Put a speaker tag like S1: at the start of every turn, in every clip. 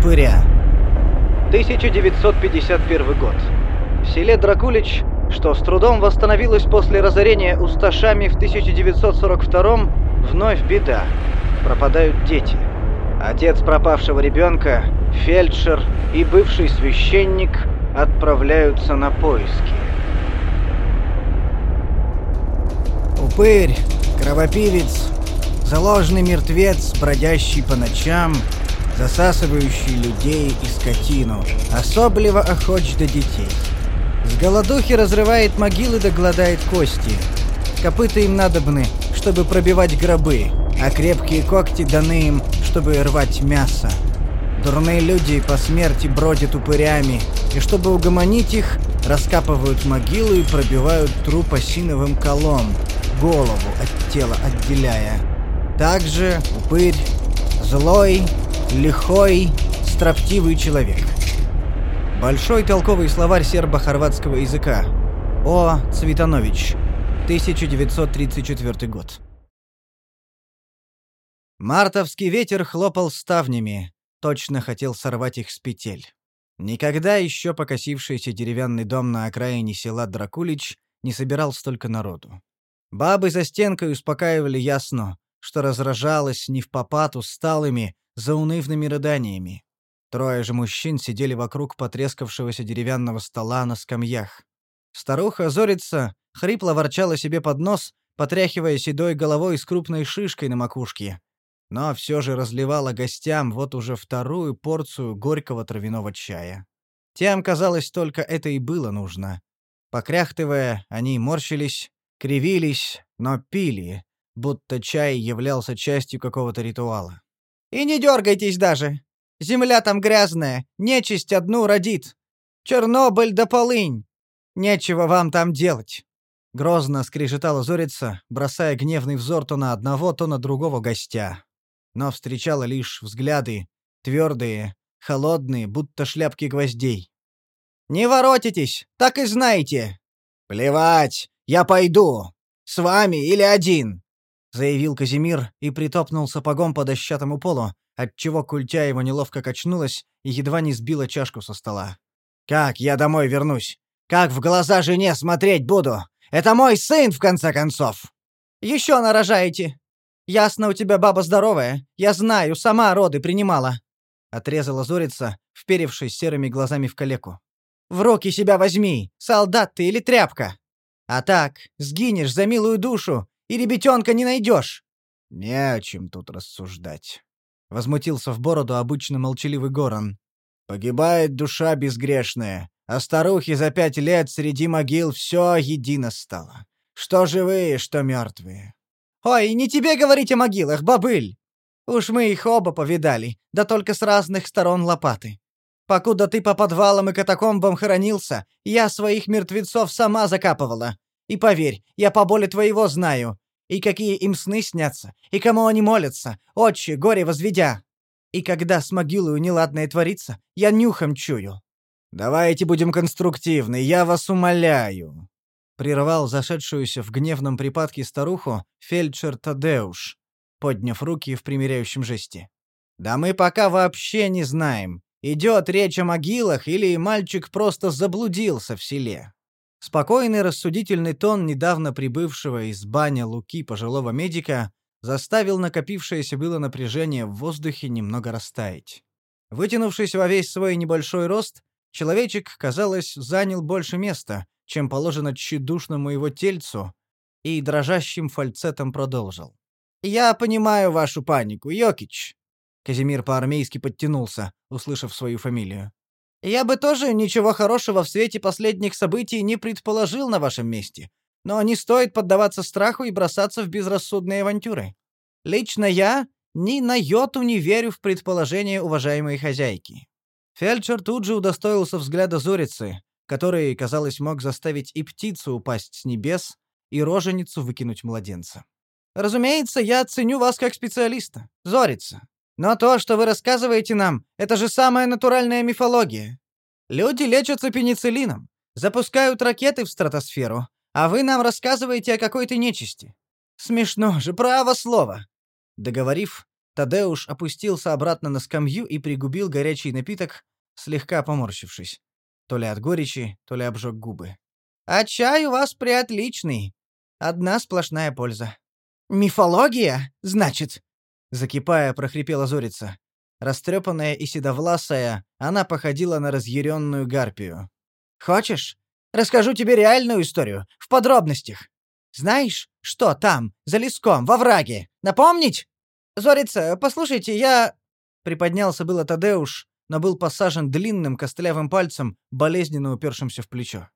S1: Упыря.
S2: 1951 год. В селе Дракулич, что с трудом восстановилось после разорения усташами в 1942 вновь беда. Пропадают дети. Отец пропавшего ребенка, фельдшер и бывший священник отправляются на поиски.
S1: Упырь, кровопивец, заложенный мертвец, бродящий по ночам, засасывающий людей и скотину, особливо охоч до детей. С голодухи разрывает могилы да гладает кости. Копыта им надобны, чтобы пробивать гробы, а крепкие когти даны им, чтобы рвать мясо. Дурные люди по смерти бродят упырями, и чтобы угомонить их, раскапывают могилу и пробивают труп осиновым колом, голову от тела отделяя. Также упырь – злой, лихой, строптивый человек. Большой толковый словарь сербо-хорватского языка. О. Цветанович. 1934 год. Мартовский ветер хлопал ставнями, точно хотел сорвать их с петель. Никогда еще покосившийся деревянный дом на окраине села Дракулич не собирал столько народу. Бабы за стенкой успокаивали ясно, что разражалась не в попад усталыми, заунывными рыданиями. Трое же мужчин сидели вокруг потрескавшегося деревянного стола на скамьях. Старуха Зорица хрипло ворчала себе под нос, потряхивая седой головой с крупной шишкой на макушке, но все же разливала гостям вот уже вторую порцию горького травяного чая. Тем, казалось, только это и было нужно. Покряхтывая, они морщились, кривились, но пили, будто чай являлся частью какого-то ритуала. «И не дергайтесь даже! Земля там грязная, нечисть одну родит! Чернобыль да полынь! Нечего вам там делать!» Грозно скрежетала Зорица, бросая гневный взор то на одного, то на другого гостя. Но встречала лишь взгляды, твердые, холодные, будто шляпки гвоздей. «Не воротитесь, так и знаете!» «Плевать, я пойду! С вами или один!» — заявил Казимир и притопнул сапогом по дощатому полу, отчего культя его неловко качнулась и едва не сбила чашку со стола. «Как я домой вернусь? Как в глаза жене смотреть буду? Это мой сын, в конце концов!» «Еще нарожаете! Ясно, у тебя баба здоровая. Я знаю, сама роды принимала!» Отрезала Зорица, вперевшись серыми глазами в калеку. «В руки себя возьми, солдат ты или тряпка! А так, сгинешь за милую душу, и ребятенка не найдешь!» «Не о чем тут рассуждать», — возмутился в бороду обычно молчаливый Горан. «Погибает душа безгрешная, а старухи за пять лет среди могил все едино стало. Что живые, что мертвые». «Ой, не тебе говорить о могилах, бабыль! Уж мы их оба повидали, да только с разных сторон лопаты. Покуда ты по подвалам и катакомбам хоронился, я своих мертвецов сама закапывала. И поверь, я поболе твоего знаю, и какие им сны снятся, и кому они молятся, отче, горе возведя. И когда с могилою неладное творится, я нюхом чую. Давайте будем конструктивны, я вас умоляю. Прервал зашедшуюся в гневном припадке старуху фельдшер Тадеуш, подняв руки в примиряющем жесте. Да мы пока вообще не знаем, идет речь о могилах или мальчик просто заблудился в селе. Спокойный рассудительный тон недавно прибывшего из бани Луки пожилого медика заставил накопившееся было напряжение в воздухе немного растаять. Вытянувшись во весь свой небольшой рост, человечек, казалось, занял больше места, чем положено тщедушному его тельцу, и дрожащим фальцетом продолжил. «Я понимаю вашу панику, Йокич!» Казимир по-армейски подтянулся, услышав свою фамилию. Я бы тоже ничего хорошего в свете последних событий не предположил на вашем месте. Но не стоит поддаваться страху и бросаться в безрассудные авантюры. Лично я ни на йоту не верю в предположение уважаемой хозяйки. Фельдшер тут же удостоился взгляда Зорицы, который, казалось, мог заставить и птицу упасть с небес, и роженицу выкинуть младенца. «Разумеется, я ценю вас как специалиста, Зорица. Но то, что вы рассказываете нам, это же самая натуральная мифология. Люди лечатся пенициллином, запускают ракеты в стратосферу, а вы нам рассказываете о какой-то нечисти. Смешно же, право слово. Договорив, Тадеуш опустился обратно на скамью и пригубил горячий напиток, слегка поморщившись. То ли от горечи, то ли обжег губы. «А чай у вас приотличный. Одна сплошная польза». «Мифология, значит?» Закипая, прохрипела Зорица. Растрепанная и седовласая, она походила на разъяренную гарпию. «Хочешь? Расскажу тебе реальную историю, в подробностях. Знаешь, что там, за леском, во враге? Напомнить?» «Зорица, послушайте, я...» Приподнялся было Тадеуш, но был посажен длинным костлявым пальцем, болезненно упершимся в плечо.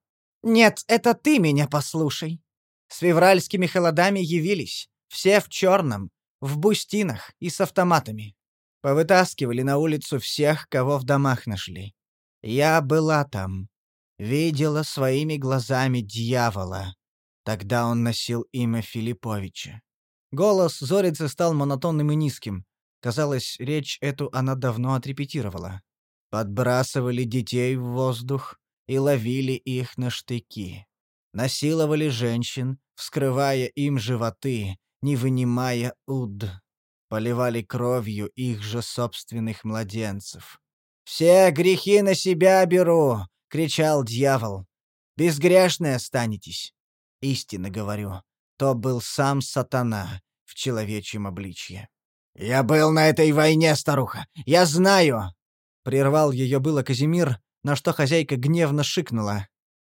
S1: «Нет, это ты меня послушай. С февральскими холодами явились, все в черном, в бустинах и с автоматами. Повытаскивали на улицу всех, кого в домах нашли. Я была там. Видела своими глазами дьявола. Тогда он носил имя Филипповича. Голос Зорицы стал монотонным и низким. Казалось, речь эту она давно отрепетировала. Подбрасывали детей в воздух и ловили их на штыки. Насиловали женщин, вскрывая им животы, не вынимая уд поливали кровью их же собственных младенцев. «Все грехи на себя беру!» — кричал дьявол. «Безгрешны останетесь!» Истинно говорю, то был сам сатана в человечьем обличье. «Я был на этой войне, старуха! Я знаю!» Прервал ее было Казимир, на что хозяйка гневно шикнула.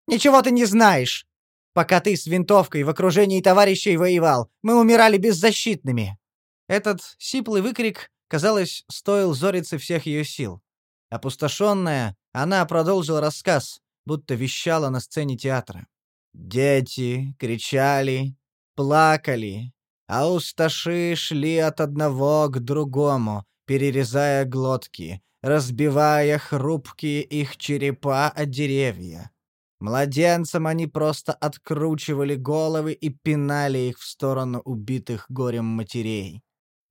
S1: «Ничего ты не знаешь! Пока ты с винтовкой в окружении товарищей воевал, мы умирали беззащитными. Этот сиплый выкрик, казалось, стоил Зорице всех ее сил. Опустошенная, она продолжила рассказ, будто вещала на сцене театра. Дети кричали, плакали, а усташи шли от одного к другому, перерезая глотки, разбивая хрупкие их черепа от деревья. Младенцам они просто откручивали головы и пинали их в сторону убитых горем матерей.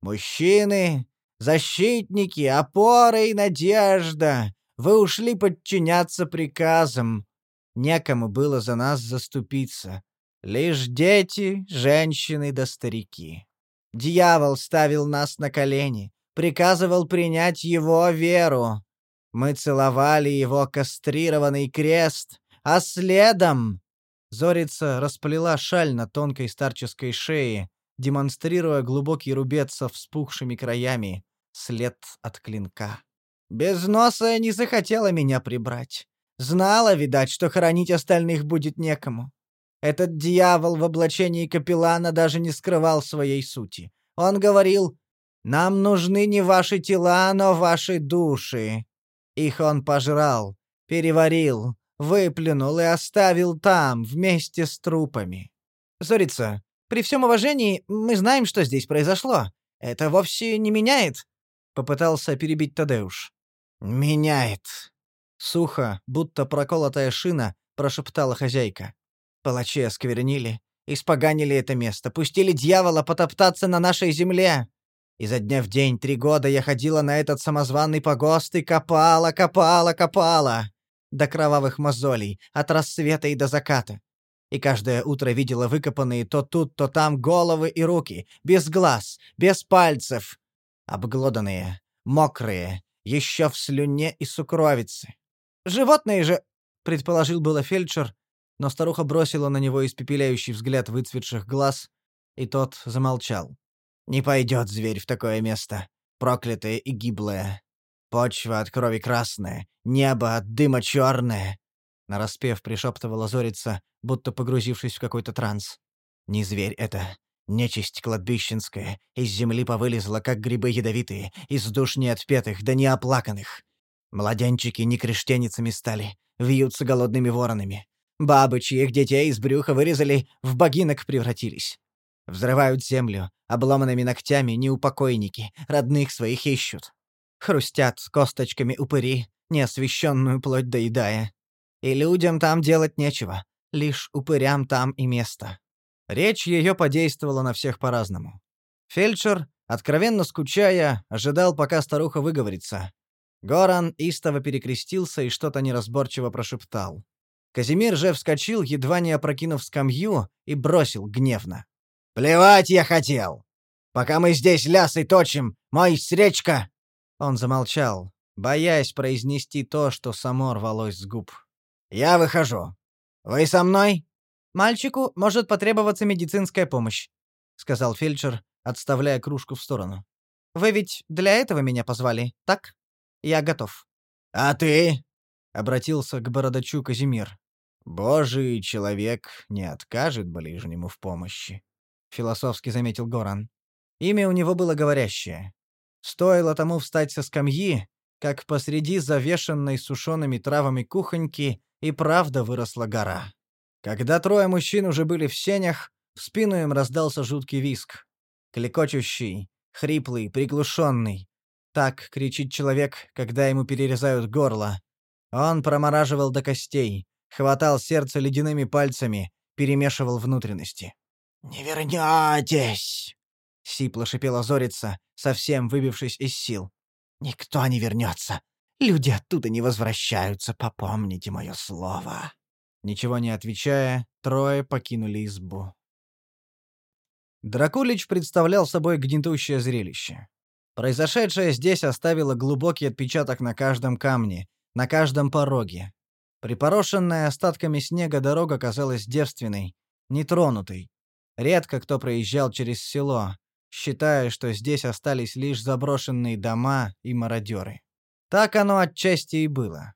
S1: Мужчины, защитники, опора и надежда, вы ушли подчиняться приказам. Некому было за нас заступиться. Лишь дети, женщины да старики. Дьявол ставил нас на колени, приказывал принять его веру. Мы целовали его кастрированный крест, а следом... Зорица расплела шаль на тонкой старческой шее, демонстрируя глубокий рубец со вспухшими краями, след от клинка. Без носа не захотела меня прибрать. Знала, видать, что хоронить остальных будет некому. Этот дьявол в облачении капеллана даже не скрывал своей сути. Он говорил, «Нам нужны не ваши тела, но ваши души». Их он пожрал, переварил, выплюнул и оставил там, вместе с трупами. «Зорица, при всем уважении, мы знаем, что здесь произошло. Это вовсе не меняет...» — попытался перебить Тадеуш. «Меняет». Сухо, будто проколотая шина, прошептала хозяйка. «Палачи осквернили, испоганили это место, пустили дьявола потоптаться на нашей земле. Изо дня в день три года я ходила на этот самозваный погост и копала, копала, копала. До кровавых мозолей, от рассвета и до заката и каждое утро видела выкопанные то тут, то там головы и руки, без глаз, без пальцев, обглоданные, мокрые, еще в слюне и сукровице. «Животные же...» — предположил было фельдшер, но старуха бросила на него испепеляющий взгляд выцветших глаз, и тот замолчал. «Не пойдет зверь в такое место, проклятое и гиблое. Почва от крови красная, небо от дыма черное, нараспев пришептывала Зорица, будто погрузившись в какой-то транс. «Не зверь это. Нечисть кладбищенская. Из земли повылезла, как грибы ядовитые, из душ неотпетых да неоплаканных. Младенчики не крещеницами стали, вьются голодными воронами. Бабы, чьих детей из брюха вырезали, в богинок превратились. Взрывают землю, обломанными ногтями неупокойники, родных своих ищут. Хрустят косточками упыри, неосвещенную плоть доедая. И людям там делать нечего, лишь упырям там и место. Речь ее подействовала на всех по-разному. Фельдшер, откровенно скучая, ожидал, пока старуха выговорится. Горан истово перекрестился и что-то неразборчиво прошептал. Казимир же вскочил, едва не опрокинув скамью, и бросил гневно. «Плевать я хотел! Пока мы здесь лясы точим, мой сречка!» Он замолчал, боясь произнести то, что само рвалось с губ. «Я выхожу. Вы со мной?» «Мальчику может потребоваться медицинская помощь», — сказал фельдшер, отставляя кружку в сторону. «Вы ведь для этого меня позвали, так? Я готов». «А ты?» — обратился к бородачу Казимир. «Божий человек не откажет ближнему в помощи», — философски заметил Горан. Имя у него было говорящее. Стоило тому встать со скамьи, как посреди завешенной сушеными травами кухоньки и правда выросла гора. Когда трое мужчин уже были в сенях, в спину им раздался жуткий виск. Клекочущий, хриплый, приглушенный. Так кричит человек, когда ему перерезают горло. Он промораживал до костей, хватал сердце ледяными пальцами, перемешивал внутренности. «Не вернетесь!» — сипло шипела Зорица, совсем выбившись из сил. «Никто не вернется. Люди оттуда не возвращаются, попомните мое слово». Ничего не отвечая, трое покинули избу. Дракулич представлял собой гнетущее зрелище. Произошедшее здесь оставило глубокий отпечаток на каждом камне, на каждом пороге. Припорошенная остатками снега дорога казалась девственной, нетронутой. Редко кто проезжал через село, считая, что здесь остались лишь заброшенные дома и мародеры. Так оно отчасти и было.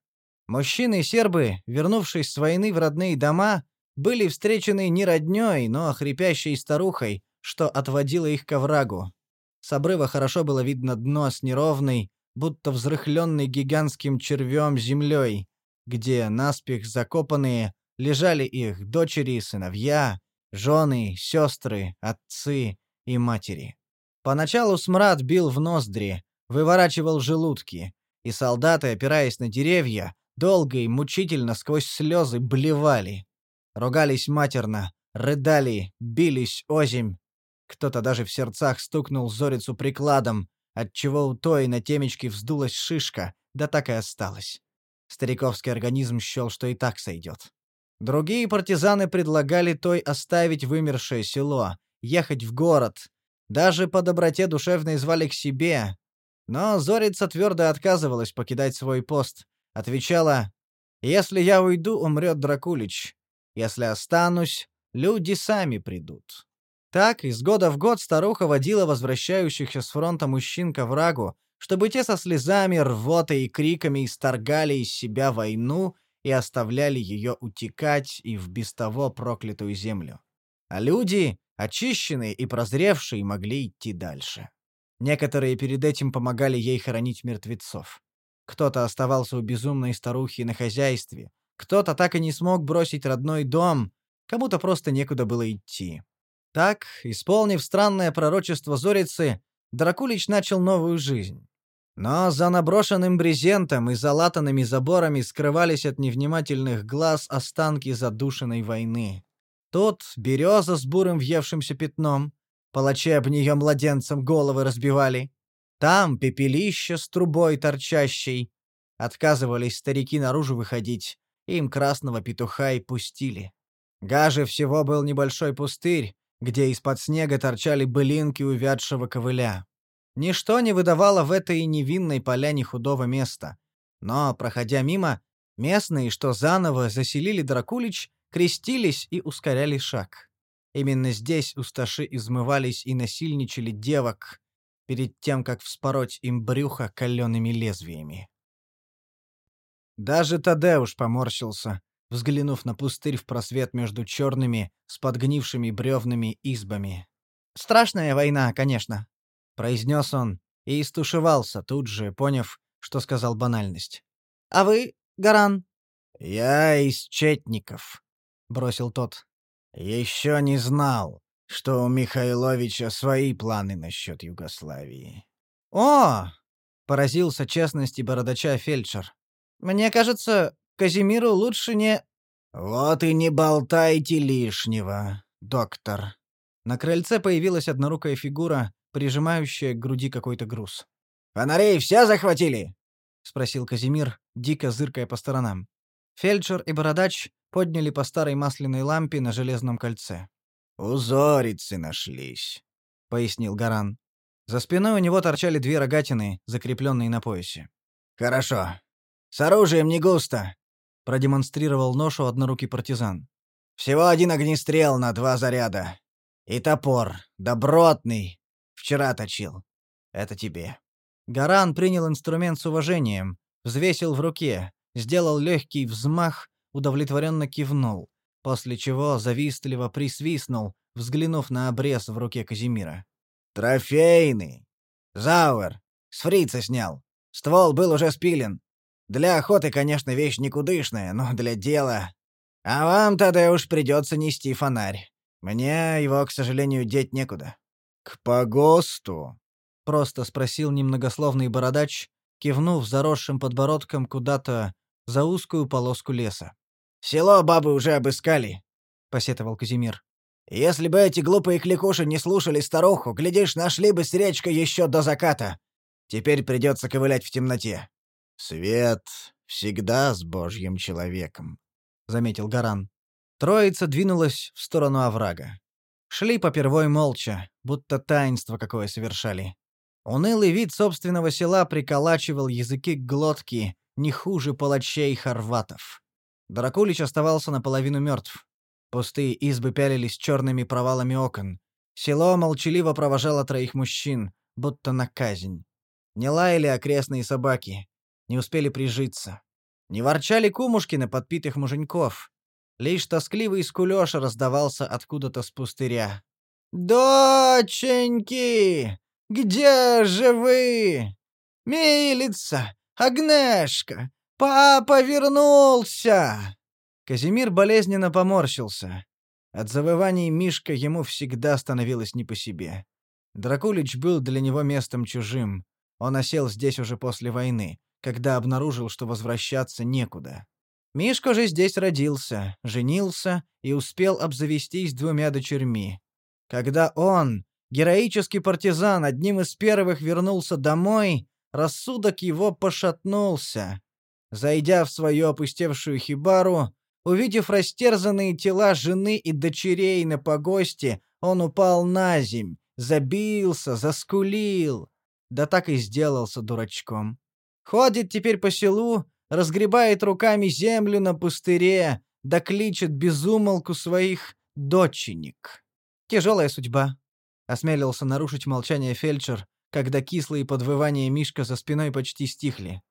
S1: Мужчины-сербы, вернувшись с войны в родные дома, были встречены не роднёй, но хрипящей старухой, что отводила их к оврагу. С обрыва хорошо было видно дно с неровной, будто взрыхленной гигантским червем землей, где, наспех закопанные, лежали их дочери, сыновья, жены, сестры, отцы и матери. Поначалу смрад бил в ноздри, выворачивал желудки, и солдаты, опираясь на деревья, долго и мучительно сквозь слезы блевали. Ругались матерно, рыдали, бились озимь. Кто-то даже в сердцах стукнул Зорицу прикладом, отчего у той на темечке вздулась шишка, да так и осталась. Стариковский организм счел, что и так сойдет. Другие партизаны предлагали той оставить вымершее село, ехать в город. Даже по доброте душевной звали к себе. Но Зорица твердо отказывалась покидать свой пост. Отвечала, «Если я уйду, умрет Дракулич. Если останусь, люди сами придут». Так, из года в год старуха водила возвращающихся с фронта мужчин к врагу, чтобы те со слезами, рвотой и криками исторгали из себя войну и оставляли ее утекать и в без того проклятую землю. А люди, очищенные и прозревшие, могли идти дальше. Некоторые перед этим помогали ей хоронить мертвецов. Кто-то оставался у безумной старухи на хозяйстве, кто-то так и не смог бросить родной дом, кому-то просто некуда было идти. Так, исполнив странное пророчество Зорицы, Дракулич начал новую жизнь. Но за наброшенным брезентом и залатанными заборами скрывались от невнимательных глаз останки задушенной войны. Тут береза с бурым въевшимся пятном, палачи об нее младенцам головы разбивали. Там пепелище с трубой торчащей. Отказывались старики наружу выходить, им красного петуха и пустили. Гаже всего был небольшой пустырь, где из-под снега торчали былинки увядшего ковыля. Ничто не выдавало в этой невинной поляне худого места. Но, проходя мимо, местные, что заново заселили Дракулич, крестились и ускоряли шаг. Именно здесь усташи измывались и насильничали девок, перед тем, как вспороть им брюхо калеными лезвиями. Даже Тадеуш поморщился, взглянув на пустырь в просвет между черными, с подгнившими бревнами избами. «Страшная война, конечно», — произнес он и истушевался, тут же поняв, что сказал банальность. «А вы, Гаран?» «Я из Четников», — бросил тот. «Еще не знал, что у Михайловича свои планы насчет Югославии». «О!» — поразился честности бородача фельдшер. «Мне кажется, Казимиру лучше не...» «Вот и не болтайте лишнего, доктор». На крыльце появилась однорукая фигура, прижимающая к груди какой-то груз. «Фонарей все захватили?» — спросил Казимир, дико зыркая по сторонам. Фельдшер и бородач подняли по старой масляной лампе на железном кольце. «Узорицы нашлись», — пояснил Гаран. За спиной у него торчали две рогатины, закрепленные на поясе.
S2: «Хорошо. С оружием не густо», —
S1: продемонстрировал ношу однорукий партизан.
S2: «Всего один огнестрел на два заряда. И топор. Добротный. Вчера точил. Это тебе».
S1: Гаран принял инструмент с уважением, взвесил в руке, сделал легкий взмах, удовлетворенно кивнул, после чего завистливо присвистнул, взглянув на обрез в руке Казимира.
S2: «Трофейный! Зауэр! С фрица снял. Ствол был уже спилен. Для охоты, конечно, вещь никудышная, но для дела... А вам тогда уж придется нести фонарь. Мне его, к сожалению, деть некуда».
S1: «К погосту?» — просто спросил немногословный бородач, кивнув заросшим подбородком куда-то за узкую полоску леса.
S2: «Село бабы уже обыскали», —
S1: посетовал Казимир.
S2: «Если бы эти глупые кликуши не слушали старуху, глядишь, нашли бы с речкой еще до заката. Теперь придется ковылять в темноте».
S1: «Свет всегда с божьим человеком», — заметил Гаран. Троица двинулась в сторону оврага. Шли попервой молча, будто таинство какое совершали. Унылый вид собственного села приколачивал языки к глотке не хуже палачей хорватов. Дракулич оставался наполовину мертв. Пустые избы пялились черными провалами окон. Село молчаливо провожало троих мужчин, будто на казнь. Не лаяли окрестные собаки. Не успели прижиться. Не ворчали кумушки на подпитых муженьков. Лишь тоскливый скулёж раздавался откуда-то с пустыря. «Доченьки! Где же вы? Милица! Агнешка! Папа вернулся!» Казимир болезненно поморщился. От завываний Мишка ему всегда становилось не по себе. Дракулич был для него местом чужим. Он осел здесь уже после войны, когда обнаружил, что возвращаться некуда. Мишка же здесь родился, женился и успел обзавестись двумя дочерьми. Когда он, Героический партизан одним из первых вернулся домой, рассудок его пошатнулся. Зайдя в свою опустевшую хибару, увидев растерзанные тела жены и дочерей на погосте, он упал на земь, забился, заскулил. Да так и сделался дурачком. Ходит теперь по селу, разгребает руками землю на пустыре, да кличет безумолку своих доченек. Тяжелая судьба. Осмелился нарушить молчание фельдшер, когда кислые подвывания Мишка за спиной почти стихли.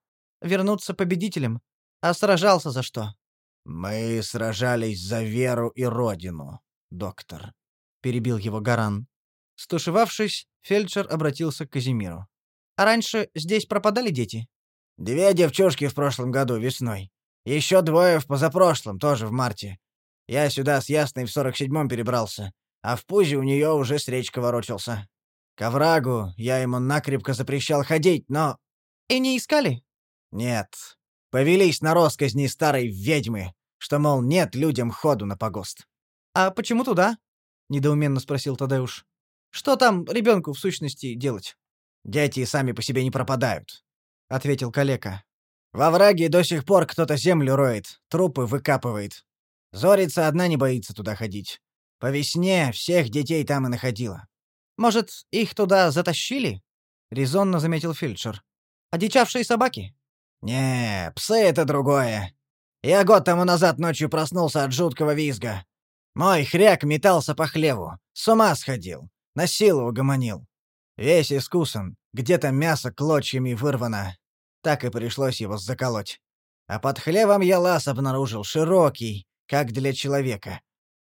S1: Вернуться победителем? А сражался за что?
S2: «Мы сражались за веру и родину, доктор», — перебил его Гаран.
S1: Стушевавшись, фельдшер обратился к Казимиру. «А раньше здесь пропадали дети?»
S2: «Две девчушки в прошлом году весной. Еще двое в позапрошлом, тоже в марте. Я сюда с Ясной в сорок седьмом перебрался а в пузе у нее уже с речка ворочался. К оврагу я ему накрепко запрещал ходить, но...
S1: И не искали?
S2: Нет. Повелись на росказни старой ведьмы, что, мол, нет людям ходу на погост.
S1: А почему туда? Недоуменно спросил Тадеуш. Что там ребенку в сущности делать?
S2: Дети сами по себе не пропадают, ответил калека.
S1: Во враге до сих пор кто-то землю роет, трупы выкапывает.
S2: Зорица одна не боится туда ходить. По весне всех детей там и находила.
S1: Может, их туда затащили? резонно заметил фельдшер. Одичавшие собаки?
S2: Не, псы это другое. Я год тому назад ночью проснулся от жуткого визга. Мой хряк метался по хлеву, с ума сходил, на силу угомонил. Весь искусан, где-то мясо клочьями вырвано. Так и пришлось его заколоть. А под хлевом я лаз обнаружил, широкий, как для человека.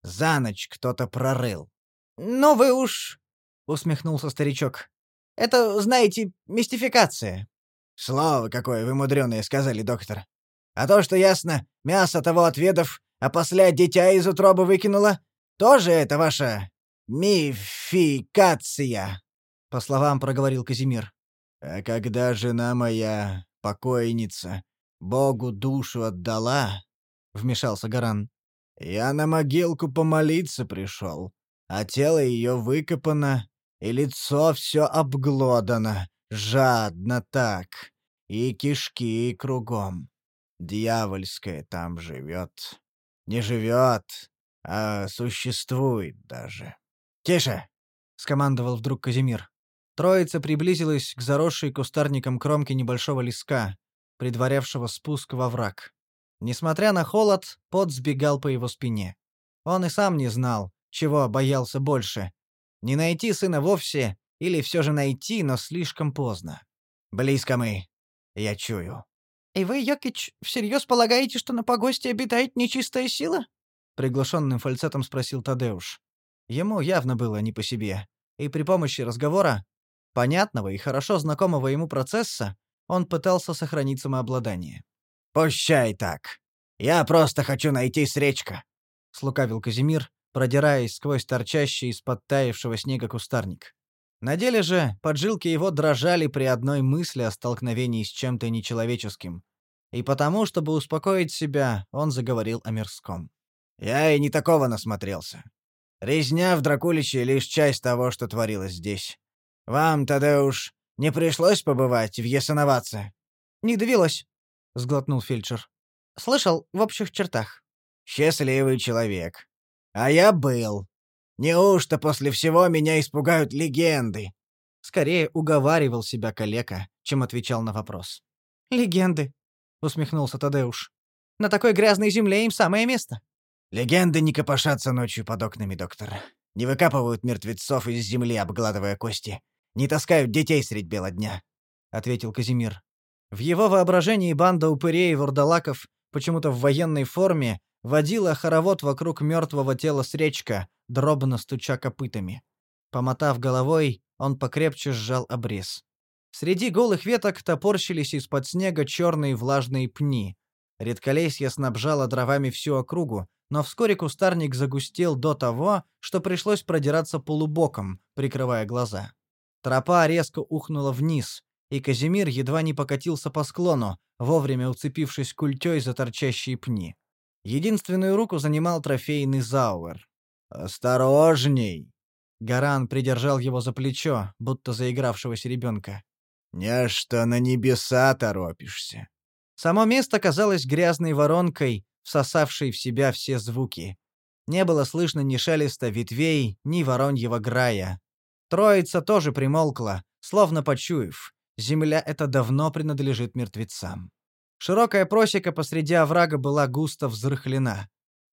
S2: За ночь кто-то прорыл.
S1: «Ну вы уж...» — усмехнулся старичок. «Это, знаете, мистификация».
S2: «Слово какое вы мудреное сказали, доктор. А то, что ясно, мясо того отведов, а после дитя из утробы выкинула, тоже это ваша мификация», — по словам проговорил Казимир. «А когда жена моя, покойница, Богу душу отдала», — вмешался Гаран, я на могилку помолиться пришел, а тело ее выкопано, и лицо все обглодано, жадно так, и кишки кругом. Дьявольское там живет. Не живет, а существует даже. Тише!
S1: скомандовал вдруг Казимир. Троица приблизилась к заросшей кустарником кромке небольшого леска, предварявшего спуск во враг. Несмотря на холод, пот сбегал по его спине. Он и сам не знал, чего боялся больше. Не найти сына вовсе или все же найти, но слишком поздно. Близко мы. Я чую.
S3: «И вы, Йокич, всерьез полагаете, что на погосте обитает нечистая сила?»
S1: Приглушенным фальцетом спросил Тадеуш. Ему явно было не по себе. И при помощи разговора, понятного и хорошо знакомого ему процесса, он пытался сохранить самообладание. «Пущай так. Я просто хочу найти Сречка», — слукавил Казимир, продираясь сквозь торчащий из-под таявшего снега кустарник. На деле же поджилки его дрожали при одной мысли о столкновении с чем-то нечеловеческим. И потому, чтобы успокоить себя, он заговорил о мирском. «Я и не такого насмотрелся. Резня в Дракуличе — лишь часть того, что творилось здесь. Вам, Тадеуш, не пришлось побывать в Ясановатце?»
S3: «Не довелось», —
S1: сглотнул фельдшер.
S3: «Слышал в общих чертах».
S1: «Счастливый человек. А я был. Неужто после всего меня испугают легенды?» Скорее уговаривал себя калека, чем отвечал на вопрос.
S3: «Легенды», — усмехнулся Тадеуш. «На такой грязной земле им самое место».
S1: «Легенды не копошатся ночью под окнами, доктор. Не выкапывают мертвецов из земли, обгладывая кости. Не таскают детей средь бела дня», — ответил Казимир. В его воображении банда упырей и вурдалаков, почему-то в военной форме, водила хоровод вокруг мертвого тела Сречка, дробно стуча копытами. Помотав головой, он покрепче сжал обрез. Среди голых веток топорщились из-под снега черные влажные пни. Редколесье снабжало дровами всю округу, но вскоре кустарник загустел до того, что пришлось продираться полубоком, прикрывая глаза. Тропа резко ухнула вниз, и Казимир едва не покатился по склону, вовремя уцепившись культей за торчащие пни. Единственную руку занимал трофейный Зауэр. «Осторожней!» Гаран придержал его за плечо, будто заигравшегося ребенка. «Не что на небеса торопишься». Само место казалось грязной воронкой, всосавшей в себя все звуки. Не было слышно ни шелеста ветвей, ни вороньего грая. Троица тоже примолкла, словно почуяв. Земля эта давно принадлежит мертвецам. Широкая просека посреди оврага была густо взрыхлена.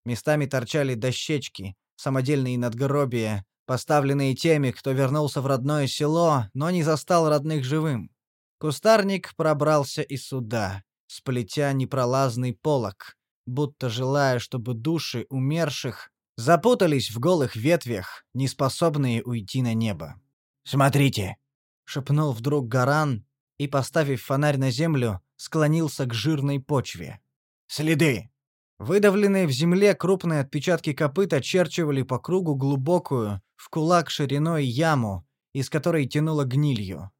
S1: Местами торчали дощечки, самодельные надгробия, поставленные теми, кто вернулся в родное село, но не застал родных живым. Кустарник пробрался и сюда, сплетя непролазный полог, будто желая, чтобы души умерших запутались в голых ветвях, неспособные уйти на небо. «Смотрите!» — шепнул вдруг Гаран и, поставив фонарь на землю, склонился к жирной почве. «Следы!» Выдавленные в земле крупные отпечатки копыт очерчивали по кругу глубокую, в кулак шириной яму, из которой тянуло гнилью.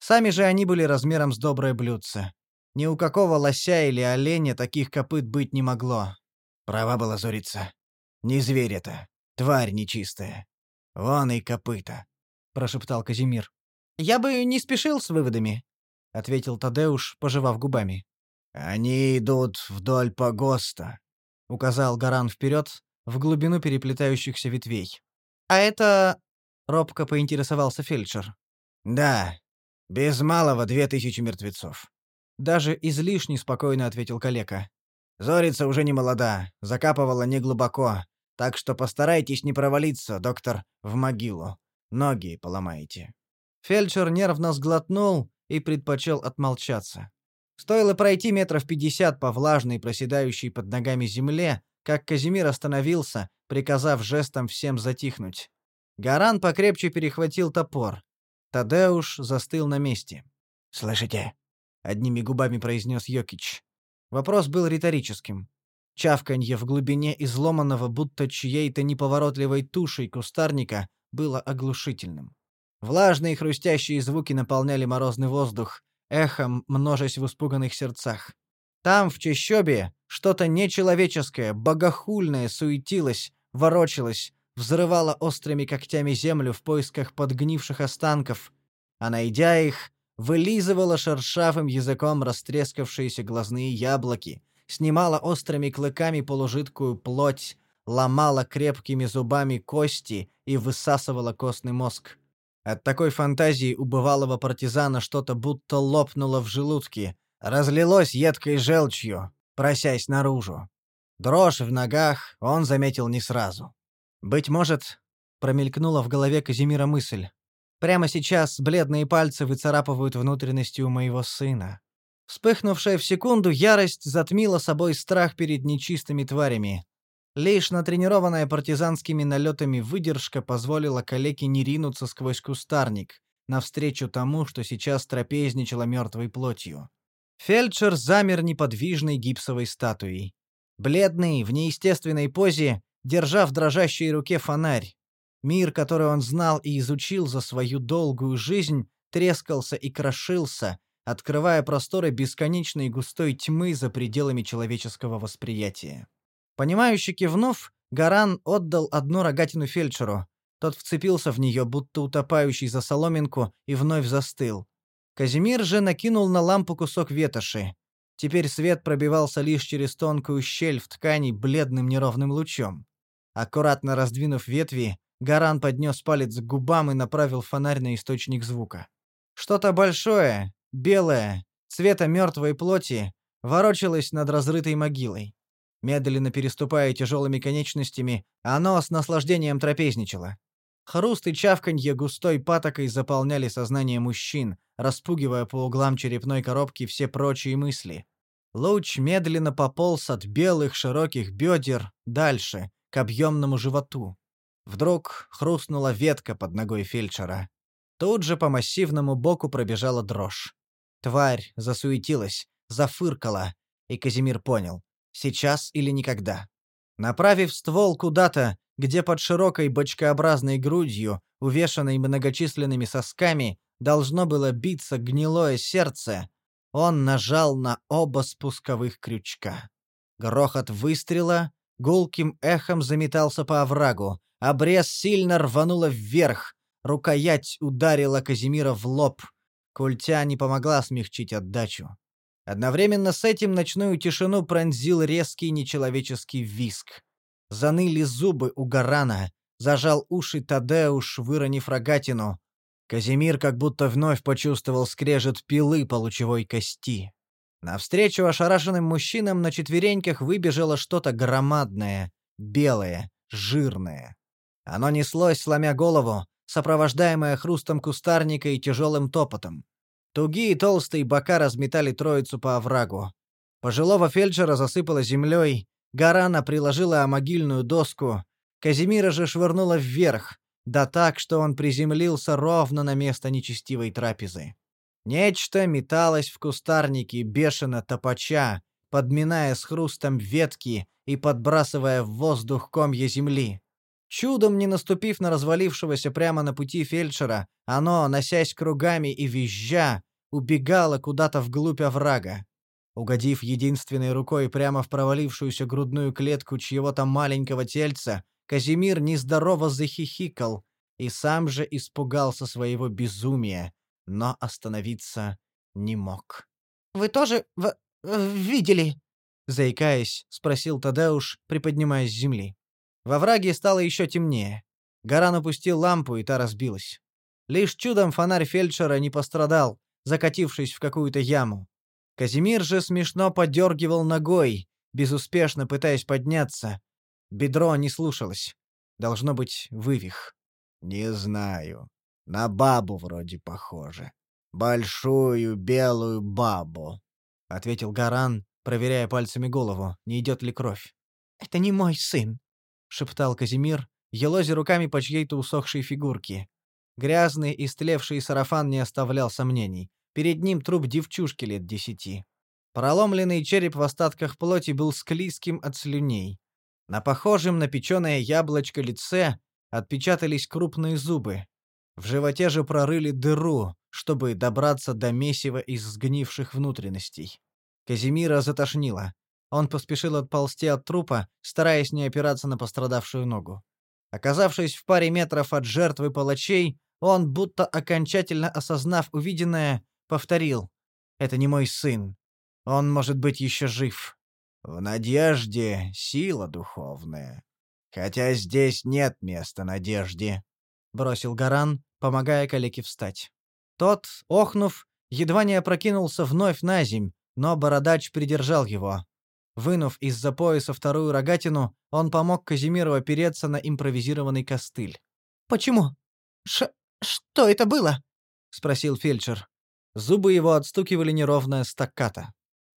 S1: Сами же они были размером с доброе блюдце. Ни у какого лося или оленя таких копыт быть не могло. Права была Зорица. Не зверь это, тварь нечистая. Вон и копыта, прошептал Казимир.
S3: Я бы не спешил с выводами,
S1: ответил Тадеуш, пожевав губами. Они идут вдоль погоста, указал Гаран вперед, в глубину переплетающихся ветвей.
S3: А это
S1: робко поинтересовался фельдшер. Да, без малого две тысячи мертвецов. Даже излишне спокойно ответил калека. Зорица уже не молода, закапывала не глубоко, так что постарайтесь не провалиться, доктор, в могилу. Ноги поломаете. Фельдшер нервно сглотнул и предпочел отмолчаться. Стоило пройти метров пятьдесят по влажной, проседающей под ногами земле, как Казимир остановился, приказав жестом всем затихнуть. Гаран покрепче перехватил топор. Тадеуш застыл на месте. «Слышите?» — одними губами произнес Йокич. Вопрос был риторическим. Чавканье в глубине изломанного, будто чьей-то неповоротливой тушей кустарника, было оглушительным. Влажные хрустящие звуки наполняли морозный воздух, эхом множась в испуганных сердцах. Там, в чащобе, что-то нечеловеческое, богохульное суетилось, ворочалось, взрывало острыми когтями землю в поисках подгнивших останков, а, найдя их, вылизывала шершавым языком растрескавшиеся глазные яблоки, снимала острыми клыками полужидкую плоть, ломала крепкими зубами кости и высасывала костный мозг. От такой фантазии у бывалого партизана что-то будто лопнуло в желудке, разлилось едкой желчью, просясь наружу. Дрожь в ногах он заметил не сразу. Быть может, промелькнула в голове Казимира мысль. Прямо сейчас бледные пальцы выцарапывают внутренности у моего сына. Вспыхнувшая в секунду ярость затмила собой страх перед нечистыми тварями. Лишь натренированная партизанскими налетами выдержка позволила калеке не ринуться сквозь кустарник, навстречу тому, что сейчас трапезничало мертвой плотью. Фельдшер замер неподвижной гипсовой статуей. Бледный, в неестественной позе, держа в дрожащей руке фонарь. Мир, который он знал и изучил за свою долгую жизнь, трескался и крошился, открывая просторы бесконечной густой тьмы за пределами человеческого восприятия. Понимающе кивнув, Гаран отдал одну рогатину фельдшеру. Тот вцепился в нее, будто утопающий за соломинку, и вновь застыл. Казимир же накинул на лампу кусок ветоши. Теперь свет пробивался лишь через тонкую щель в ткани бледным неровным лучом. Аккуратно раздвинув ветви, Гаран поднес палец к губам и направил фонарь на источник звука. Что-то большое, белое, цвета мертвой плоти, ворочалось над разрытой могилой. Медленно переступая тяжелыми конечностями, оно с наслаждением трапезничало. Хруст и чавканье густой патокой заполняли сознание мужчин, распугивая по углам черепной коробки все прочие мысли. Луч медленно пополз от белых широких бедер дальше, к объемному животу. Вдруг хрустнула ветка под ногой фельдшера. Тут же по массивному боку пробежала дрожь. Тварь засуетилась, зафыркала, и Казимир понял. Сейчас или никогда. Направив ствол куда-то, где под широкой бочкообразной грудью, увешанной многочисленными сосками, должно было биться гнилое сердце, он нажал на оба спусковых крючка. Грохот выстрела гулким эхом заметался по оврагу, обрез сильно рвануло вверх, рукоять ударила Казимира в лоб. Культя не помогла смягчить отдачу. Одновременно с этим ночную тишину пронзил резкий нечеловеческий виск. Заныли зубы у Гарана, зажал уши Тадеуш, выронив рогатину. Казимир как будто вновь почувствовал скрежет пилы по лучевой кости. Навстречу ошарашенным мужчинам на четвереньках выбежало что-то громадное, белое, жирное. Оно неслось, сломя голову, сопровождаемое хрустом кустарника и тяжелым топотом. Тугие толстые бока разметали троицу по оврагу. Пожилого фельдшера засыпало землей, Гарана приложила могильную доску, Казимира же швырнула вверх, да так, что он приземлился ровно на место нечестивой трапезы. Нечто металось в кустарнике, бешено топача, подминая с хрустом ветки и подбрасывая в воздух комья земли. Чудом не наступив на развалившегося прямо на пути фельдшера, оно, носясь кругами и визжа, убегало куда-то вглубь оврага. Угодив единственной рукой прямо в провалившуюся грудную клетку чьего-то маленького тельца, Казимир нездорово захихикал и сам же испугался своего безумия, но остановиться не мог.
S3: «Вы тоже в... видели?»
S1: Заикаясь, спросил Тадеуш, приподнимаясь с земли. Во враге стало еще темнее. Гаран опустил лампу, и та разбилась. Лишь чудом фонарь фельдшера не пострадал, закатившись в какую-то яму. Казимир же смешно подергивал ногой, безуспешно пытаясь подняться. Бедро не слушалось. Должно быть, вывих.
S4: «Не знаю. На бабу вроде похоже. Большую белую бабу», —
S1: ответил Гаран, проверяя пальцами голову, не идет ли кровь.
S3: «Это не мой сын»,
S1: шептал Казимир, елозя руками по чьей-то усохшей фигурке. Грязный и стлевший сарафан не оставлял сомнений. Перед ним труп девчушки лет десяти. Проломленный череп в остатках плоти был склизким от слюней. На похожем на печеное яблочко лице отпечатались крупные зубы. В животе же прорыли дыру, чтобы добраться до месива из сгнивших внутренностей. Казимира затошнило. Он поспешил отползти от трупа, стараясь не опираться на пострадавшую ногу. Оказавшись в паре метров от жертвы палачей, он, будто окончательно осознав увиденное, повторил. «Это не мой сын. Он может быть еще жив».
S4: «В надежде сила духовная», Хотя здесь нет места надежде», — бросил Гаран, помогая калеке встать.
S1: Тот, охнув, едва не опрокинулся вновь на земь, но бородач придержал его. Вынув из-за пояса вторую рогатину, он помог Казимиру опереться на импровизированный костыль.
S3: «Почему? Ш... что это было?»
S1: — спросил фельдшер. Зубы его отстукивали неровная стакката.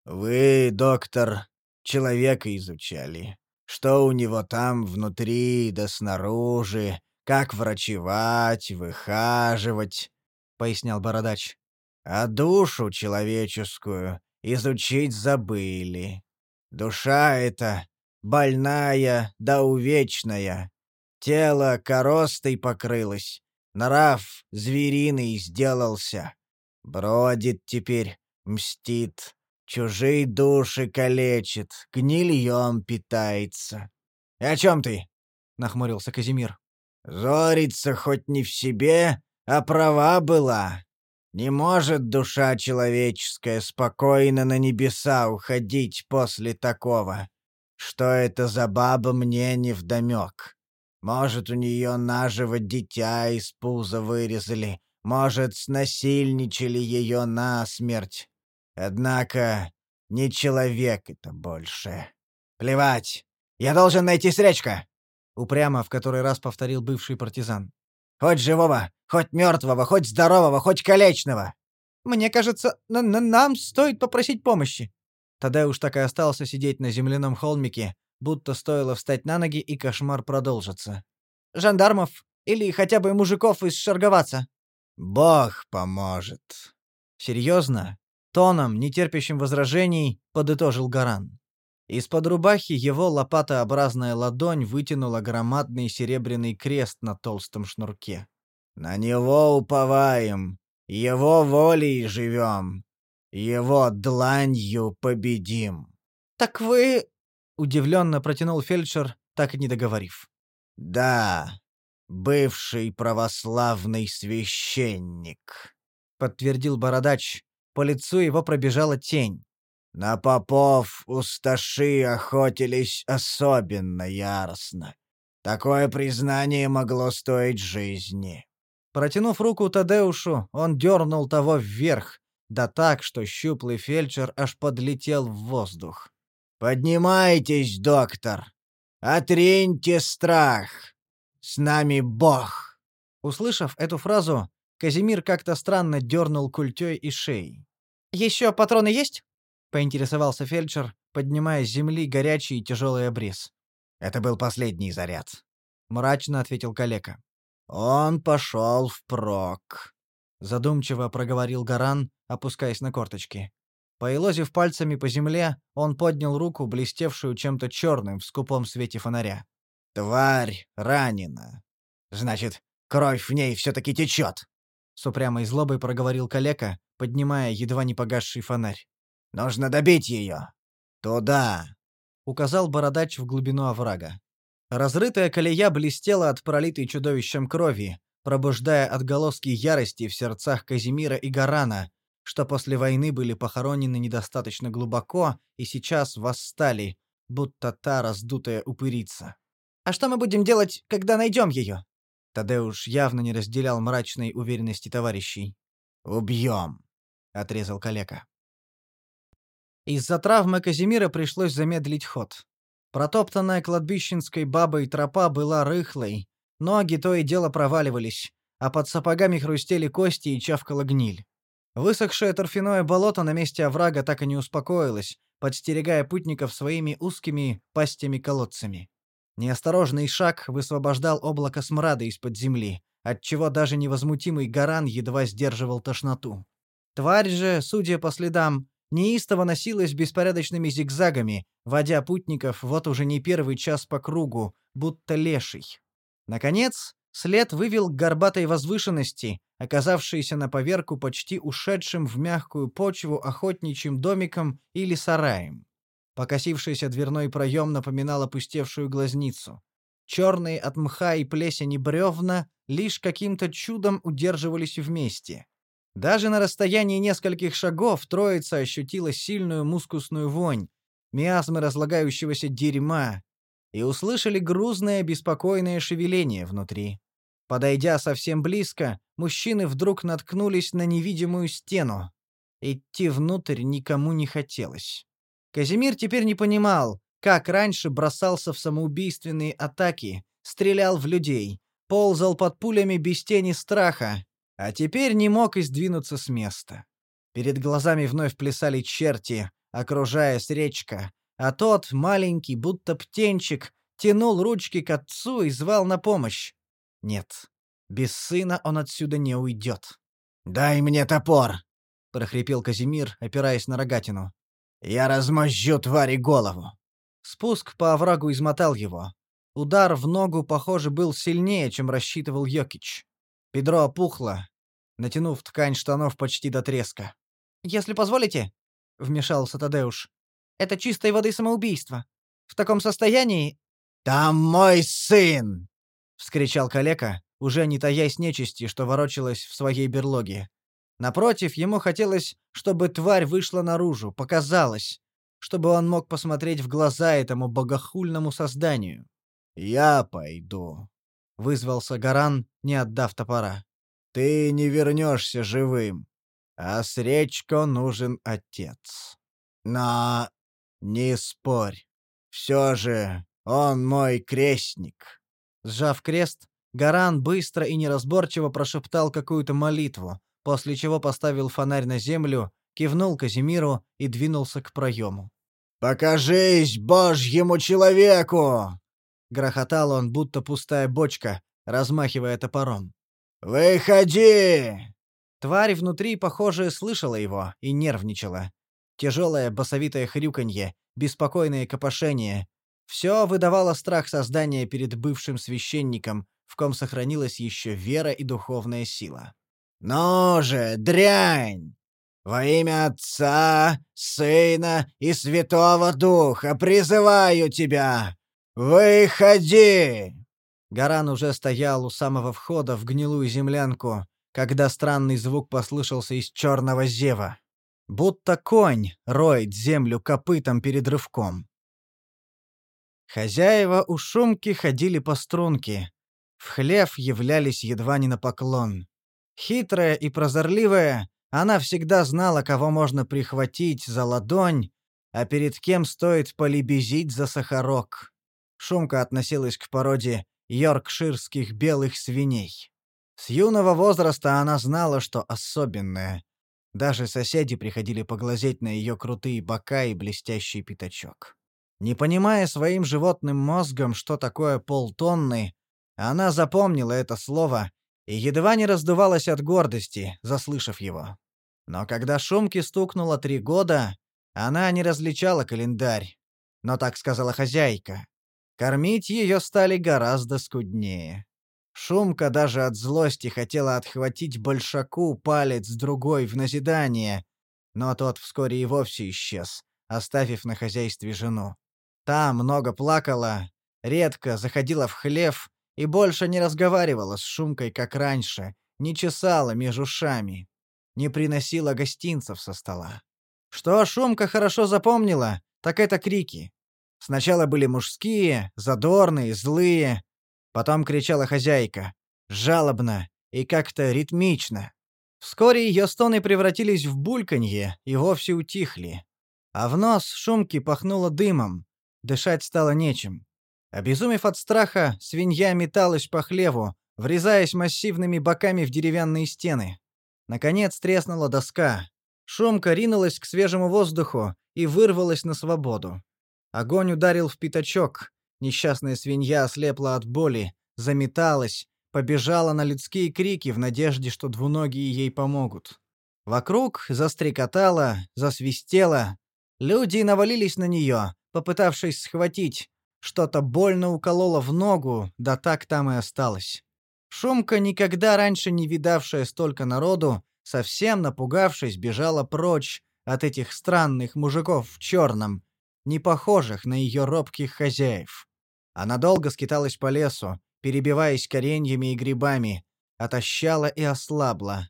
S4: «Вы, доктор, человека изучали. Что у него там внутри да снаружи, как врачевать, выхаживать», — пояснял бородач. «А душу человеческую изучить забыли. Душа эта больная да увечная. Тело коростой покрылось, нрав звериный сделался. Бродит теперь, мстит, чужие души калечит, гнильем питается. — о чем ты? — нахмурился Казимир. — Зорится хоть не в себе, а права была. Не может душа человеческая спокойно на небеса уходить после такого. Что это за баба мне невдомек. Может, у нее наживо дитя из пуза вырезали, может, снасильничали ее насмерть. Однако не человек это больше. Плевать. Я должен найти Сречка. Упрямо в который раз повторил бывший партизан. Хоть живого, хоть мертвого, хоть здорового, хоть калечного.
S3: Мне кажется, на -на нам стоит попросить помощи.
S1: уж так и остался сидеть на земляном холмике, будто стоило встать на ноги, и кошмар продолжится.
S3: Жандармов или хотя бы мужиков из Шарговаца.
S4: Бог поможет.
S1: Серьезно, тоном, нетерпящим возражений, подытожил Гаран. Из-под рубахи его лопатообразная ладонь вытянула громадный серебряный крест на толстом шнурке.
S4: «На него уповаем, его волей живем, его дланью победим».
S3: «Так вы...»
S1: — удивленно протянул фельдшер, так и не договорив.
S4: «Да, бывший православный священник», —
S1: подтвердил бородач. По лицу его пробежала тень.
S4: На попов усташи охотились особенно яростно. Такое признание могло стоить жизни.
S1: Протянув руку Тадеушу, он дернул того вверх, да так, что щуплый фельдшер аж подлетел в воздух.
S4: «Поднимайтесь, доктор! Отриньте страх! С нами Бог!»
S1: Услышав эту фразу, Казимир как-то странно дернул культей и шеей.
S3: «Еще патроны есть?»
S1: — поинтересовался фельдшер, поднимая с земли горячий и тяжелый обрез.
S4: «Это был последний заряд», —
S1: мрачно ответил калека.
S4: «Он пошел впрок», —
S1: задумчиво проговорил Гаран, опускаясь на корточки. Поелозив пальцами по земле, он поднял руку, блестевшую чем-то черным в скупом свете фонаря.
S4: «Тварь ранена. Значит, кровь в ней все-таки течет!»
S1: С упрямой злобой проговорил калека, поднимая едва не погасший фонарь.
S4: Нужно добить ее. Туда!»
S1: — указал бородач в глубину оврага. Разрытая колея блестела от пролитой чудовищем крови, пробуждая отголоски ярости в сердцах Казимира и Гарана, что после войны были похоронены недостаточно глубоко и сейчас восстали, будто та раздутая упырица.
S3: «А что мы будем делать, когда найдем ее?»
S1: Тадеуш явно не разделял мрачной уверенности товарищей.
S4: «Убьем», — отрезал калека.
S1: Из-за травмы Казимира пришлось замедлить ход. Протоптанная кладбищенской бабой тропа была рыхлой, ноги то и дело проваливались, а под сапогами хрустели кости и чавкала гниль. Высохшее торфяное болото на месте оврага так и не успокоилось, подстерегая путников своими узкими пастями-колодцами. Неосторожный шаг высвобождал облако смрада из-под земли, отчего даже невозмутимый Гаран едва сдерживал тошноту. Тварь же, судя по следам, неистово носилась беспорядочными зигзагами, водя путников вот уже не первый час по кругу, будто леший. Наконец, след вывел к горбатой возвышенности, оказавшейся на поверку почти ушедшим в мягкую почву охотничьим домиком или сараем. Покосившийся дверной проем напоминал опустевшую глазницу. Черные от мха и плесени бревна лишь каким-то чудом удерживались вместе. Даже на расстоянии нескольких шагов троица ощутила сильную мускусную вонь, миазмы разлагающегося дерьма, и услышали грузное беспокойное шевеление внутри. Подойдя совсем близко, мужчины вдруг наткнулись на невидимую стену. Идти внутрь никому не хотелось. Казимир теперь не понимал, как раньше бросался в самоубийственные атаки, стрелял в людей, ползал под пулями без тени страха, а теперь не мог и сдвинуться с места. Перед глазами вновь плясали черти, окружая с речка, а тот, маленький, будто птенчик, тянул ручки к отцу и звал на помощь. Нет, без сына он отсюда не уйдет.
S4: «Дай мне топор!»
S1: — прохрипел Казимир, опираясь на рогатину.
S4: «Я размозжу твари голову!»
S1: Спуск по оврагу измотал его. Удар в ногу, похоже, был сильнее, чем рассчитывал Йокич. Бедро опухло, натянув ткань штанов почти до треска. «Если позволите», — вмешался Тадеуш, — «это чистой воды самоубийство. В таком состоянии...»
S4: «Там мой сын!»
S1: — вскричал калека, уже не таясь нечисти, что ворочалась в своей берлоге. Напротив, ему хотелось, чтобы тварь вышла наружу, показалась, чтобы он мог посмотреть в глаза этому богохульному созданию.
S4: «Я пойду», — вызвался Гаран, не отдав топора. «Ты не вернешься живым, а с речко нужен отец. Но не спорь, все же он мой крестник».
S1: Сжав крест, Гаран быстро и неразборчиво прошептал какую-то молитву, после чего поставил фонарь на землю, кивнул Казимиру и двинулся к проему.
S4: «Покажись божьему человеку!»
S1: Грохотал он, будто пустая бочка, размахивая топором.
S4: «Выходи!»
S1: Тварь внутри, похоже, слышала его и нервничала. Тяжелое басовитое хрюканье, беспокойное копошение. Все выдавало страх создания перед бывшим священником, в ком сохранилась еще вера и духовная сила.
S4: «Ну же, дрянь! Во имя Отца, Сына и Святого Духа призываю тебя! Выходи!»
S1: Гаран уже стоял у самого входа в гнилую землянку, когда странный звук послышался из черного зева. Будто конь роет землю копытом перед рывком. Хозяева у шумки ходили по струнке. В хлев являлись едва не на поклон. Хитрая и прозорливая, она всегда знала, кого можно прихватить за ладонь, а перед кем стоит полебезить за сахарок. Шумка относилась к породе йоркширских белых свиней. С юного возраста она знала, что особенное. Даже соседи приходили поглазеть на ее крутые бока и блестящий пятачок. Не понимая своим животным мозгом, что такое полтонны, она запомнила это слово и едва не раздувалась от гордости, заслышав его. Но когда Шумке стукнуло три года, она не различала календарь. Но так сказала хозяйка. Кормить ее стали гораздо скуднее. Шумка даже от злости хотела отхватить большаку палец другой в назидание, но тот вскоре и вовсе исчез, оставив на хозяйстве жену. Та много плакала, редко заходила в хлев и больше не разговаривала с Шумкой, как раньше, не чесала между ушами, не приносила гостинцев со стола. Что Шумка хорошо запомнила, так это крики. Сначала были мужские, задорные, злые. Потом кричала хозяйка. Жалобно и как-то ритмично. Вскоре ее стоны превратились в бульканье и вовсе утихли. А в нос шумки пахнуло дымом. Дышать стало нечем. Обезумев от страха, свинья металась по хлеву, врезаясь массивными боками в деревянные стены. Наконец треснула доска. Шумка ринулась к свежему воздуху и вырвалась на свободу. Огонь ударил в пятачок. Несчастная свинья ослепла от боли, заметалась, побежала на людские крики в надежде, что двуногие ей помогут. Вокруг застрекотало, засвистело. Люди навалились на нее, попытавшись схватить, что-то больно укололо в ногу, да так там и осталось. Шумка, никогда раньше не видавшая столько народу, совсем напугавшись, бежала прочь от этих странных мужиков в черном, не похожих на ее робких хозяев. Она долго скиталась по лесу, перебиваясь кореньями и грибами, отощала и ослабла.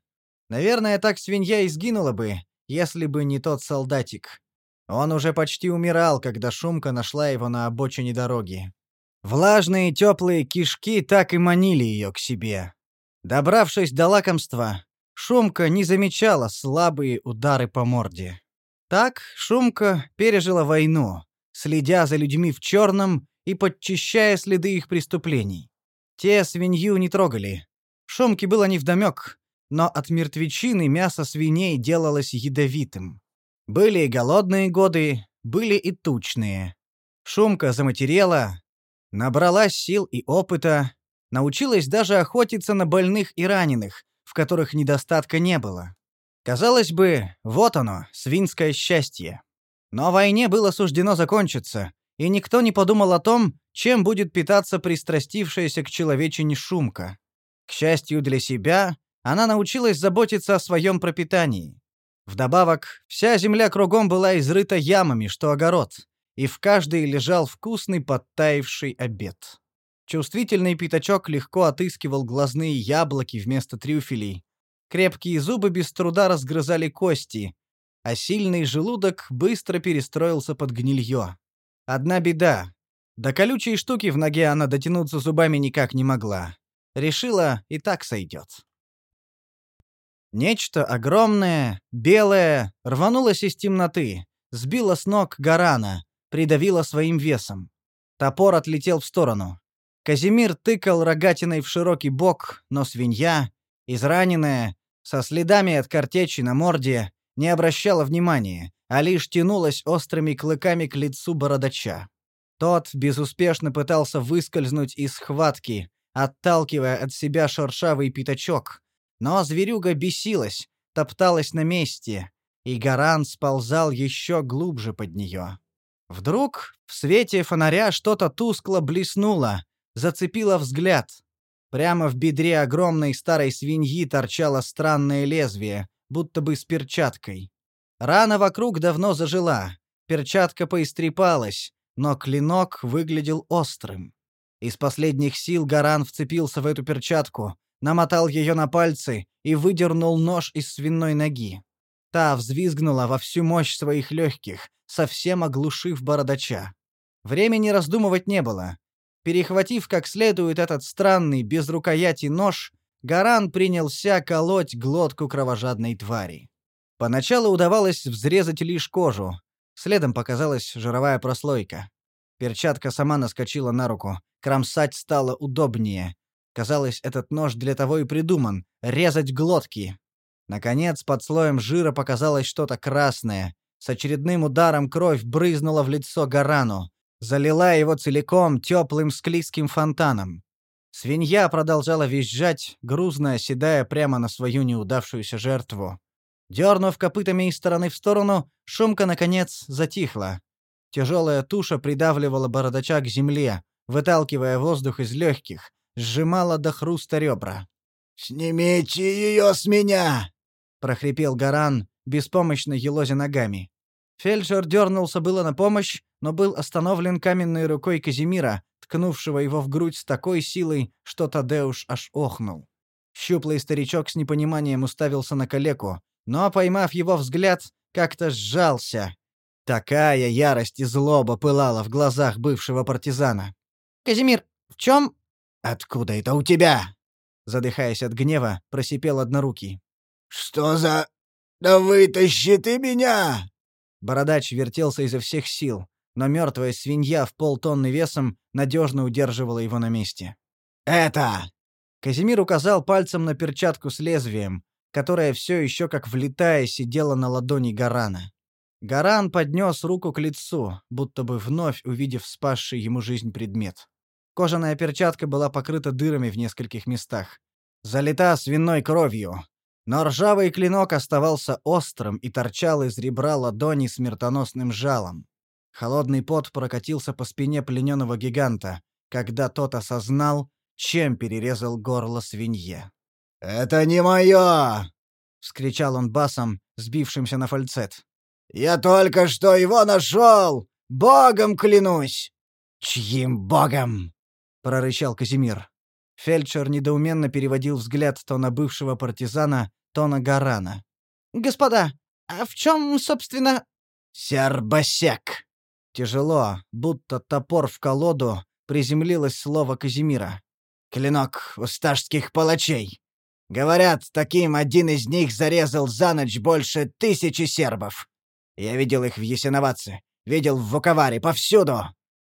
S1: Наверное, так свинья и сгинула бы, если бы не тот солдатик. Он уже почти умирал, когда Шумка нашла его на обочине дороги. Влажные теплые кишки так и манили ее к себе. Добравшись до лакомства, Шумка не замечала слабые удары по морде. Так Шумка пережила войну, следя за людьми в черном и подчищая следы их преступлений. Те свинью не трогали. Шумке было невдомек, но от мертвечины мясо свиней делалось ядовитым. Были и голодные годы, были и тучные. Шумка заматерела, набралась сил и опыта, научилась даже охотиться на больных и раненых, в которых недостатка не было. Казалось бы, вот оно, свинское счастье. Но войне было суждено закончиться, и никто не подумал о том, чем будет питаться пристрастившаяся к человечине шумка. К счастью для себя, она научилась заботиться о своем пропитании. Вдобавок, вся земля кругом была изрыта ямами, что огород, и в каждой лежал вкусный подтаивший обед. Чувствительный пятачок легко отыскивал глазные яблоки вместо трюфелей. Крепкие зубы без труда разгрызали кости, а сильный желудок быстро перестроился под гнилье. Одна беда. До колючей штуки в ноге она дотянуться зубами никак не могла. Решила, и так сойдет. Нечто огромное, белое, рванулось из темноты, сбило с ног Гарана, придавило своим весом. Топор отлетел в сторону. Казимир тыкал рогатиной в широкий бок, но свинья, израненная, со следами от картечи на морде, не обращала внимания, а лишь тянулась острыми клыками к лицу бородача. Тот безуспешно пытался выскользнуть из схватки, отталкивая от себя шершавый пятачок, но зверюга бесилась, топталась на месте, и Гаран сползал еще глубже под нее. Вдруг в свете фонаря что-то тускло блеснуло, зацепило взгляд. Прямо в бедре огромной старой свиньи торчало странное лезвие, будто бы с перчаткой. Рана вокруг давно зажила, перчатка поистрепалась, но клинок выглядел острым. Из последних сил Гаран вцепился в эту перчатку, намотал ее на пальцы и выдернул нож из свиной ноги. Та взвизгнула во всю мощь своих легких, совсем оглушив бородача. Времени раздумывать не было. Перехватив как следует этот странный, без рукояти нож, Гаран принялся колоть глотку кровожадной твари. Поначалу удавалось взрезать лишь кожу. Следом показалась жировая прослойка. Перчатка сама наскочила на руку. Кромсать стало удобнее. Казалось, этот нож для того и придуман — резать глотки. Наконец, под слоем жира показалось что-то красное. С очередным ударом кровь брызнула в лицо Гарану залила его целиком теплым склизким фонтаном. Свинья продолжала визжать, грузно оседая прямо на свою неудавшуюся жертву. Дернув копытами из стороны в сторону, шумка, наконец, затихла. Тяжелая туша придавливала бородача к земле, выталкивая воздух из легких, сжимала до хруста ребра.
S4: «Снимите ее с меня!» — прохрипел
S1: Гаран, беспомощно елозя ногами. Фельдшер дернулся было на помощь, но был остановлен каменной рукой Казимира, ткнувшего его в грудь с такой силой, что Тадеуш аж охнул. Щуплый старичок с непониманием уставился на калеку, но, поймав его взгляд, как-то сжался. Такая ярость и злоба пылала в глазах бывшего партизана. «Казимир, в чем...»
S4: «Откуда это у тебя?»
S1: Задыхаясь от гнева, просипел однорукий.
S4: «Что за... Да вытащи ты меня!»
S1: Бородач вертелся изо всех сил, но мертвая свинья в полтонны весом надежно удерживала его на месте.
S4: «Это!»
S1: Казимир указал пальцем на перчатку с лезвием, которая все еще как влетая сидела на ладони Гарана. Гаран поднес руку к лицу, будто бы вновь увидев спасший ему жизнь предмет. Кожаная перчатка была покрыта дырами в нескольких местах. Залита свиной кровью, но ржавый клинок оставался острым и торчал из ребра ладони смертоносным жалом. Холодный пот прокатился по спине плененного гиганта, когда тот осознал, чем перерезал горло свинье.
S4: «Это не мое!» — вскричал
S1: он басом, сбившимся на фальцет.
S4: «Я только что его нашел! Богом клянусь!»
S1: «Чьим богом?» — прорычал Казимир. Фельдшер недоуменно переводил взгляд то на бывшего партизана, Тона Гарана. «Господа, а в чем, собственно...»
S4: «Сербосек!»
S1: Тяжело, будто топор в колоду, приземлилось слово Казимира.
S4: «Клинок усташских палачей. Говорят, таким один из них зарезал за ночь больше тысячи сербов. Я видел их в Ясиноватце, видел в Вуковаре, повсюду.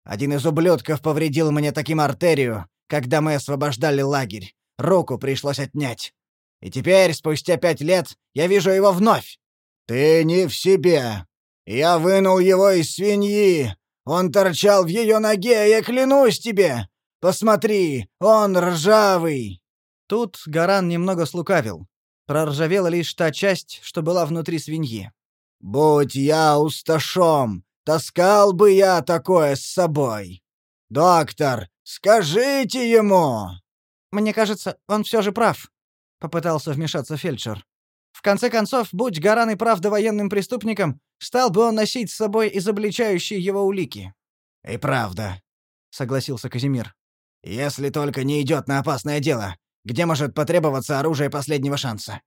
S4: Один из ублюдков повредил мне таким артерию, когда мы освобождали лагерь. Руку пришлось отнять. И теперь, спустя пять лет, я вижу его вновь. Ты не в себе. Я вынул его из свиньи. Он торчал в ее ноге, я клянусь тебе. Посмотри, он ржавый.
S1: Тут Гаран немного слукавил. Проржавела лишь та часть, что была внутри свиньи.
S4: «Будь я усташом, таскал бы я такое с собой. Доктор, скажите ему!»
S3: «Мне кажется, он все же прав», — попытался вмешаться фельдшер. «В конце концов, будь Гаран и правда военным преступником, стал бы он носить с собой изобличающие его улики».
S4: «И правда», — согласился Казимир. «Если только не идет на опасное дело, где может потребоваться оружие последнего шанса.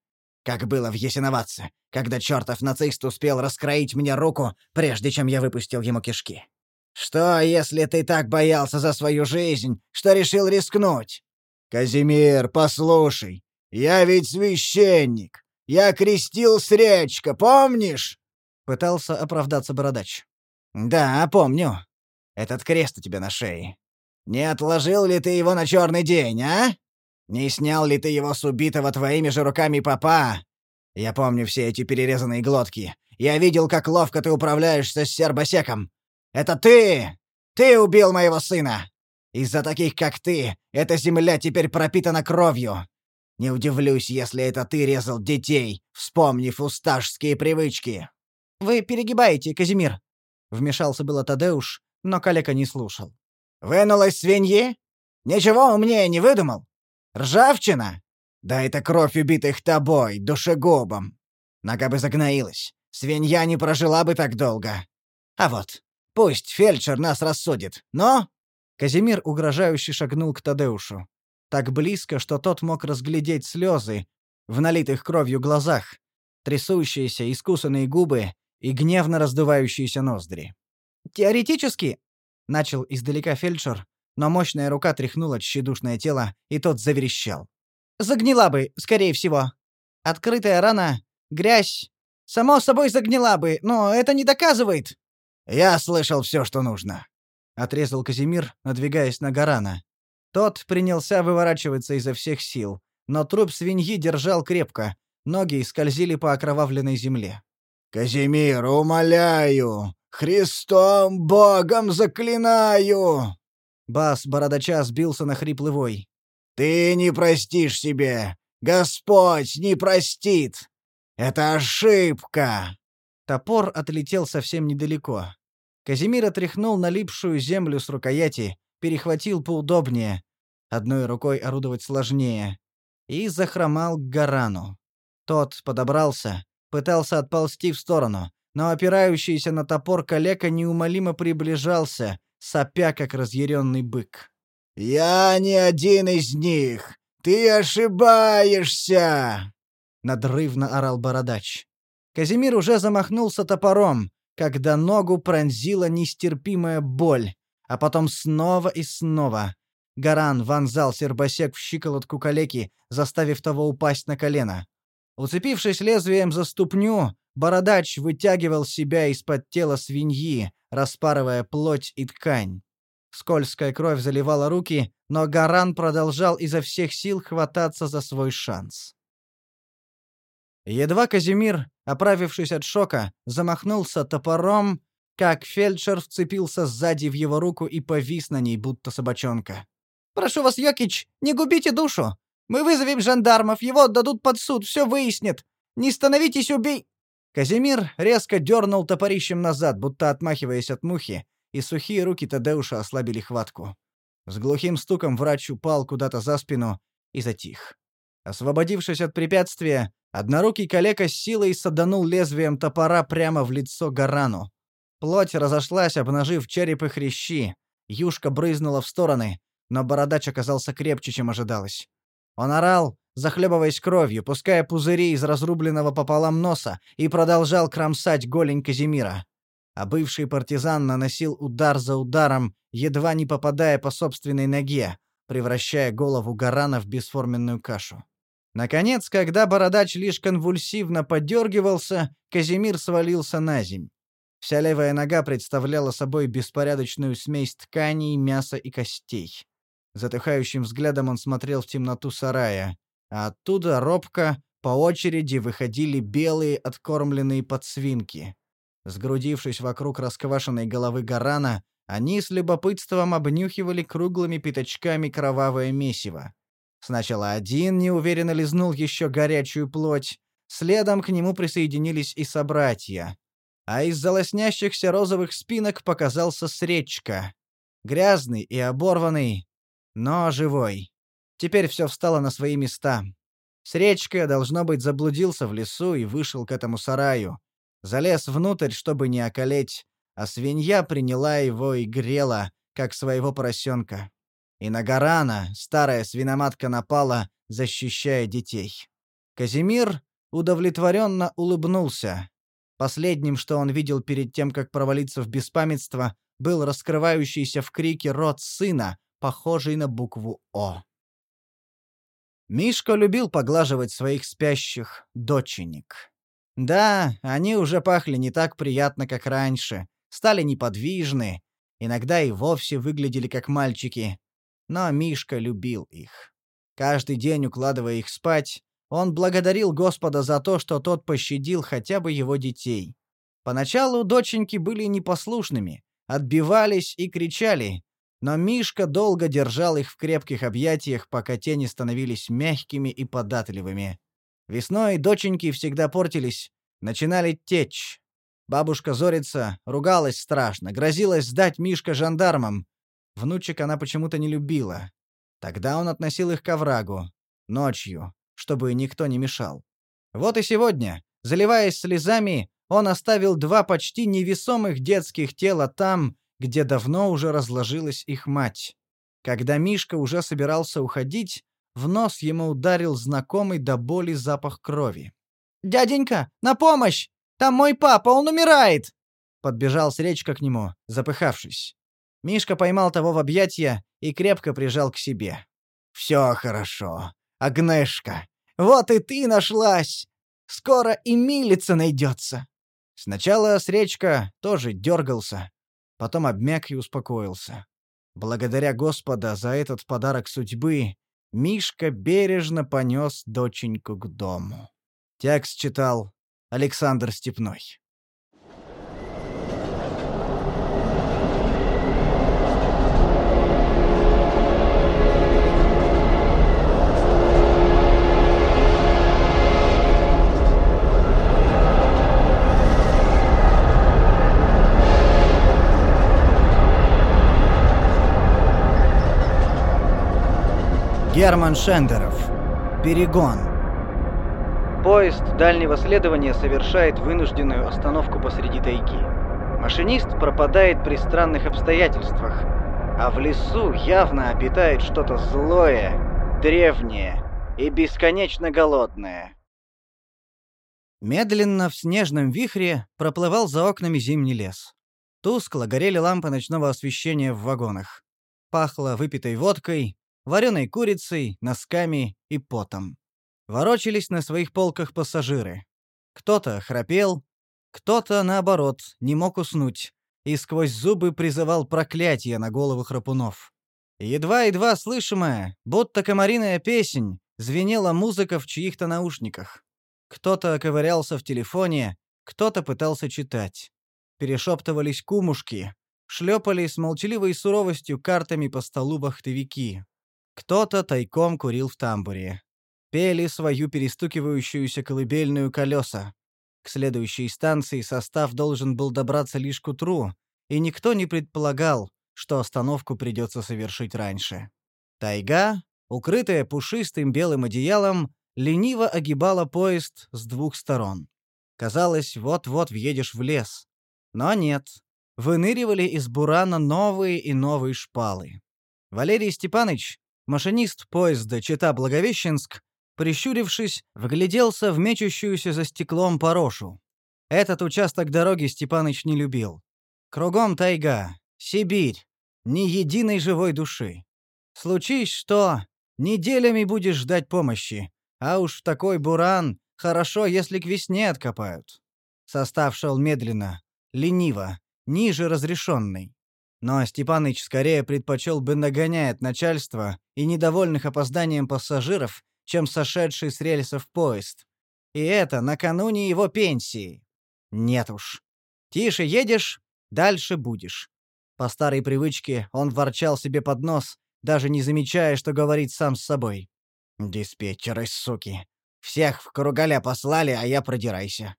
S4: Как было в Ясиноватце, когда чертов нацист успел раскроить мне руку, прежде чем я выпустил ему кишки. Что, если ты так боялся за свою жизнь, что решил рискнуть? Казимир, послушай, я ведь священник. Я крестил с речка, помнишь? Пытался оправдаться бородач. Да, помню. Этот крест у тебя на шее. Не отложил ли ты его на черный день, а? Не снял ли ты его с убитого твоими же руками папа? Я помню все эти перерезанные глотки. Я видел, как ловко ты управляешься с сербосеком. Это ты! Ты убил моего сына! Из-за таких, как ты, эта земля теперь пропитана кровью. Не удивлюсь, если это ты резал детей, вспомнив усташские привычки.
S3: Вы перегибаете, Казимир, вмешался было Тадеуш, но калека не слушал.
S4: Вынул из свиньи? Ничего умнее не выдумал? Ржавчина? Да это кровь убитых тобой, душегубом. Нога бы загноилась. Свинья не прожила бы так долго. А вот, пусть фельдшер нас рассудит, но...»
S1: Казимир угрожающе шагнул к Тадеушу. Так близко, что тот мог разглядеть слезы в налитых кровью глазах, трясущиеся, искусанные губы и гневно раздувающиеся ноздри.
S3: «Теоретически», — начал издалека фельдшер, но мощная рука тряхнула тщедушное тело, и тот заверещал. «Загнила бы, скорее всего. Открытая рана, грязь. Само собой загнила бы, но это не доказывает».
S4: «Я слышал все, что нужно», —
S1: отрезал Казимир, надвигаясь на Гарана. Тот принялся выворачиваться изо всех сил, но труп свиньи держал крепко, ноги скользили по окровавленной земле.
S4: «Казимир, умоляю! Христом Богом заклинаю!»
S1: Бас бородача сбился на хриплый вой.
S4: «Ты не простишь себе! Господь не простит! Это ошибка!»
S1: Топор отлетел совсем недалеко. Казимир отряхнул налипшую землю с рукояти, перехватил поудобнее, одной рукой орудовать сложнее, и захромал к Гарану. Тот подобрался, пытался отползти в сторону, но опирающийся на топор калека неумолимо приближался, сопя, как разъяренный бык.
S4: «Я не один из них! Ты ошибаешься!»
S1: Надрывно орал бородач. Казимир уже замахнулся топором, когда ногу пронзила нестерпимая боль, а потом снова и снова. Гаран вонзал сербосек в щиколотку калеки, заставив того упасть на колено. Уцепившись лезвием за ступню, бородач вытягивал себя из-под тела свиньи, распарывая плоть и ткань. Скользкая кровь заливала руки, но Гаран продолжал изо всех сил хвататься за свой шанс. Едва Казимир, оправившись от шока, замахнулся топором, как фельдшер вцепился сзади в его руку и повис на ней, будто собачонка.
S3: «Прошу вас, Йокич, не губите душу! Мы вызовем жандармов, его отдадут под суд, все выяснят! Не становитесь убей...»
S1: Казимир резко дернул топорищем назад, будто отмахиваясь от мухи, и сухие руки Тадеуша ослабили хватку. С глухим стуком врач упал куда-то за спину и затих. Освободившись от препятствия, однорукий калека с силой саданул лезвием топора прямо в лицо Гарану. Плоть разошлась, обнажив череп и хрящи. Юшка брызнула в стороны, но бородач оказался крепче, чем ожидалось. Он орал, захлебываясь кровью, пуская пузыри из разрубленного пополам носа, и продолжал кромсать голень Казимира. а бывший партизан наносил удар за ударом, едва не попадая по собственной ноге, превращая голову Гарана в бесформенную кашу. Наконец, когда бородач лишь конвульсивно подергивался, Казимир свалился на земь. Вся левая нога представляла собой беспорядочную смесь тканей, мяса и костей. Затыхающим взглядом он смотрел в темноту сарая, а оттуда робко, по очереди выходили белые откормленные подсвинки. Сгрудившись вокруг расквашенной головы Гарана, они с любопытством обнюхивали круглыми пятачками кровавое месиво. Сначала один неуверенно лизнул еще горячую плоть, следом к нему присоединились и собратья. А из-за лоснящихся розовых спинок показался Сречка. Грязный и оборванный, но живой. Теперь все встало на свои места. Сречка, должно быть, заблудился в лесу и вышел к этому сараю. Залез внутрь, чтобы не околеть, а свинья приняла его и грела, как своего поросенка. И на Гарана старая свиноматка напала, защищая детей. Казимир удовлетворенно улыбнулся. Последним, что он видел перед тем, как провалиться в беспамятство, был раскрывающийся в крике рот сына, похожий на букву «О». Мишка любил поглаживать своих спящих доченек. Да, они уже пахли не так приятно, как раньше, стали неподвижны, иногда и вовсе выглядели как мальчики, но Мишка любил их. Каждый день, укладывая их спать, он благодарил Господа за то, что тот пощадил хотя бы его детей. Поначалу доченьки были непослушными, отбивались и кричали, но Мишка долго держал их в крепких объятиях, пока те не становились мягкими и податливыми. Весной доченьки всегда портились, начинали течь. Бабушка Зорица ругалась страшно, грозилась сдать Мишка жандармам, Внучек она почему-то не любила. Тогда он относил их к оврагу. Ночью, чтобы никто не мешал. Вот и сегодня, заливаясь слезами, он оставил два почти невесомых детских тела там, где давно уже разложилась их мать. Когда Мишка уже собирался уходить, в нос ему ударил знакомый до боли запах крови. «Дяденька, на помощь! Там мой папа, он умирает!» Подбежал Сречка к нему, запыхавшись. Мишка поймал того в объятия и крепко прижал к себе. «Все хорошо. Агнешка. Вот и ты нашлась! Скоро и милица найдется!» Сначала Сречка тоже дергался, потом обмяк и успокоился. Благодаря Господа за этот подарок судьбы, Мишка бережно понес доченьку к дому. Текст читал Александр Степной. Герман Шендеров. Перегон.
S2: Поезд дальнего следования совершает вынужденную остановку посреди тайги. Машинист пропадает при странных обстоятельствах, а в лесу явно обитает что-то злое, древнее и бесконечно голодное.
S1: Медленно в снежном вихре проплывал за окнами зимний лес. Тускло горели лампы ночного освещения в вагонах. Пахло выпитой водкой, вареной курицей, носками и потом. Ворочались на своих полках пассажиры. Кто-то храпел, кто-то, наоборот, не мог уснуть и сквозь зубы призывал проклятие на голову храпунов. Едва-едва слышимая, будто комариная песнь, звенела музыка в чьих-то наушниках. Кто-то ковырялся в телефоне, кто-то пытался читать. Перешептывались кумушки, шлепали с молчаливой суровостью картами по столу бахтовики. Кто-то тайком курил в тамбуре. Пели свою перестукивающуюся колыбельную колеса. К следующей станции состав должен был добраться лишь к утру, и никто не предполагал, что остановку придется совершить раньше. Тайга, укрытая пушистым белым одеялом, лениво огибала поезд с двух сторон. Казалось, вот-вот въедешь в лес. Но нет. Выныривали из бурана новые и новые шпалы. Валерий Степанович, Машинист поезда Чита-Благовещенск, прищурившись, вгляделся в мечущуюся за стеклом порошу. Этот участок дороги Степаныч не любил. Кругом тайга, Сибирь, ни единой живой души. Случись что, неделями будешь ждать помощи, а уж в такой буран хорошо, если к весне откопают. Состав шел медленно, лениво, ниже разрешенный. Но Степаныч скорее предпочел бы нагонять начальство и недовольных опозданием пассажиров, чем сошедший с рельсов поезд. И это накануне его пенсии. Нет уж. Тише едешь, дальше будешь. По старой привычке он ворчал себе под нос, даже не замечая, что говорит сам с собой. «Диспетчеры, суки! Всех в кругаля послали, а я продирайся.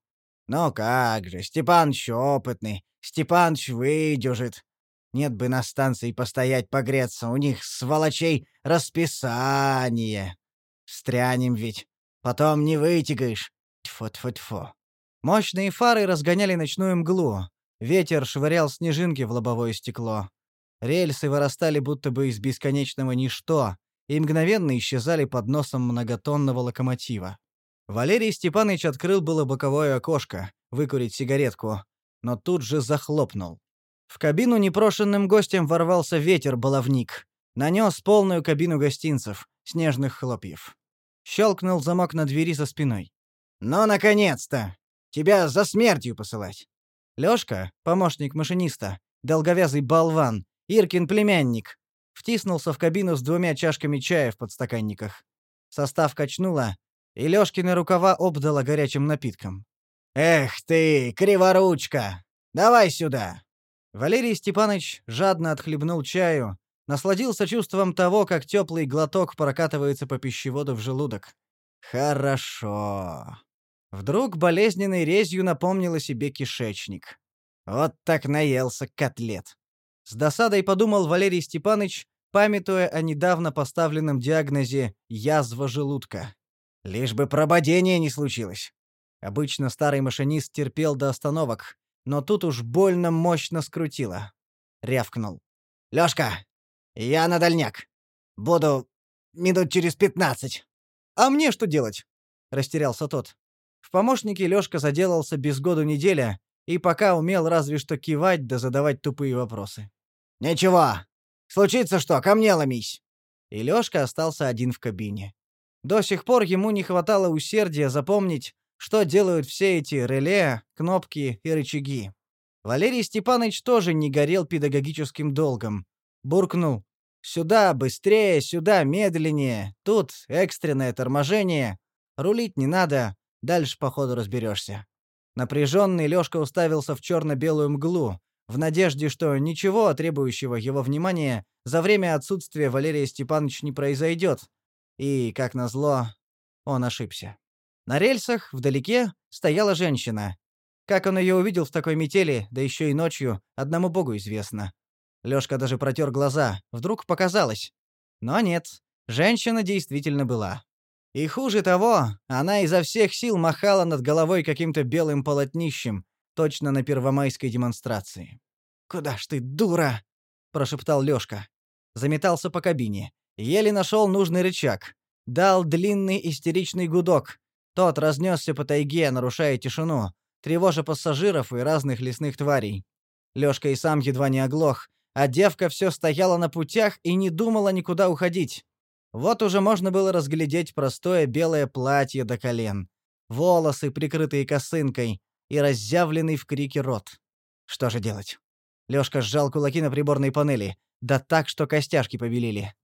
S1: Ну как же, Степаныч опытный, Степаныч выдержит. Нет бы на станции постоять погреться, у них, сволочей, расписание. Стрянем ведь. Потом не вытягаешь. Тьфу-тьфу-тьфу. Мощные фары разгоняли ночную мглу. Ветер швырял снежинки в лобовое стекло. Рельсы вырастали будто бы из бесконечного ничто и мгновенно исчезали под носом многотонного локомотива. Валерий Степанович открыл было боковое окошко, выкурить сигаретку, но тут же захлопнул. В кабину непрошенным гостем ворвался ветер-баловник. Нанес полную кабину гостинцев, снежных хлопьев. Щелкнул замок на двери за спиной. «Ну, наконец-то! Тебя за смертью посылать!» Лёшка, помощник машиниста, долговязый болван, Иркин племянник, втиснулся в кабину с двумя чашками чая в подстаканниках. Состав качнула, и Лёшкины рукава обдала горячим напитком. «Эх ты, криворучка! Давай сюда!» Валерий Степанович жадно отхлебнул чаю, насладился чувством того, как теплый глоток прокатывается по пищеводу в желудок. Хорошо. Вдруг болезненной резью напомнил о себе кишечник. Вот так наелся котлет. С досадой подумал Валерий Степанович, памятуя о недавно поставленном диагнозе «язва желудка». Лишь бы прободение не случилось. Обычно старый машинист терпел до остановок, но тут уж больно мощно скрутило. Рявкнул. «Лёшка, я на дальняк. Буду минут через пятнадцать». «А мне что делать?» — растерялся тот. В помощнике Лёшка заделался без году неделя и пока умел разве что кивать да задавать тупые вопросы. «Ничего. Случится что, ко мне ломись». И Лёшка остался один в кабине. До сих пор ему не хватало усердия запомнить, что делают все эти реле, кнопки и рычаги. Валерий Степанович тоже не горел педагогическим долгом. Буркнул. «Сюда быстрее, сюда медленнее, тут экстренное торможение. Рулить не надо, дальше по ходу разберешься». Напряженный Лёшка уставился в черно-белую мглу, в надежде, что ничего, требующего его внимания, за время отсутствия Валерия Степановича не произойдет. И, как назло, он ошибся. На рельсах, вдалеке, стояла женщина. Как он ее увидел в такой метели, да еще и ночью, одному богу известно. Лёшка даже протер глаза, вдруг показалось. Но нет, женщина действительно была. И хуже того, она изо всех сил махала над головой каким-то белым полотнищем, точно на первомайской демонстрации. «Куда ж ты, дура?» – прошептал Лёшка. Заметался по кабине. Еле нашел нужный рычаг. Дал длинный истеричный гудок, тот разнесся по тайге, нарушая тишину, тревожа пассажиров и разных лесных тварей. Лёшка и сам едва не оглох, а девка все стояла на путях и не думала никуда уходить. Вот уже можно было разглядеть простое белое платье до колен, волосы, прикрытые косынкой, и разъявленный в крике рот. Что же делать? Лёшка сжал кулаки на приборной панели, да так, что костяшки побелели.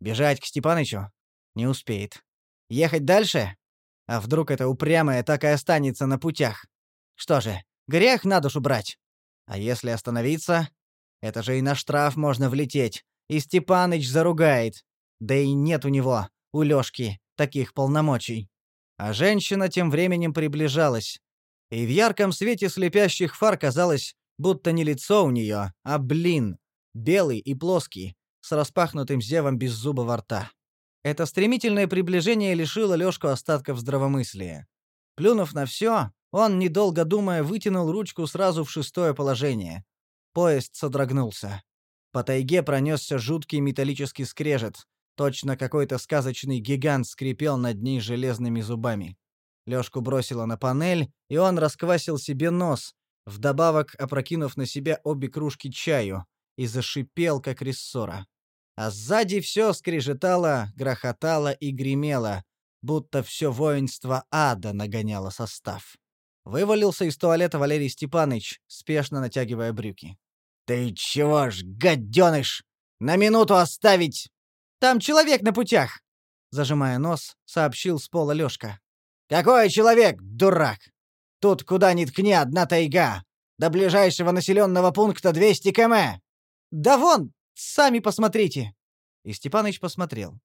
S1: Бежать к Степанычу? Не успеет. Ехать дальше? А вдруг это упрямое так и останется на путях? Что же, грех на душу брать. А если остановиться? Это же и на штраф можно влететь. И Степаныч заругает. Да и нет у него, у Лёшки, таких полномочий. А женщина тем временем приближалась. И в ярком свете слепящих фар казалось, будто не лицо у нее, а блин, белый и плоский, с распахнутым зевом беззубого рта. Это стремительное приближение лишило Лёшку остатков здравомыслия. Плюнув на всё, он, недолго думая, вытянул ручку сразу в шестое положение. Поезд содрогнулся. По тайге пронёсся жуткий металлический скрежет. Точно какой-то сказочный гигант скрипел над ней железными зубами. Лёшку бросило на панель, и он расквасил себе нос, вдобавок опрокинув на себя обе кружки чаю, и зашипел, как рессора. А сзади все скрежетало, грохотало и гремело, будто все воинство ада нагоняло состав. Вывалился из туалета Валерий Степаныч, спешно натягивая брюки.
S4: «Ты чего ж, гаденыш? На минуту оставить!»
S3: «Там человек на путях!» Зажимая нос, сообщил с пола Лёшка.
S4: «Какой человек, дурак? Тут куда ни ткни одна тайга. До ближайшего населенного пункта 200 км!»
S3: «Да вон! Сами посмотрите!»
S1: И Степаныч посмотрел.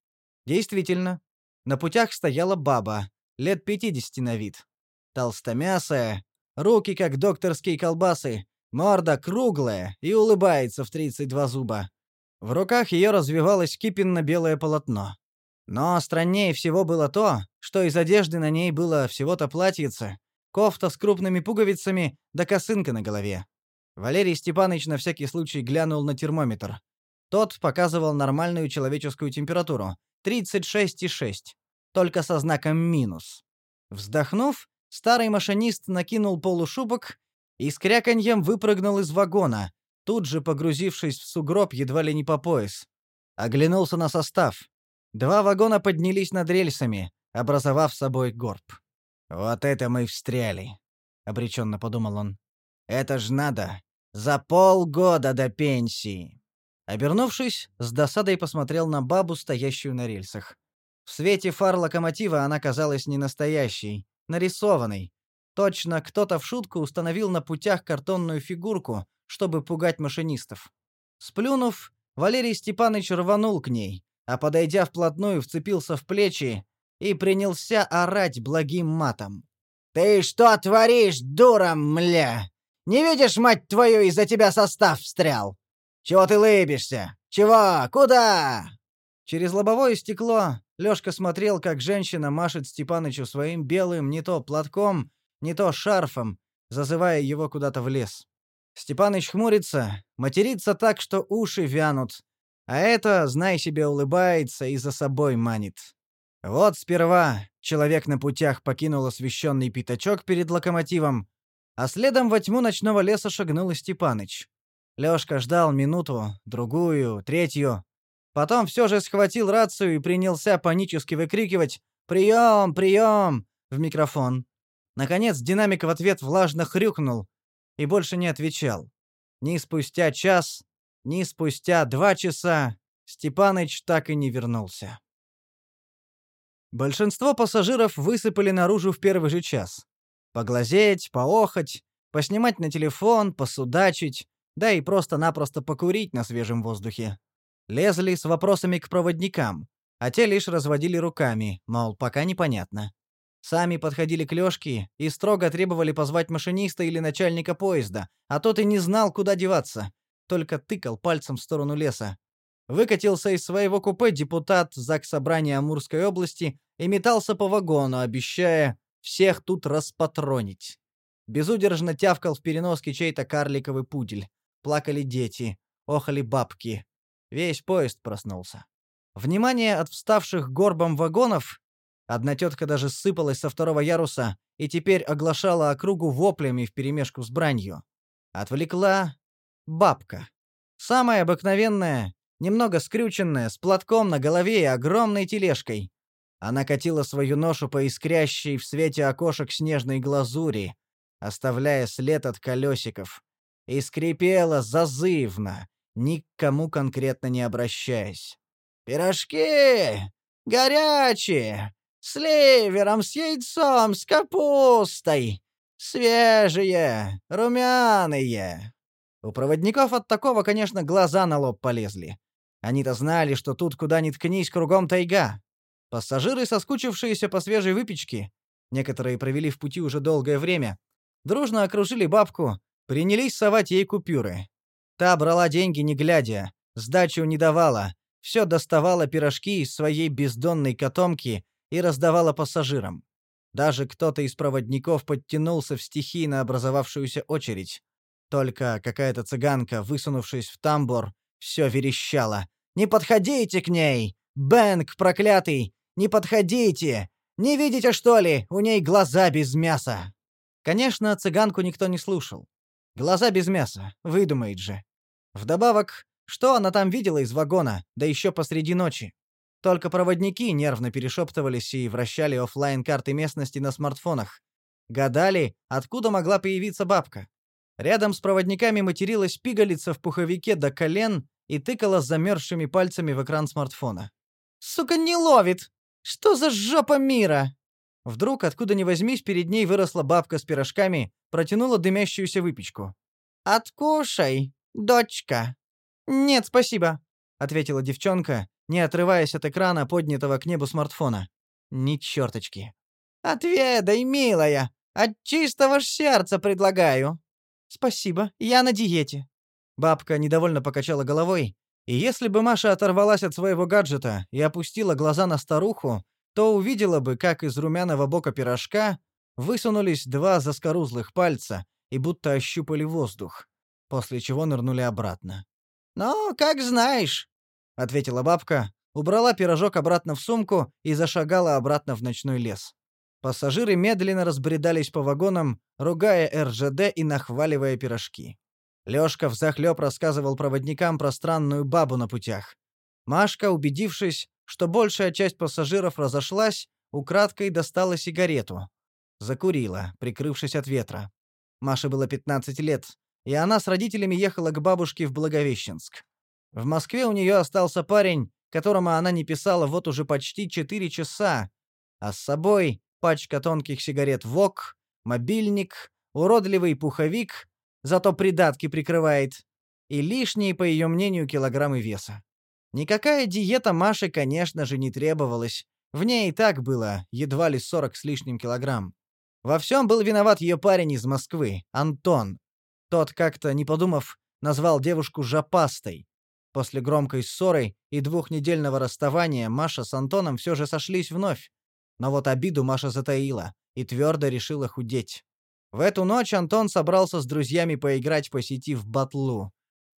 S1: Действительно, на путях стояла баба, лет пятидесяти на вид. Толстомясая, руки как докторские колбасы, морда круглая и улыбается в тридцать два зуба. В руках ее развивалось кипенно-белое полотно. Но страннее всего было то, что из одежды на ней было всего-то платьице, кофта с крупными пуговицами да косынка на голове. Валерий Степанович на всякий случай глянул на термометр. Тот показывал нормальную человеческую температуру — 36,6, только со знаком минус. Вздохнув, старый машинист накинул полушубок и с кряканьем выпрыгнул из вагона, тут же погрузившись в сугроб едва ли не по пояс. Оглянулся на состав. Два вагона поднялись над рельсами, образовав собой горб. «Вот это мы встряли», — обреченно подумал он. «Это ж надо! За полгода до пенсии!» Обернувшись, с досадой посмотрел на бабу, стоящую на рельсах. В свете фар локомотива она казалась не настоящей, нарисованной. Точно кто-то в шутку установил на путях картонную фигурку, чтобы пугать машинистов. Сплюнув, Валерий Степанович рванул к ней, а подойдя вплотную, вцепился в плечи и принялся орать благим матом.
S4: «Ты что творишь, дура, мля? Не видишь, мать твою, из-за тебя состав встрял? Чего ты лыбишься? Чего? Куда?»
S1: Через лобовое стекло Лёшка смотрел, как женщина машет Степанычу своим белым не то платком, не то шарфом, зазывая его куда-то в лес. Степаныч хмурится, матерится так, что уши вянут, а это, знай себе, улыбается и за собой манит. Вот сперва человек на путях покинул освещенный пятачок перед локомотивом, а следом во тьму ночного леса шагнул и Степаныч. Лёшка ждал минуту, другую, третью. Потом все же схватил рацию и принялся панически выкрикивать «Прием! Прием!» в микрофон. Наконец динамик в ответ влажно хрюкнул и больше не отвечал. Ни спустя час, ни спустя два часа Степаныч так и не вернулся. Большинство пассажиров высыпали наружу в первый же час. Поглазеть, поохать, поснимать на телефон, посудачить, да и просто-напросто покурить на свежем воздухе. Лезли с вопросами к проводникам, а те лишь разводили руками, мол, пока непонятно. Сами подходили к Лёшке и строго требовали позвать машиниста или начальника поезда, а тот и не знал, куда деваться, только тыкал пальцем в сторону леса. Выкатился из своего купе депутат Заксобрания Амурской области и метался по вагону, обещая всех тут распатронить. Безудержно тявкал в переноске чей-то карликовый пудель. Плакали дети, охали бабки. Весь поезд проснулся. Внимание от вставших горбом вагонов Одна тетка даже сыпалась со второго яруса и теперь оглашала округу воплями вперемешку с бранью. Отвлекла бабка. Самая обыкновенная, немного скрюченная, с платком на голове и огромной тележкой. Она катила свою ношу по искрящей в свете окошек снежной глазури, оставляя след от колесиков, и скрипела зазывно, никому конкретно не обращаясь. «Пирожки! Горячие! С ливером, с яйцом, с капустой! Свежие, румяные!» У проводников от такого, конечно, глаза на лоб полезли. Они-то знали, что тут куда ни ткнись, кругом тайга. Пассажиры, соскучившиеся по свежей выпечке, некоторые провели в пути уже долгое время, дружно окружили бабку, принялись совать ей купюры. Та брала деньги не глядя, сдачу не давала, все доставала пирожки из своей бездонной котомки и раздавала пассажирам. Даже кто-то из проводников подтянулся в стихийно образовавшуюся очередь. Только какая-то цыганка, высунувшись в тамбур, все верещала. «Не подходите к ней! Бэнк проклятый! Не подходите!
S3: Не видите, что ли? У ней глаза без мяса!» Конечно, цыганку никто не слушал. Глаза без мяса, выдумает же. Вдобавок, что она там видела из вагона, да еще посреди ночи? Только проводники нервно перешептывались и вращали оффлайн карты местности на смартфонах. Гадали, откуда могла появиться бабка. Рядом с проводниками материлась пигалица в пуховике до колен и тыкала замерзшими пальцами в экран смартфона. «Сука, не ловит! Что за жопа мира?» Вдруг, откуда ни возьмись, перед ней выросла бабка с пирожками, протянула дымящуюся выпечку. «Откушай, дочка». «Нет, спасибо», — ответила девчонка, не отрываясь от экрана, поднятого к небу смартфона. Ни черточки. «Отведай, милая! От чистого ж сердца предлагаю!» «Спасибо, я на диете». Бабка недовольно покачала головой, и если бы Маша оторвалась от своего гаджета и опустила глаза на старуху, то увидела бы, как из румяного бока пирожка высунулись два заскорузлых пальца и будто ощупали воздух, после чего нырнули обратно. «Ну, как знаешь», — ответила бабка, убрала пирожок обратно в сумку и зашагала обратно в ночной лес. Пассажиры медленно разбредались по вагонам, ругая РЖД и нахваливая пирожки. Лёшка взахлёб рассказывал проводникам про странную бабу на путях. Машка, убедившись, что большая часть пассажиров разошлась, украдкой достала сигарету. Закурила, прикрывшись от ветра. Маше было 15 лет, и она с родителями ехала к бабушке в Благовещенск. В Москве у неё остался парень, которому она не писала вот уже почти 4 часа, а с собой пачка тонких сигарет ВОК, мобильник, уродливый пуховик, зато придатки прикрывает, и лишние, по ее мнению, килограммы веса. Никакая диета Маше, конечно же, не требовалась. В ней и так было едва ли 40 с лишним килограмм. Во всем был виноват ее парень из Москвы, Антон. Тот, как-то, не подумав, назвал девушку «жопастой». После громкой ссоры и двухнедельного расставания Маша с Антоном все же сошлись вновь, но вот обиду Маша затаила и твердо решила худеть. В эту ночь Антон собрался с друзьями поиграть по сети в батлу.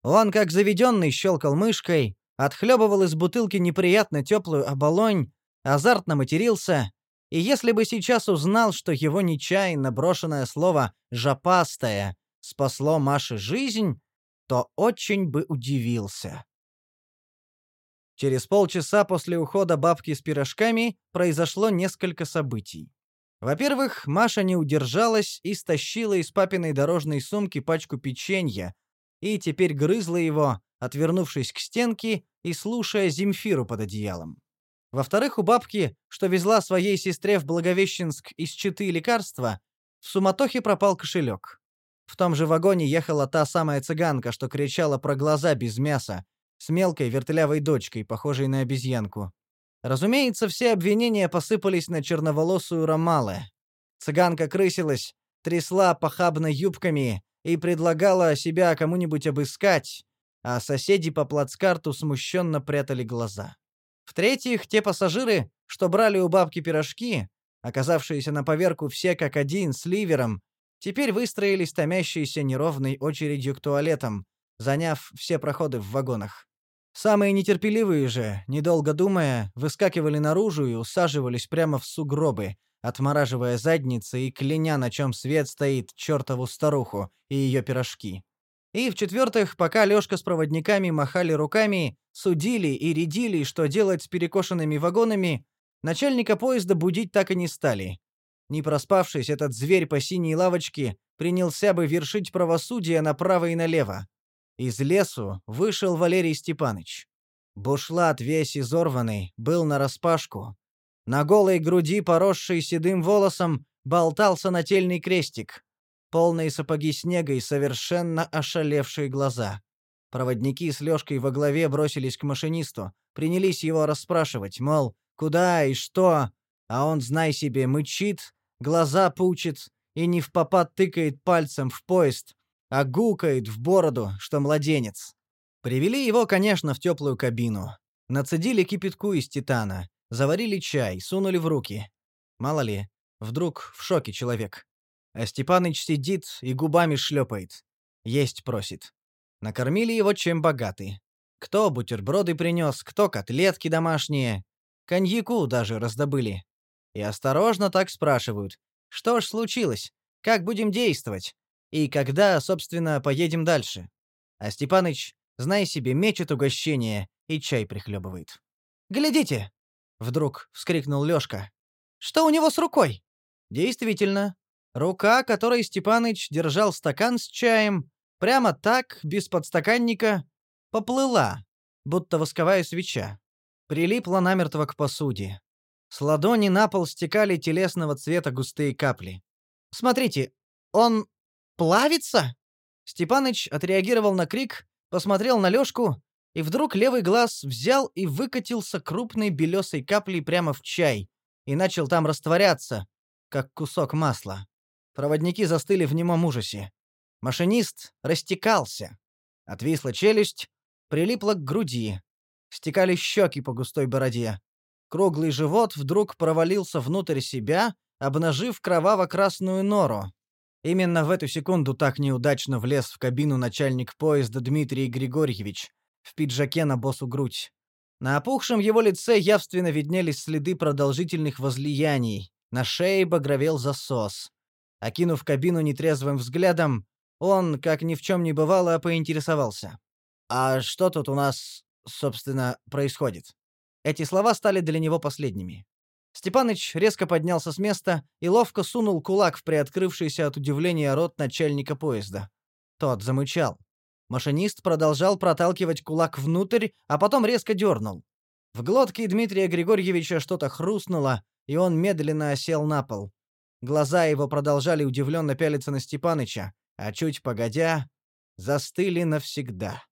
S3: Он, как заведенный, щелкал мышкой, отхлебывал из бутылки неприятно теплую оболонь, азартно матерился, и если бы сейчас узнал, что его нечаянно брошенное слово «жопастая» спасло Маше жизнь, то очень бы удивился. Через полчаса после ухода бабки с пирожками произошло несколько событий. Во-первых, Маша не удержалась и стащила из папиной дорожной сумки пачку печенья, и теперь грызла его, отвернувшись к стенке и слушая Земфиру под одеялом. Во-вторых, у бабки, что везла своей сестре в Благовещенск из Читы лекарства, в суматохе пропал кошелек. В том же вагоне ехала та самая цыганка, что кричала про глаза без мяса, с мелкой вертлявой дочкой, похожей на обезьянку. Разумеется, все обвинения посыпались на черноволосую Ромале. Цыганка крысилась, трясла похабно юбками и предлагала себя кому-нибудь обыскать, а соседи по плацкарту смущенно прятали глаза. В-третьих, те пассажиры, что брали у бабки пирожки, оказавшиеся на поверку все как один с ливером, теперь выстроились томящейся неровной очередью к туалетам, заняв все проходы в вагонах. Самые нетерпеливые же, недолго думая, выскакивали наружу и усаживались прямо в сугробы, отмораживая задницы и кляня, на чем свет стоит чертову старуху и ее пирожки. И, в-четвертых, пока Лёшка с проводниками махали руками, судили и рядили, что делать с перекошенными вагонами, начальника поезда будить так и не стали. Не проспавшись, этот зверь по синей лавочке принялся бы вершить правосудие направо и налево. Из лесу вышел Валерий Степаныч. Бушлат весь изорванный, был нараспашку. На голой груди, поросшей седым волосом, болтался нательный крестик. Полные сапоги снега и совершенно ошалевшие глаза. Проводники с Лёшкой во главе бросились к машинисту, принялись его расспрашивать, мол, куда и что, а он, знай себе, мычит, глаза пучит и не в попад тыкает пальцем в поезд, а гукает в бороду, что младенец. Привели его, конечно, в теплую кабину. Нацедили кипятку из титана, заварили чай, сунули в руки. Мало ли, вдруг в шоке человек. А Степаныч сидит и губами шлепает. Есть просит. Накормили его чем богаты. Кто бутерброды принес, кто котлетки домашние. Коньяку даже раздобыли.
S1: И осторожно так спрашивают, что ж случилось, как будем действовать, и когда, собственно, поедем дальше. А Степаныч, знай себе, мечет угощение и чай прихлебывает. «Глядите!» — вдруг вскрикнул Лёшка. «Что у него с рукой?» Действительно, рука, которой Степаныч держал стакан с чаем, прямо так, без подстаканника, поплыла, будто восковая свеча. Прилипла намертво к посуде. С ладони на пол стекали телесного цвета густые капли. «Смотрите, он плавится?» Степаныч отреагировал на крик, посмотрел на Лёшку, и вдруг левый глаз взял и выкатился крупной белесой каплей прямо в чай и начал там растворяться, как кусок масла. Проводники застыли в немом ужасе. Машинист растекался. Отвисла челюсть, прилипла к груди. Стекали щеки по густой бороде. Круглый живот вдруг провалился внутрь себя, обнажив кроваво-красную нору. Именно в эту секунду так неудачно влез в кабину начальник поезда Дмитрий Григорьевич в пиджаке на босу грудь. На опухшем его лице явственно виднелись следы продолжительных возлияний, на шее багровел засос. Окинув кабину нетрезвым взглядом, он, как ни в чем не бывало, поинтересовался. «А что тут у нас, собственно, происходит?» Эти слова стали для него последними. Степаныч резко поднялся с места и ловко сунул кулак в приоткрывшийся от удивления рот начальника поезда. Тот замычал. Машинист продолжал проталкивать кулак внутрь, а потом резко дернул. В глотке Дмитрия Григорьевича что-то хрустнуло, и он медленно осел на пол. Глаза его продолжали удивленно пялиться на Степаныча, а чуть погодя, застыли навсегда.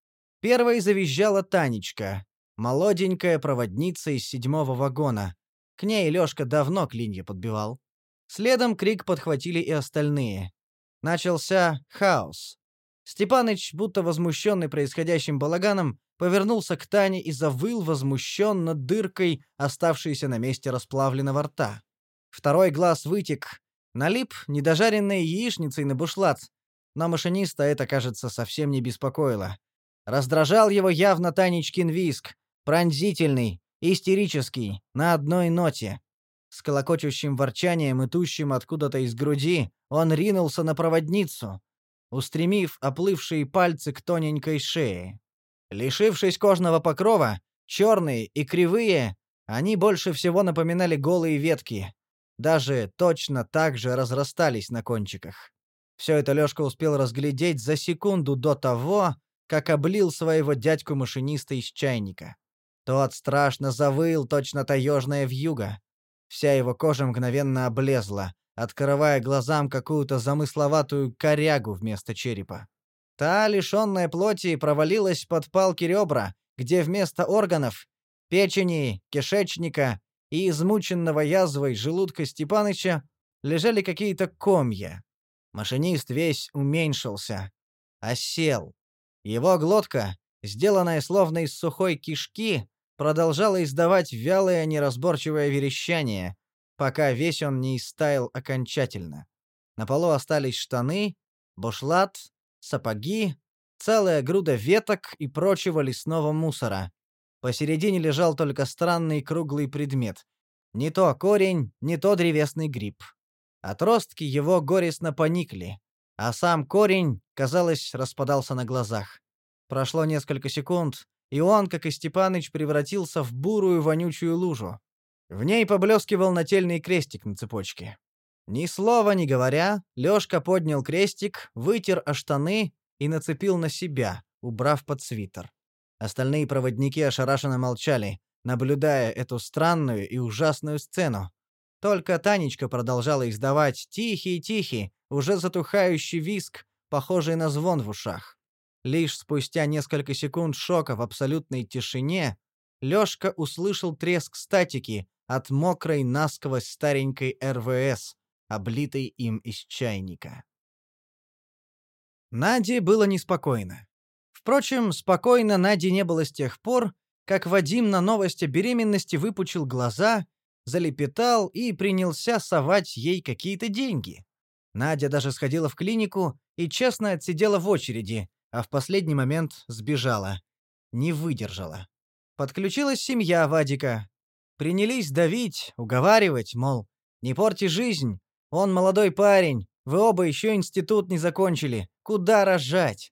S1: Первой завизжала Танечка, молоденькая проводница из седьмого вагона. К ней Лёшка давно клинья подбивал. Следом крик подхватили и остальные. Начался хаос. Степаныч, будто возмущенный происходящим балаганом, повернулся к Тане и завыл возмущенно дыркой, оставшейся на месте расплавленного рта. Второй глаз вытек, налип недожаренной яичницей на бушлат, но машиниста это, кажется, совсем не беспокоило. Раздражал его явно Танечкин виск, пронзительный, истерический, на одной ноте. С колокочущим ворчанием, идущим откуда-то из груди, он ринулся на проводницу, устремив оплывшие пальцы к тоненькой шее. Лишившись кожного покрова, черные и кривые, они больше всего напоминали голые ветки. Даже точно так же разрастались на кончиках. Все это Лёшка успел разглядеть за секунду до того, как облил своего дядьку-машиниста из чайника. Тот страшно завыл, точно таежная вьюга. Вся его кожа мгновенно облезла, открывая глазам какую-то замысловатую корягу вместо черепа. Та, лишенная плоти, провалилась под палки ребра, где вместо органов, печени, кишечника и измученного язвой желудка Степаныча лежали какие-то комья. Машинист весь уменьшился, осел. Его глотка, сделанная словно из сухой кишки, продолжала издавать вялое неразборчивое верещание, пока весь он не истаял окончательно. На полу остались штаны, бушлат, сапоги, целая груда веток и прочего лесного мусора. Посередине лежал только странный круглый предмет. Не то корень, не то древесный гриб. Отростки его горестно поникли, а сам корень, казалось, распадался на глазах. Прошло несколько секунд, и он, как и Степаныч, превратился в бурую вонючую лужу. В ней поблескивал нательный крестик на цепочке. Ни слова не говоря, Лёшка поднял крестик, вытер о штаны и нацепил на себя, убрав под свитер. Остальные проводники ошарашенно молчали, наблюдая эту странную и ужасную сцену. Только Танечка продолжала издавать тихий-тихий, уже затухающий виск, похожий на звон в ушах. Лишь спустя несколько секунд шока в абсолютной тишине Лёшка услышал треск статики от мокрой насквозь старенькой РВС, облитой им из чайника. Наде было неспокойно. Впрочем, спокойно Наде не было с тех пор, как Вадим на новости беременности выпучил глаза, залепетал и принялся совать ей какие-то деньги. Надя даже сходила в клинику и честно отсидела в очереди, а в последний момент сбежала. Не выдержала. Подключилась семья Вадика. Принялись давить, уговаривать, мол, Не порти жизнь. Он молодой парень. Вы оба еще институт не закончили. Куда рожать?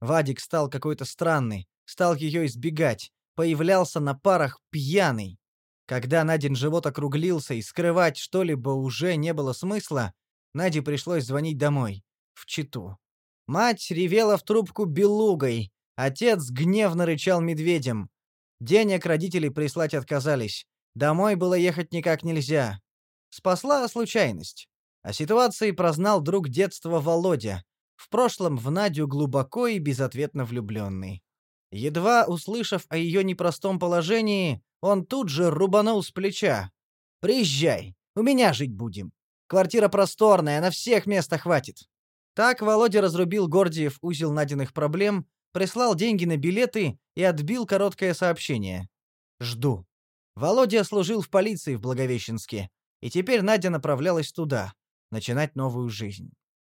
S1: Вадик стал какой-то странный, стал ее избегать, появлялся на парах пьяный. Когда Надин живот округлился и скрывать что-либо уже не было смысла, Наде пришлось звонить домой, в Читу. Мать ревела в трубку белугой, отец гневно рычал медведем. Денег родители прислать отказались. Домой было ехать никак нельзя. Спасла случайность. О ситуации прознал друг детства Володя, в прошлом в Надю глубоко и безответно влюбленный. Едва услышав о ее непростом положении, он тут же рубанул с плеча. «Приезжай, у меня жить будем. Квартира просторная, на всех места хватит». Так Володя разрубил Гордиев узел Надиных проблем, прислал деньги на билеты и отбил короткое сообщение. «Жду». Володя служил в полиции в Благовещенске, и теперь Надя направлялась туда, начинать новую жизнь.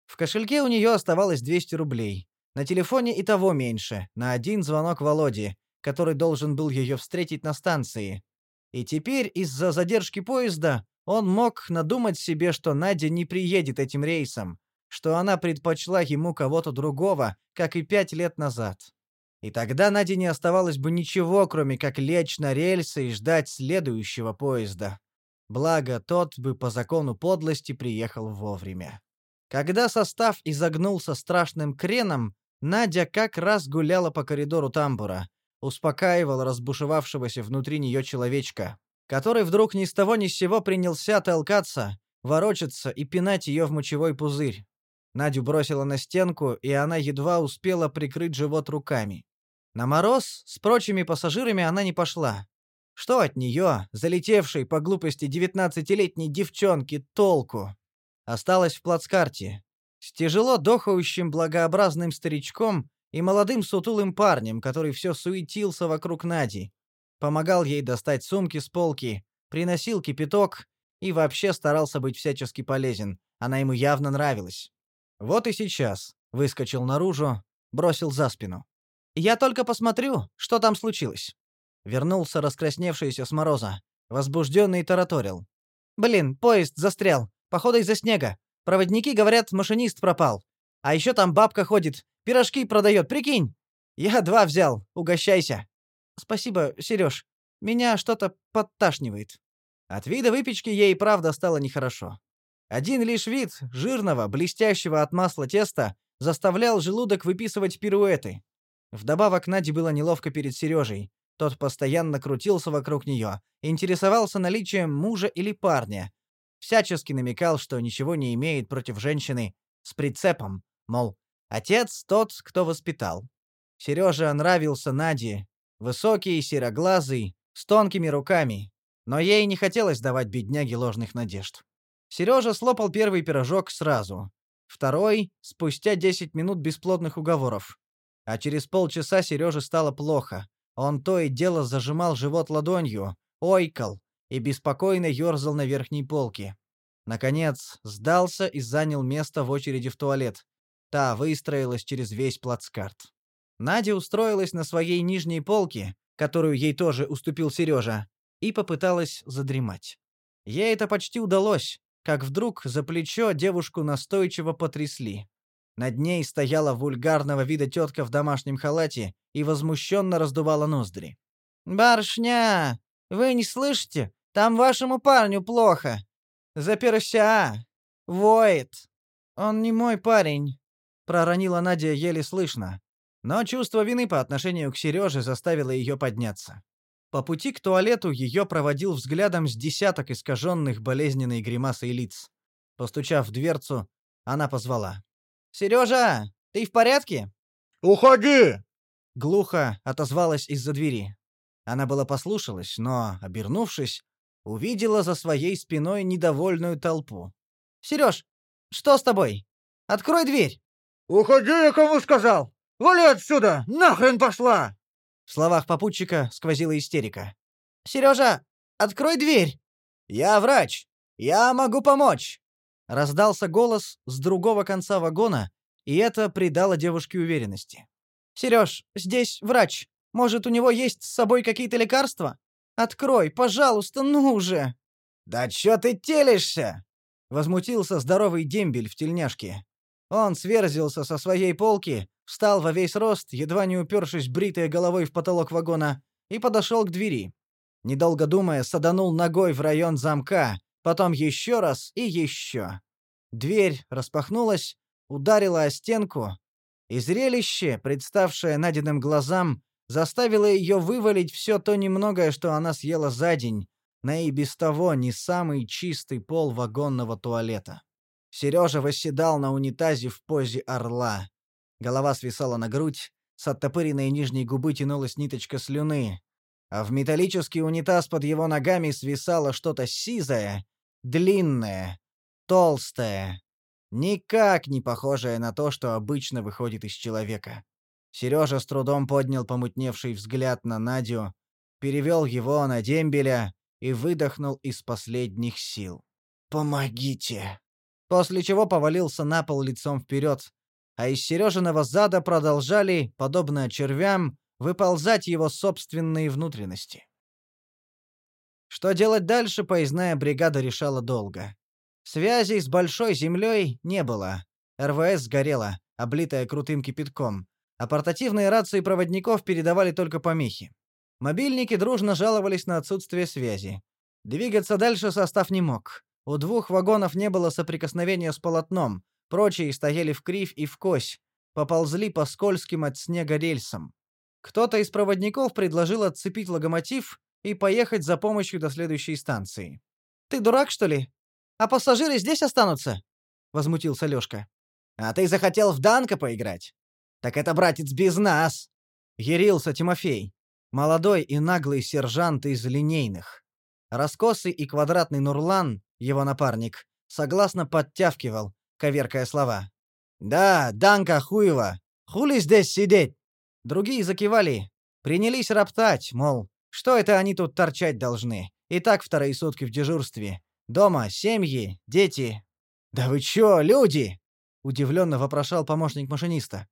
S1: В кошельке у нее оставалось 200 рублей. На телефоне и того меньше, на один звонок Володе, который должен был ее встретить на станции. И теперь из-за задержки поезда он мог надумать себе, что Надя не приедет этим рейсом, что она предпочла ему кого-то другого, как и пять лет назад. И тогда Наде не оставалось бы ничего, кроме как лечь на рельсы и ждать следующего поезда. Благо, тот бы по закону подлости приехал вовремя. Когда состав изогнулся страшным креном, Надя как раз гуляла по коридору тамбура, успокаивала разбушевавшегося внутри нее человечка, который вдруг ни с того ни с сего принялся толкаться, ворочаться и пинать ее в мочевой пузырь. Надю бросила на стенку, и она едва успела прикрыть живот руками. На мороз с прочими пассажирами она не пошла. Что от нее, залетевшей по глупости девятнадцатилетней девчонки, толку? Осталась в плацкарте, с тяжело дохающим благообразным старичком и молодым сутулым парнем, который все суетился вокруг Нади. Помогал ей достать сумки с полки, приносил кипяток и вообще старался быть всячески полезен. Она ему явно нравилась. Вот и сейчас выскочил наружу, бросил за спину. «Я только посмотрю, что там случилось». Вернулся раскрасневшийся с мороза. Возбужденный тараторил. «Блин, поезд застрял. Походу из-за снега. Проводники говорят, машинист пропал. А еще там бабка ходит, пирожки продает, прикинь. Я два взял, угощайся. Спасибо, Сереж. Меня что-то подташнивает. От вида выпечки ей правда стало нехорошо. Один лишь вид жирного, блестящего от масла теста заставлял желудок выписывать пируэты. Вдобавок Наде было неловко перед Сережей. Тот постоянно крутился вокруг нее, интересовался наличием мужа или парня, всячески намекал, что ничего не имеет против женщины с прицепом, мол, отец тот, кто воспитал. Сережа нравился Наде, высокий, сероглазый, с тонкими руками, но ей не хотелось давать бедняге ложных надежд. Сережа слопал первый пирожок сразу, второй — спустя 10 минут бесплодных уговоров. А через полчаса Сереже стало плохо. Он то и дело зажимал живот ладонью, ойкал, и беспокойно ерзал на верхней полке. Наконец, сдался и занял место в очереди в туалет. Та выстроилась через весь плацкарт. Надя устроилась на своей нижней полке, которую ей тоже уступил Сережа, и попыталась задремать. Ей это почти удалось, как вдруг за плечо девушку настойчиво потрясли. Над ней стояла вульгарного вида тетка в домашнем халате и возмущенно раздувала ноздри. «Барышня, вы не слышите? Там вашему парню плохо. Заперся. Воет. Он не мой парень, проронила Надя еле слышно. Но чувство вины по отношению к Сереже заставило ее подняться. По пути к туалету ее проводил взглядом с десяток искаженных болезненной гримасой лиц. Постучав в дверцу, она позвала. «Сережа, ты в порядке?»
S4: «Уходи!»
S1: Глухо отозвалась из-за двери. Она была послушалась, но, обернувшись, увидела за своей спиной недовольную толпу. «Серёж, что с тобой? Открой дверь!»
S4: «Уходи, я кому сказал! Вали отсюда! Нахрен пошла!»
S1: В словах попутчика сквозила истерика. «Серёжа, открой дверь!» «Я врач! Я могу помочь!» Раздался голос с другого конца вагона, и это придало девушке уверенности. «Серёж, здесь врач. Может, у него есть с собой какие-то лекарства? Открой, пожалуйста, ну уже!»
S4: «Да чё ты телишься?»
S1: — возмутился здоровый дембель в тельняшке. Он сверзился со своей полки, встал во весь рост, едва не упершись бритой головой в потолок вагона, и подошел к двери. Недолго думая, саданул ногой в район замка, потом еще раз и еще. Дверь распахнулась, ударила о стенку, и зрелище, представшее Надиным глазам, заставило ее вывалить все то немногое, что она съела за день, на и без того не самый чистый пол вагонного туалета. Сережа восседал на унитазе в позе орла. Голова свисала на грудь, с оттопыренной нижней губы тянулась ниточка слюны, а в металлический унитаз под его ногами свисало что-то сизое, длинное, толстое, никак не похожее на то, что обычно выходит из человека. Сережа с трудом поднял помутневший взгляд на Надю, перевел его на дембеля и выдохнул из последних сил. «Помогите!» После чего повалился на пол лицом вперед, а из Сережиного зада продолжали, подобно червям, выползать его собственные внутренности. Что делать дальше, поездная бригада решала долго. Связей с Большой Землей не было. РВС сгорела, облитая крутым кипятком, а портативные рации проводников передавали только помехи. Мобильники дружно жаловались на отсутствие связи. Двигаться дальше состав не мог. У двух вагонов не было соприкосновения с полотном, прочие стояли в кривь и в кось, поползли по скользким от снега рельсам. Кто-то из проводников предложил отцепить локомотив и поехать за помощью до следующей станции. «Ты дурак, что ли? А пассажиры здесь останутся?» — возмутился Лёшка. «А ты захотел в Данка поиграть? Так это, братец, без нас!» — ярился Тимофей. Молодой и наглый сержант из линейных. Раскосый и квадратный Нурлан, его напарник, согласно подтявкивал, коверкая слова. «Да, Данка хуева! Хули здесь сидеть?» Другие закивали, принялись роптать, мол, что это они тут торчать должны? И так вторые сутки в дежурстве. Дома семьи, дети. «Да вы чё, люди?» — удивленно вопрошал помощник машиниста.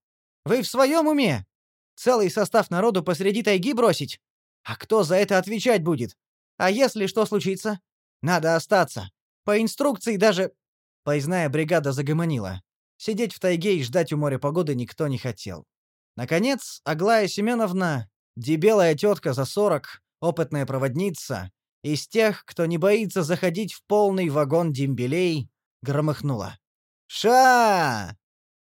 S1: «Вы в своем уме? Целый состав народу посреди тайги бросить? А кто за это отвечать будет? А если что случится? Надо остаться. По инструкции даже...» Поездная бригада загомонила. Сидеть в тайге и ждать у моря погоды никто не хотел. Наконец, Аглая Семеновна, дебелая тетка за сорок, опытная проводница, из тех, кто не боится заходить в полный вагон дембелей, громыхнула. «Ша!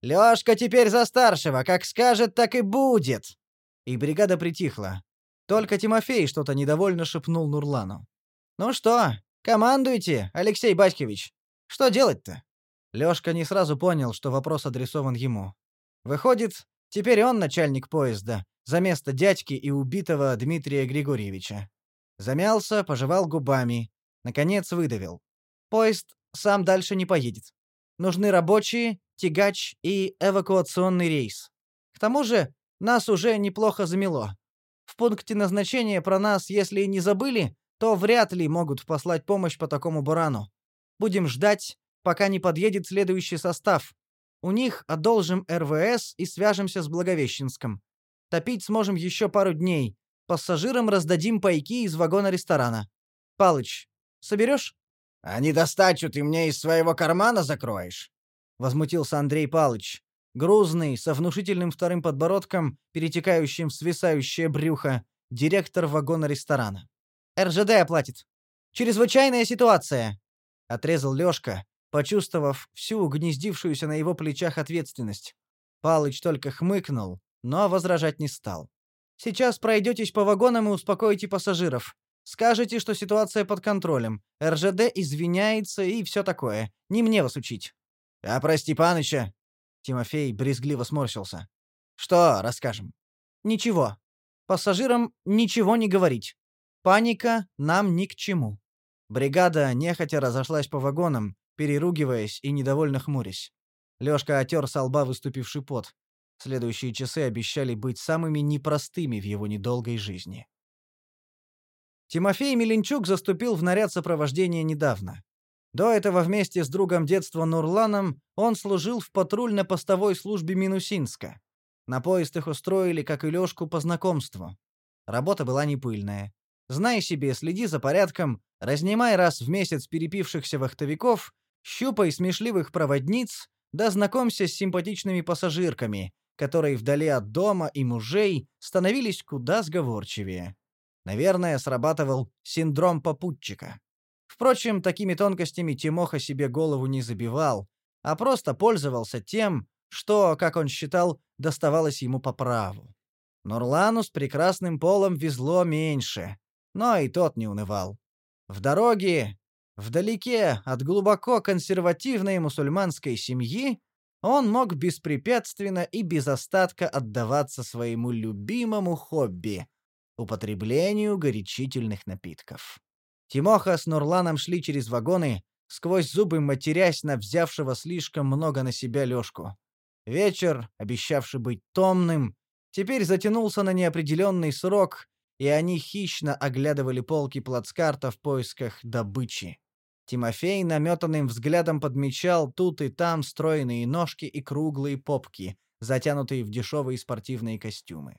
S1: Лёшка теперь за старшего, как скажет, так и будет!» И бригада притихла. Только Тимофей что-то недовольно шепнул Нурлану. «Ну что, командуйте, Алексей Батькович. Что делать-то?» Лёшка не сразу понял, что вопрос адресован ему. Выходит, теперь он начальник поезда, за место дядьки и убитого Дмитрия Григорьевича. Замялся, пожевал губами. Наконец выдавил. Поезд сам дальше не поедет. Нужны рабочие, тягач и эвакуационный рейс. К тому же, нас уже неплохо замело. В пункте назначения про нас, если и не забыли, то вряд ли могут послать помощь по такому бурану. Будем ждать, пока не подъедет следующий состав. У них одолжим РВС и свяжемся с Благовещенском. Топить сможем еще пару дней. Пассажирам раздадим пайки из вагона ресторана. Палыч, соберешь?
S4: А недостачу ты мне из своего кармана закроешь?
S1: возмутился Андрей Палыч. Грузный, со внушительным вторым подбородком, перетекающим в свисающее брюхо, директор вагона-ресторана. РЖД оплатит. Чрезвычайная ситуация, отрезал Лёшка, почувствовав всю угнездившуюся на его плечах ответственность. Палыч только хмыкнул, но возражать не стал. Сейчас пройдетесь по вагонам и успокоите пассажиров. Скажете, что ситуация под контролем. РЖД извиняется и все такое. Не мне вас учить. А про Степаныча? Тимофей брезгливо сморщился. Что расскажем? Ничего. Пассажирам ничего не говорить. Паника нам ни к чему. Бригада нехотя разошлась по вагонам, переругиваясь и недовольно хмурясь. Лёшка отер со лба выступивший пот. Следующие часы обещали быть самыми непростыми в его недолгой жизни. Тимофей Миленчук заступил в наряд сопровождения недавно. До этого вместе с другом детства Нурланом он служил в патрульно-постовой службе Минусинска. На поезд их устроили, как и Лёшку, по знакомству. Работа была не пыльная. Знай себе, следи за порядком, разнимай раз в месяц перепившихся вахтовиков, щупай смешливых проводниц, да знакомься с симпатичными пассажирками, которые вдали от дома и мужей становились куда сговорчивее. Наверное, срабатывал синдром попутчика. Впрочем, такими тонкостями Тимоха себе голову не забивал, а просто пользовался тем, что, как он считал, доставалось ему по праву. Нурлану с прекрасным полом везло меньше, но и тот не унывал. В дороге, вдалеке от глубоко консервативной мусульманской семьи, он мог беспрепятственно и без остатка отдаваться своему любимому хобби — употреблению горячительных напитков. Тимоха с Нурланом шли через вагоны, сквозь зубы матерясь на взявшего слишком много на себя Лёшку. Вечер, обещавший быть томным, теперь затянулся на неопределенный срок, и они хищно оглядывали полки плацкарта в поисках добычи. Тимофей наметанным взглядом подмечал тут и там стройные ножки и круглые попки, затянутые в дешевые спортивные костюмы.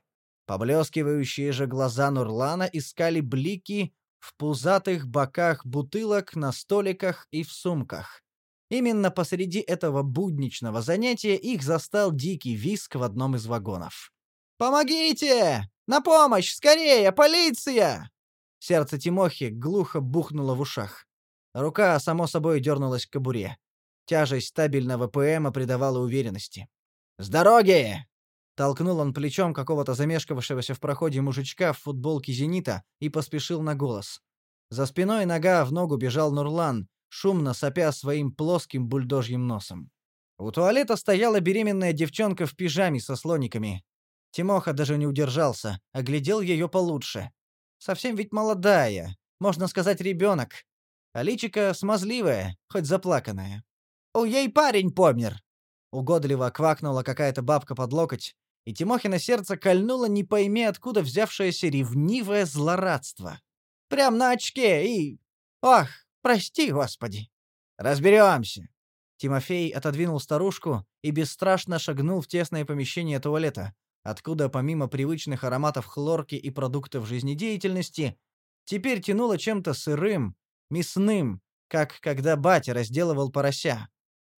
S1: Поблескивающие же глаза Нурлана искали блики в пузатых боках бутылок на столиках и в сумках. Именно посреди этого будничного занятия их застал дикий виск в одном из вагонов. «Помогите! На помощь! Скорее! Полиция!» Сердце Тимохи глухо бухнуло в ушах. Рука, само собой, дернулась к кобуре. Тяжесть стабильного ПМа придавала уверенности. «С дороги!» Толкнул он плечом какого-то замешкавшегося в проходе мужичка в футболке «Зенита» и поспешил на голос. За спиной нога в ногу бежал Нурлан, шумно сопя своим плоским бульдожьим носом. У туалета стояла беременная девчонка в пижаме со слониками. Тимоха даже не удержался, оглядел ее получше. Совсем ведь молодая, можно сказать, ребенок. А личико смазливое, хоть заплаканное. «У ей парень помер!» Угодливо квакнула какая-то бабка под локоть, и Тимохина сердце кольнуло не пойми откуда взявшееся ревнивое злорадство. Прям на очке и... Ох, прости, Господи. Разберемся. Тимофей отодвинул старушку и бесстрашно шагнул в тесное помещение туалета, откуда помимо привычных ароматов хлорки и продуктов жизнедеятельности, теперь тянуло чем-то сырым, мясным, как когда батя разделывал порося.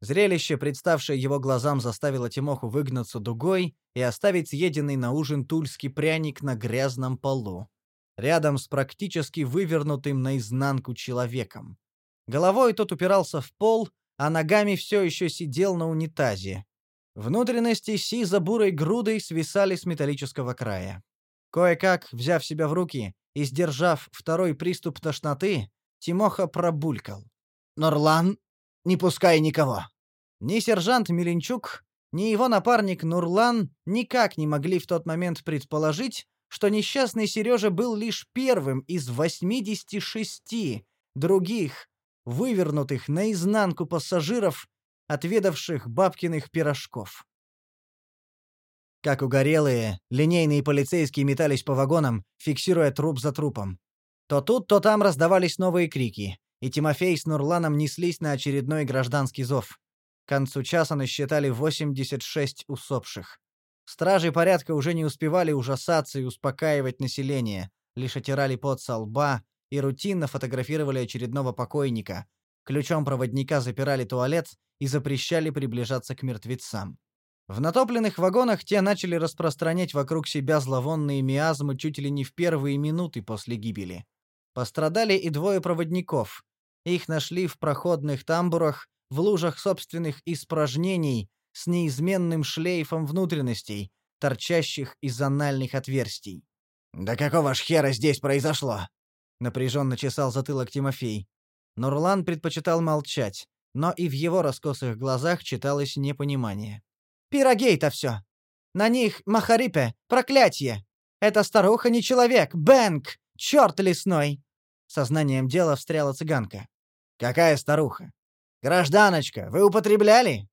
S1: Зрелище, представшее его глазам, заставило Тимоху выгнаться дугой и оставить съеденный на ужин тульский пряник на грязном полу, рядом с практически вывернутым наизнанку человеком. Головой тот упирался в пол, а ногами все еще сидел на унитазе. Внутренности сизо-бурой грудой свисали с металлического края. Кое-как, взяв себя в руки и сдержав второй приступ тошноты, Тимоха пробулькал. «Нурлан, не пускай никого!» Ни сержант Миленчук, ни его напарник Нурлан никак не могли в тот момент предположить, что несчастный Сережа был лишь первым из 86 других, вывернутых наизнанку пассажиров, отведавших бабкиных пирожков. Как угорелые, линейные полицейские метались по вагонам, фиксируя труп за трупом. То тут, то там раздавались новые крики, и Тимофей с Нурланом неслись на очередной гражданский зов. К концу часа насчитали 86 усопших. Стражи порядка уже не успевали ужасаться и успокаивать население, лишь отирали пот со лба и рутинно фотографировали очередного покойника. Ключом проводника запирали туалет и запрещали приближаться к мертвецам. В натопленных вагонах те начали распространять вокруг себя зловонные миазмы чуть ли не в первые минуты после гибели. Пострадали и двое проводников. Их нашли в проходных тамбурах, в лужах собственных испражнений с неизменным шлейфом внутренностей, торчащих из анальных отверстий. «Да какого ж хера здесь произошло?» — напряженно чесал затылок Тимофей. Нурлан предпочитал молчать, но и в его раскосых глазах читалось непонимание. «Пирогей-то все! На них Махарипе, проклятие! Эта старуха не человек, Бэнк, черт лесной!» Сознанием дела встряла цыганка. «Какая старуха? Гражданочка, вы употребляли?»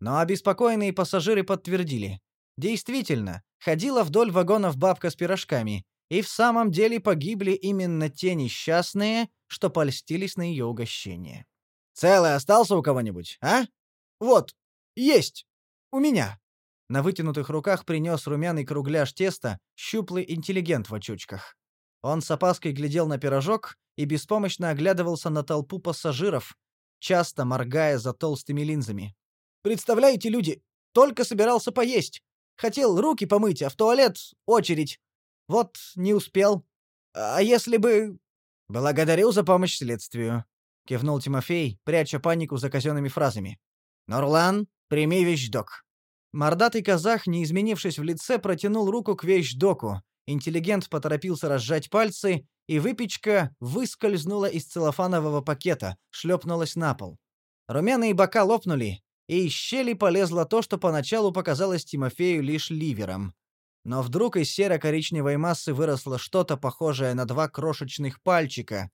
S1: Но обеспокоенные пассажиры подтвердили. Действительно, ходила вдоль вагонов бабка с пирожками, и в самом деле погибли именно те несчастные, что польстились на ее угощение. «Целый остался у кого-нибудь, а? Вот, есть! У меня!» На вытянутых руках принес румяный кругляш теста щуплый интеллигент в очучках. Он с опаской глядел на пирожок и беспомощно оглядывался на толпу пассажиров, часто моргая за толстыми линзами. «Представляете, люди, только собирался поесть. Хотел руки помыть, а в туалет очередь. Вот не успел. А если бы...» «Благодарю за помощь следствию», — кивнул Тимофей, пряча панику за казенными фразами. «Нурлан, прими вещдок». Мордатый казах, не изменившись в лице, протянул руку к вещдоку. Интеллигент поторопился разжать пальцы, и выпечка выскользнула из целлофанового пакета, шлепнулась на пол. Румяные бока лопнули, и из щели полезло то, что поначалу показалось Тимофею лишь ливером. Но вдруг из серо-коричневой массы выросло что-то похожее на два крошечных пальчика,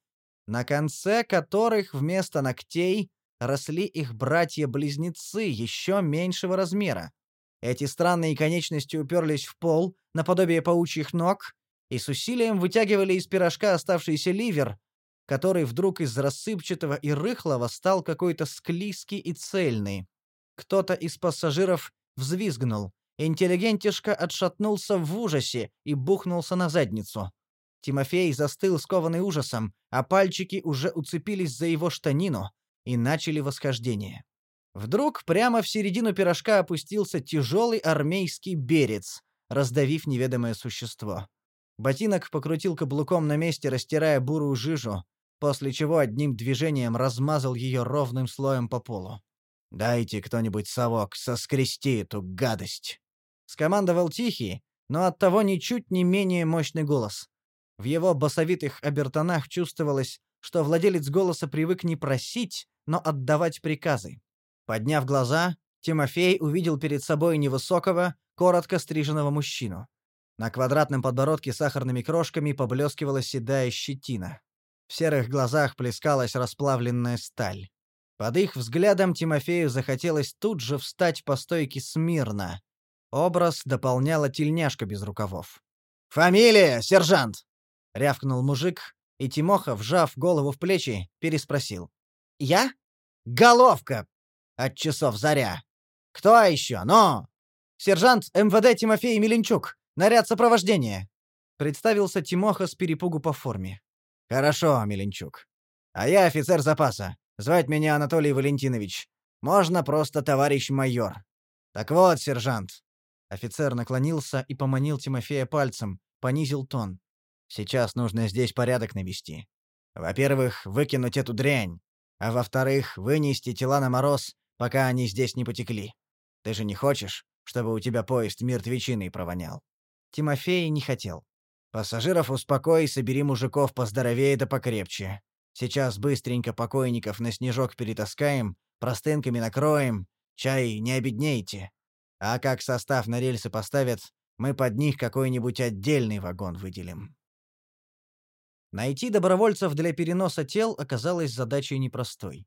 S1: на конце которых вместо ногтей росли их братья-близнецы еще меньшего размера. Эти странные конечности уперлись в пол, наподобие паучьих ног, и с усилием вытягивали из пирожка оставшийся ливер, который вдруг из рассыпчатого и рыхлого стал какой-то склизкий и цельный. Кто-то из пассажиров взвизгнул. Интеллигентишка отшатнулся в ужасе и бухнулся на задницу. Тимофей застыл скованный ужасом, а пальчики уже уцепились за его штанину и начали восхождение. Вдруг прямо в середину пирожка опустился тяжелый армейский берец, раздавив неведомое существо. Ботинок покрутил каблуком на месте, растирая бурую жижу, после чего одним движением размазал ее ровным слоем по полу. «Дайте кто-нибудь совок, соскрести эту гадость!» Скомандовал тихий, но оттого ничуть не менее мощный голос. В его басовитых обертонах чувствовалось, что владелец голоса привык не просить, но отдавать приказы. Подняв глаза, Тимофей увидел перед собой невысокого, коротко стриженного мужчину. На квадратном подбородке сахарными крошками поблескивала седая щетина. В серых глазах плескалась расплавленная сталь. Под их взглядом Тимофею захотелось тут же встать по стойке смирно. Образ дополняла тельняшка без рукавов. «Фамилия, сержант!» — рявкнул мужик, и Тимоха, вжав голову в плечи, переспросил. «Я? Головка, от часов заря. Кто еще? Но! Сержант МВД Тимофей Миленчук, наряд сопровождения. Представился Тимоха с перепугу по форме. Хорошо, Миленчук. А я офицер запаса. Звать меня Анатолий Валентинович. Можно просто товарищ майор. Так вот, сержант. Офицер наклонился и поманил Тимофея пальцем, понизил тон. Сейчас нужно здесь порядок навести. Во-первых, выкинуть эту дрянь, а во-вторых, вынести тела на мороз пока они здесь не потекли. Ты же не хочешь, чтобы у тебя поезд мертвечиной провонял?» Тимофей не хотел. «Пассажиров успокой, собери мужиков поздоровее да покрепче. Сейчас быстренько покойников на снежок перетаскаем, простынками накроем, чай не обеднейте. А как состав на рельсы поставят, мы под них какой-нибудь отдельный вагон выделим». Найти добровольцев для переноса тел оказалось задачей непростой.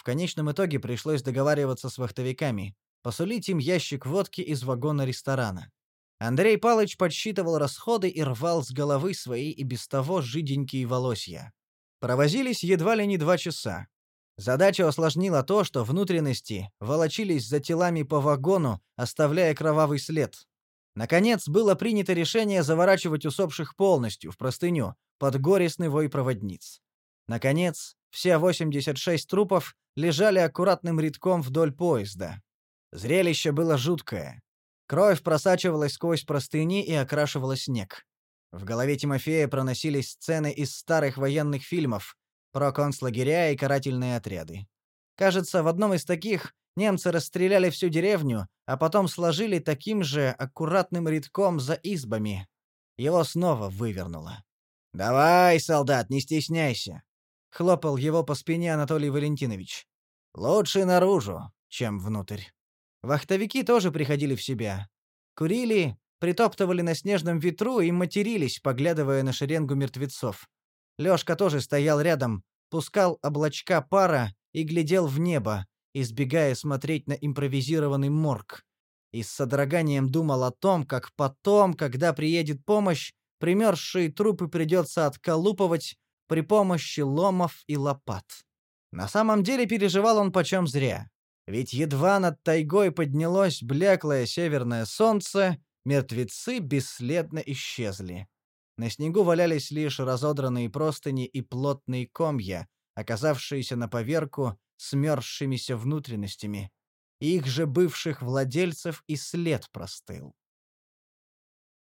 S1: В конечном итоге пришлось договариваться с вахтовиками, посулить им ящик водки из вагона ресторана. Андрей Палыч подсчитывал расходы и рвал с головы свои и без того жиденькие волосья. Провозились едва ли не два часа. Задача осложнила то, что внутренности волочились за телами по вагону, оставляя кровавый след. Наконец, было принято решение заворачивать усопших полностью в простыню, под горестный вой проводниц. Наконец, все 86 трупов лежали аккуратным рядком вдоль поезда. Зрелище было жуткое. Кровь просачивалась сквозь простыни и окрашивала снег. В голове Тимофея проносились сцены из старых военных фильмов про концлагеря и карательные отряды. Кажется, в одном из таких немцы расстреляли всю деревню, а потом сложили таким же аккуратным рядком за избами. Его снова вывернуло. «Давай, солдат, не стесняйся. — хлопал его по спине Анатолий Валентинович. «Лучше наружу, чем внутрь». Вахтовики тоже приходили в себя. Курили, притоптывали на снежном ветру и матерились, поглядывая на шеренгу мертвецов. Лёшка тоже стоял рядом, пускал облачка пара и глядел в небо, избегая смотреть на импровизированный морг. И с содроганием думал о том, как потом, когда приедет помощь, примерзшие трупы придется отколупывать, при помощи ломов и лопат. На самом деле переживал он почем зря. Ведь едва над тайгой поднялось блеклое северное солнце, мертвецы бесследно исчезли. На снегу валялись лишь разодранные простыни и плотные комья, оказавшиеся на поверку смерзшимися внутренностями. Их же бывших владельцев и след простыл.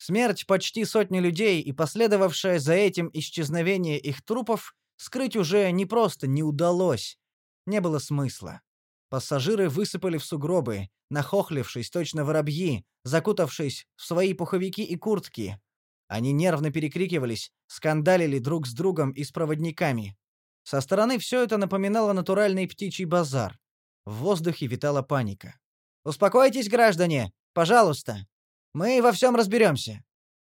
S1: Смерть почти сотни людей и последовавшее за этим исчезновение их трупов скрыть уже не просто не удалось, не было смысла. Пассажиры высыпали в сугробы, нахохлившись точно воробьи, закутавшись в свои пуховики и куртки. Они нервно перекрикивались, скандалили друг с другом и с проводниками. Со стороны все это напоминало натуральный птичий базар. В воздухе витала паника. «Успокойтесь, граждане! Пожалуйста! Мы во всем разберемся!»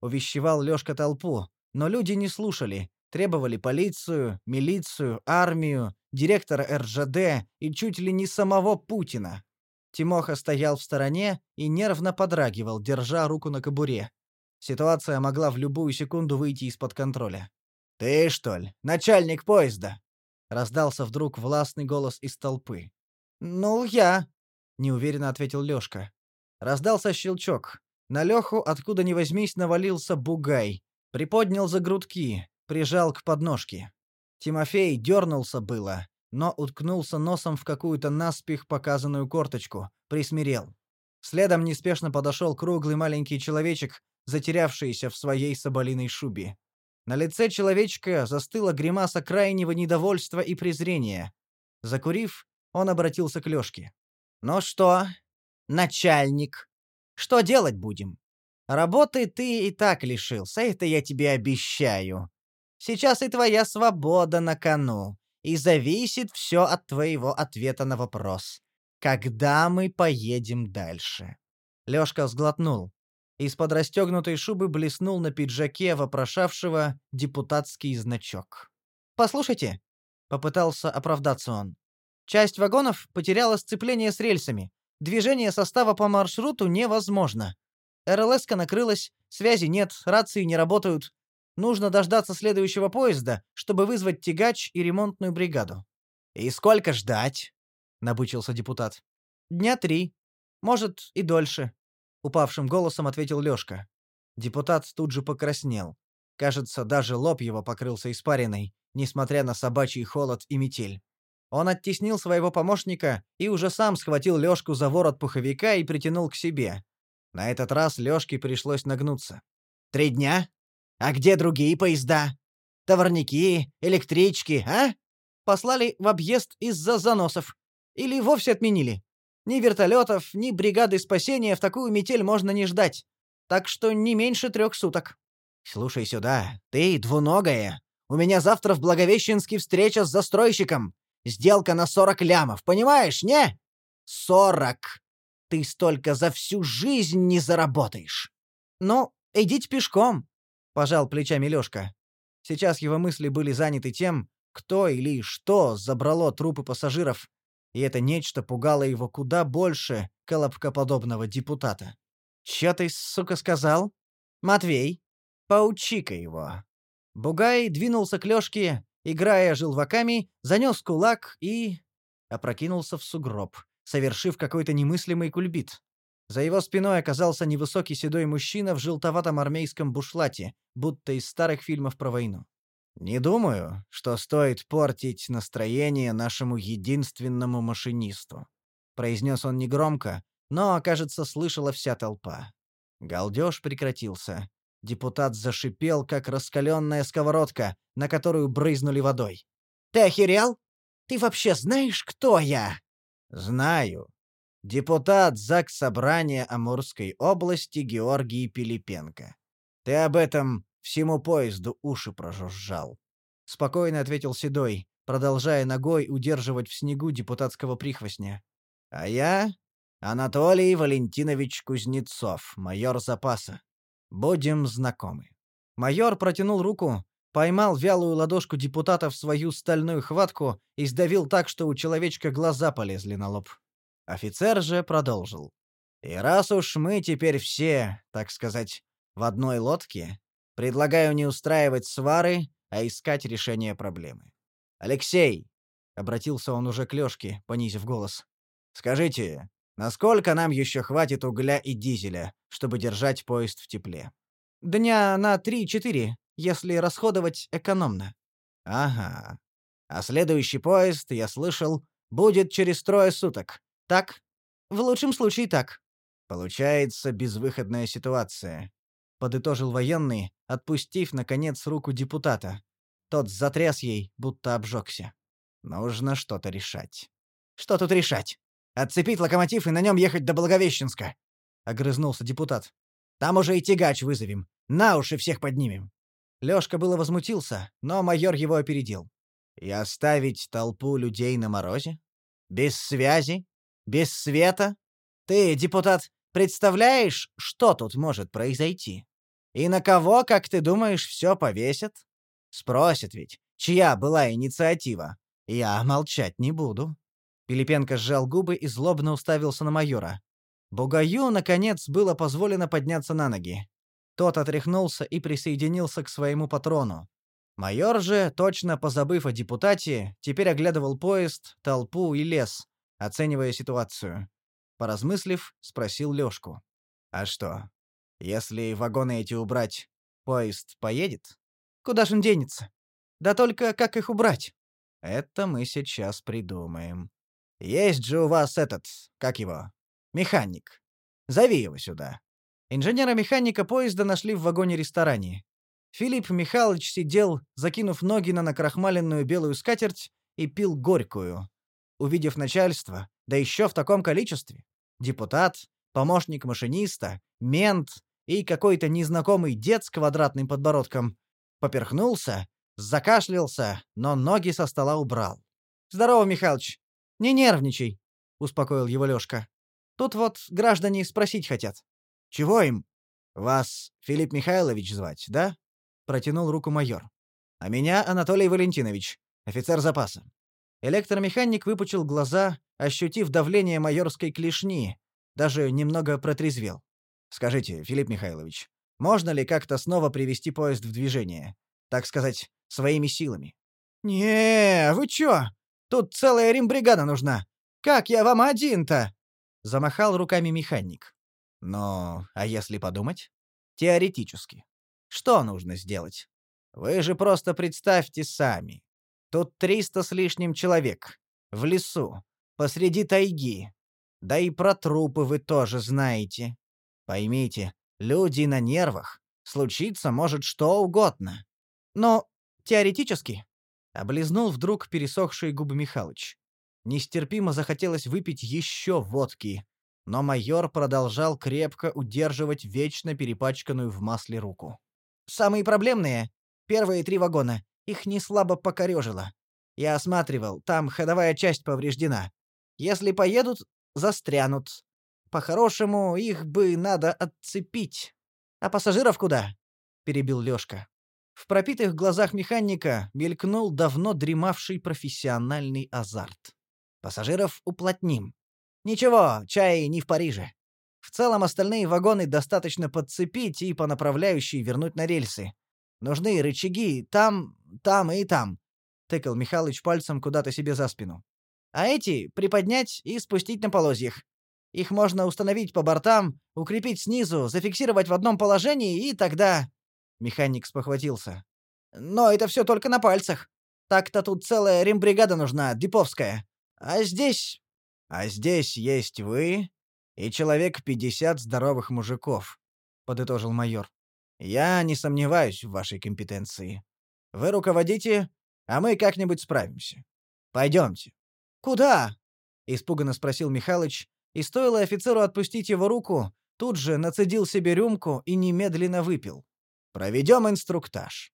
S1: Увещевал Лёшка толпу, но люди не слушали, требовали полицию, милицию, армию, директора РЖД и чуть ли не самого Путина. Тимоха стоял в стороне и нервно подрагивал, держа руку на кобуре. Ситуация могла в любую секунду выйти из-под контроля. «Ты, что ли, начальник поезда?» — раздался вдруг властный голос из толпы. «Ну, я», — неуверенно ответил Лёшка. Раздался щелчок. На Лёху, откуда ни возьмись, навалился бугай. Приподнял за грудки, прижал к подножке. Тимофей дернулся было, но уткнулся носом в какую-то наспех показанную корточку, присмирел. Следом неспешно подошел круглый маленький человечек, затерявшийся в своей соболиной шубе. На лице человечка застыла гримаса крайнего недовольства и презрения. Закурив, он обратился к Лёшке. «Ну что, начальник, что делать будем? Работы ты и так лишился, это я тебе обещаю. Сейчас и твоя свобода на кону, и зависит все от твоего ответа на вопрос. Когда мы поедем дальше?» Лёшка сглотнул. Из-под расстегнутой шубы блеснул на пиджаке вопрошавшего депутатский значок. «Послушайте», — попытался оправдаться он, Часть вагонов потеряла сцепление с рельсами. Движение состава по маршруту невозможно. РЛСка накрылась, связи нет, рации не работают. Нужно дождаться следующего поезда, чтобы вызвать тягач и ремонтную бригаду. «И сколько ждать?» — набычился депутат. «Дня три. Может, и дольше», — упавшим голосом ответил Лёшка. Депутат тут же покраснел. Кажется, даже лоб его покрылся испариной, несмотря на собачий холод и метель. Он оттеснил своего помощника и уже сам схватил Лёшку за ворот пуховика и притянул к себе. На этот раз Лёшке пришлось нагнуться. «Три дня? А где другие поезда? Товарники, электрички, а?» Послали в объезд из-за заносов. Или вовсе отменили. Ни вертолетов, ни бригады спасения в такую метель можно не ждать. Так что не меньше трех суток. «Слушай сюда, ты двуногая. У меня завтра в Благовещенске встреча с застройщиком. Сделка на сорок лямов, понимаешь, не? Сорок! Ты столько за всю жизнь не заработаешь. Ну, идите пешком, пожал плечами Лёшка. Сейчас его мысли были заняты тем, кто или что забрало трупы пассажиров, и это нечто пугало его куда больше колобкоподобного депутата. «Чё ты, сука, сказал? Матвей, поучи-ка его». Бугай двинулся к Лёшке, играя желваками, занес кулак и... опрокинулся в сугроб, совершив какой-то немыслимый кульбит. За его спиной оказался невысокий седой мужчина в желтоватом армейском бушлате, будто из старых фильмов про войну. «Не думаю, что стоит портить настроение нашему единственному машинисту», — произнес он негромко, но, кажется, слышала вся толпа. Галдеж прекратился. Депутат зашипел, как раскаленная сковородка, на которую брызнули водой. «Ты охерел? Ты вообще знаешь, кто я?» «Знаю. Депутат ЗАГС Собрания Амурской области Георгий Пилипенко. Ты об этом всему поезду уши прожужжал». Спокойно ответил Седой, продолжая ногой удерживать в снегу депутатского прихвостня. «А я Анатолий Валентинович Кузнецов, майор запаса. Будем знакомы». Майор протянул руку, поймал вялую ладошку депутата в свою стальную хватку и сдавил так, что у человечка глаза полезли на лоб. Офицер же продолжил. «И раз уж мы теперь все, так сказать, в одной лодке, предлагаю не устраивать свары, а искать решение проблемы. Алексей!» — обратился он уже к Лёшке, понизив голос. «Скажите, Насколько нам еще хватит угля и дизеля, чтобы держать поезд в тепле?
S3: Дня на три-четыре, если расходовать экономно.
S4: Ага. А следующий поезд, я слышал, будет через трое суток. Так?
S3: В лучшем случае так.
S4: Получается безвыходная ситуация, подытожил военный, отпустив наконец руку депутата. Тот затряс ей, будто обжегся. Нужно что-то решать.
S3: Что тут решать? Отцепить локомотив и на нем ехать до Благовещенска, огрызнулся депутат. Там уже и тягач вызовем. На уши всех поднимем. Лёшка было возмутился, но майор его опередил.
S4: И оставить толпу людей на морозе?
S3: Без связи? Без света? Ты, депутат, представляешь, что тут может произойти? И на кого, как ты думаешь, все повесят? Спросят ведь, чья была инициатива. Я молчать не буду. Пилипенко сжал губы и злобно уставился на майора. Бугаю, наконец, было позволено подняться на ноги. Тот отряхнулся и присоединился к своему патрону. Майор же, точно позабыв о депутате, теперь оглядывал поезд, толпу и лес, оценивая ситуацию. Поразмыслив, спросил Лёшку. «А что, если вагоны эти убрать, поезд поедет?» «Куда же он денется? Да только как их убрать?» «Это мы сейчас придумаем. Есть же у вас этот, как его, Механик. Зови его сюда». Инженера-механика поезда нашли в вагоне-ресторане. Филипп Михайлович сидел, закинув ноги на накрахмаленную белую скатерть, и пил горькую. Увидев начальство, да еще в таком количестве, депутат, помощник машиниста, мент и какой-то незнакомый дед с квадратным подбородком, поперхнулся, закашлялся, но ноги со стола убрал. «Здорово, Михалыч. Не нервничай», — успокоил его Лёшка. Тут вот граждане спросить хотят. Чего им? Вас Филипп Михайлович звать, да? Протянул руку майор. А меня Анатолий Валентинович, офицер запаса. Электромеханик выпучил глаза, ощутив давление майорской клешни, даже немного протрезвел. Скажите, Филипп Михайлович, можно ли как-то снова привести поезд в движение? Так сказать, своими силами? Не, вы чё? Тут целая римбригада нужна. Как я вам один-то? Замахал руками механик. Но, а если подумать? Теоретически. Что нужно сделать? Вы же просто представьте сами. Тут триста с лишним человек. В лесу. Посреди тайги. Да и про трупы вы тоже знаете. Поймите, люди на нервах. Случиться может что угодно. Но теоретически. Облизнул вдруг пересохшие губы Михалыч. Нестерпимо захотелось выпить еще водки, но майор продолжал крепко удерживать вечно перепачканную в масле руку. «Самые проблемные — первые три вагона. Их не слабо покорежило. Я осматривал, там ходовая часть повреждена. Если поедут, застрянут. По-хорошему, их бы надо отцепить. А пассажиров куда?» — перебил Лёшка. В пропитых глазах механика мелькнул давно дремавший профессиональный азарт. Пассажиров уплотним. Ничего, чай не в Париже. В целом остальные вагоны достаточно подцепить и по направляющей вернуть на рельсы. Нужны рычаги там, там и там. Тыкал Михалыч пальцем куда-то себе за спину. А эти приподнять и спустить на полозьях. Их можно установить по бортам, укрепить снизу, зафиксировать в одном положении, и тогда...» Механик спохватился. «Но это все только на пальцах. Так-то тут целая рембригада нужна, диповская. А здесь... А здесь есть вы и человек пятьдесят здоровых мужиков, подытожил майор. Я не сомневаюсь в вашей компетенции. Вы руководите, а мы как-нибудь справимся. Пойдемте. Куда? испуганно спросил Михалыч, и стоило офицеру отпустить его руку, тут же нацедил себе рюмку и немедленно выпил. Проведем инструктаж.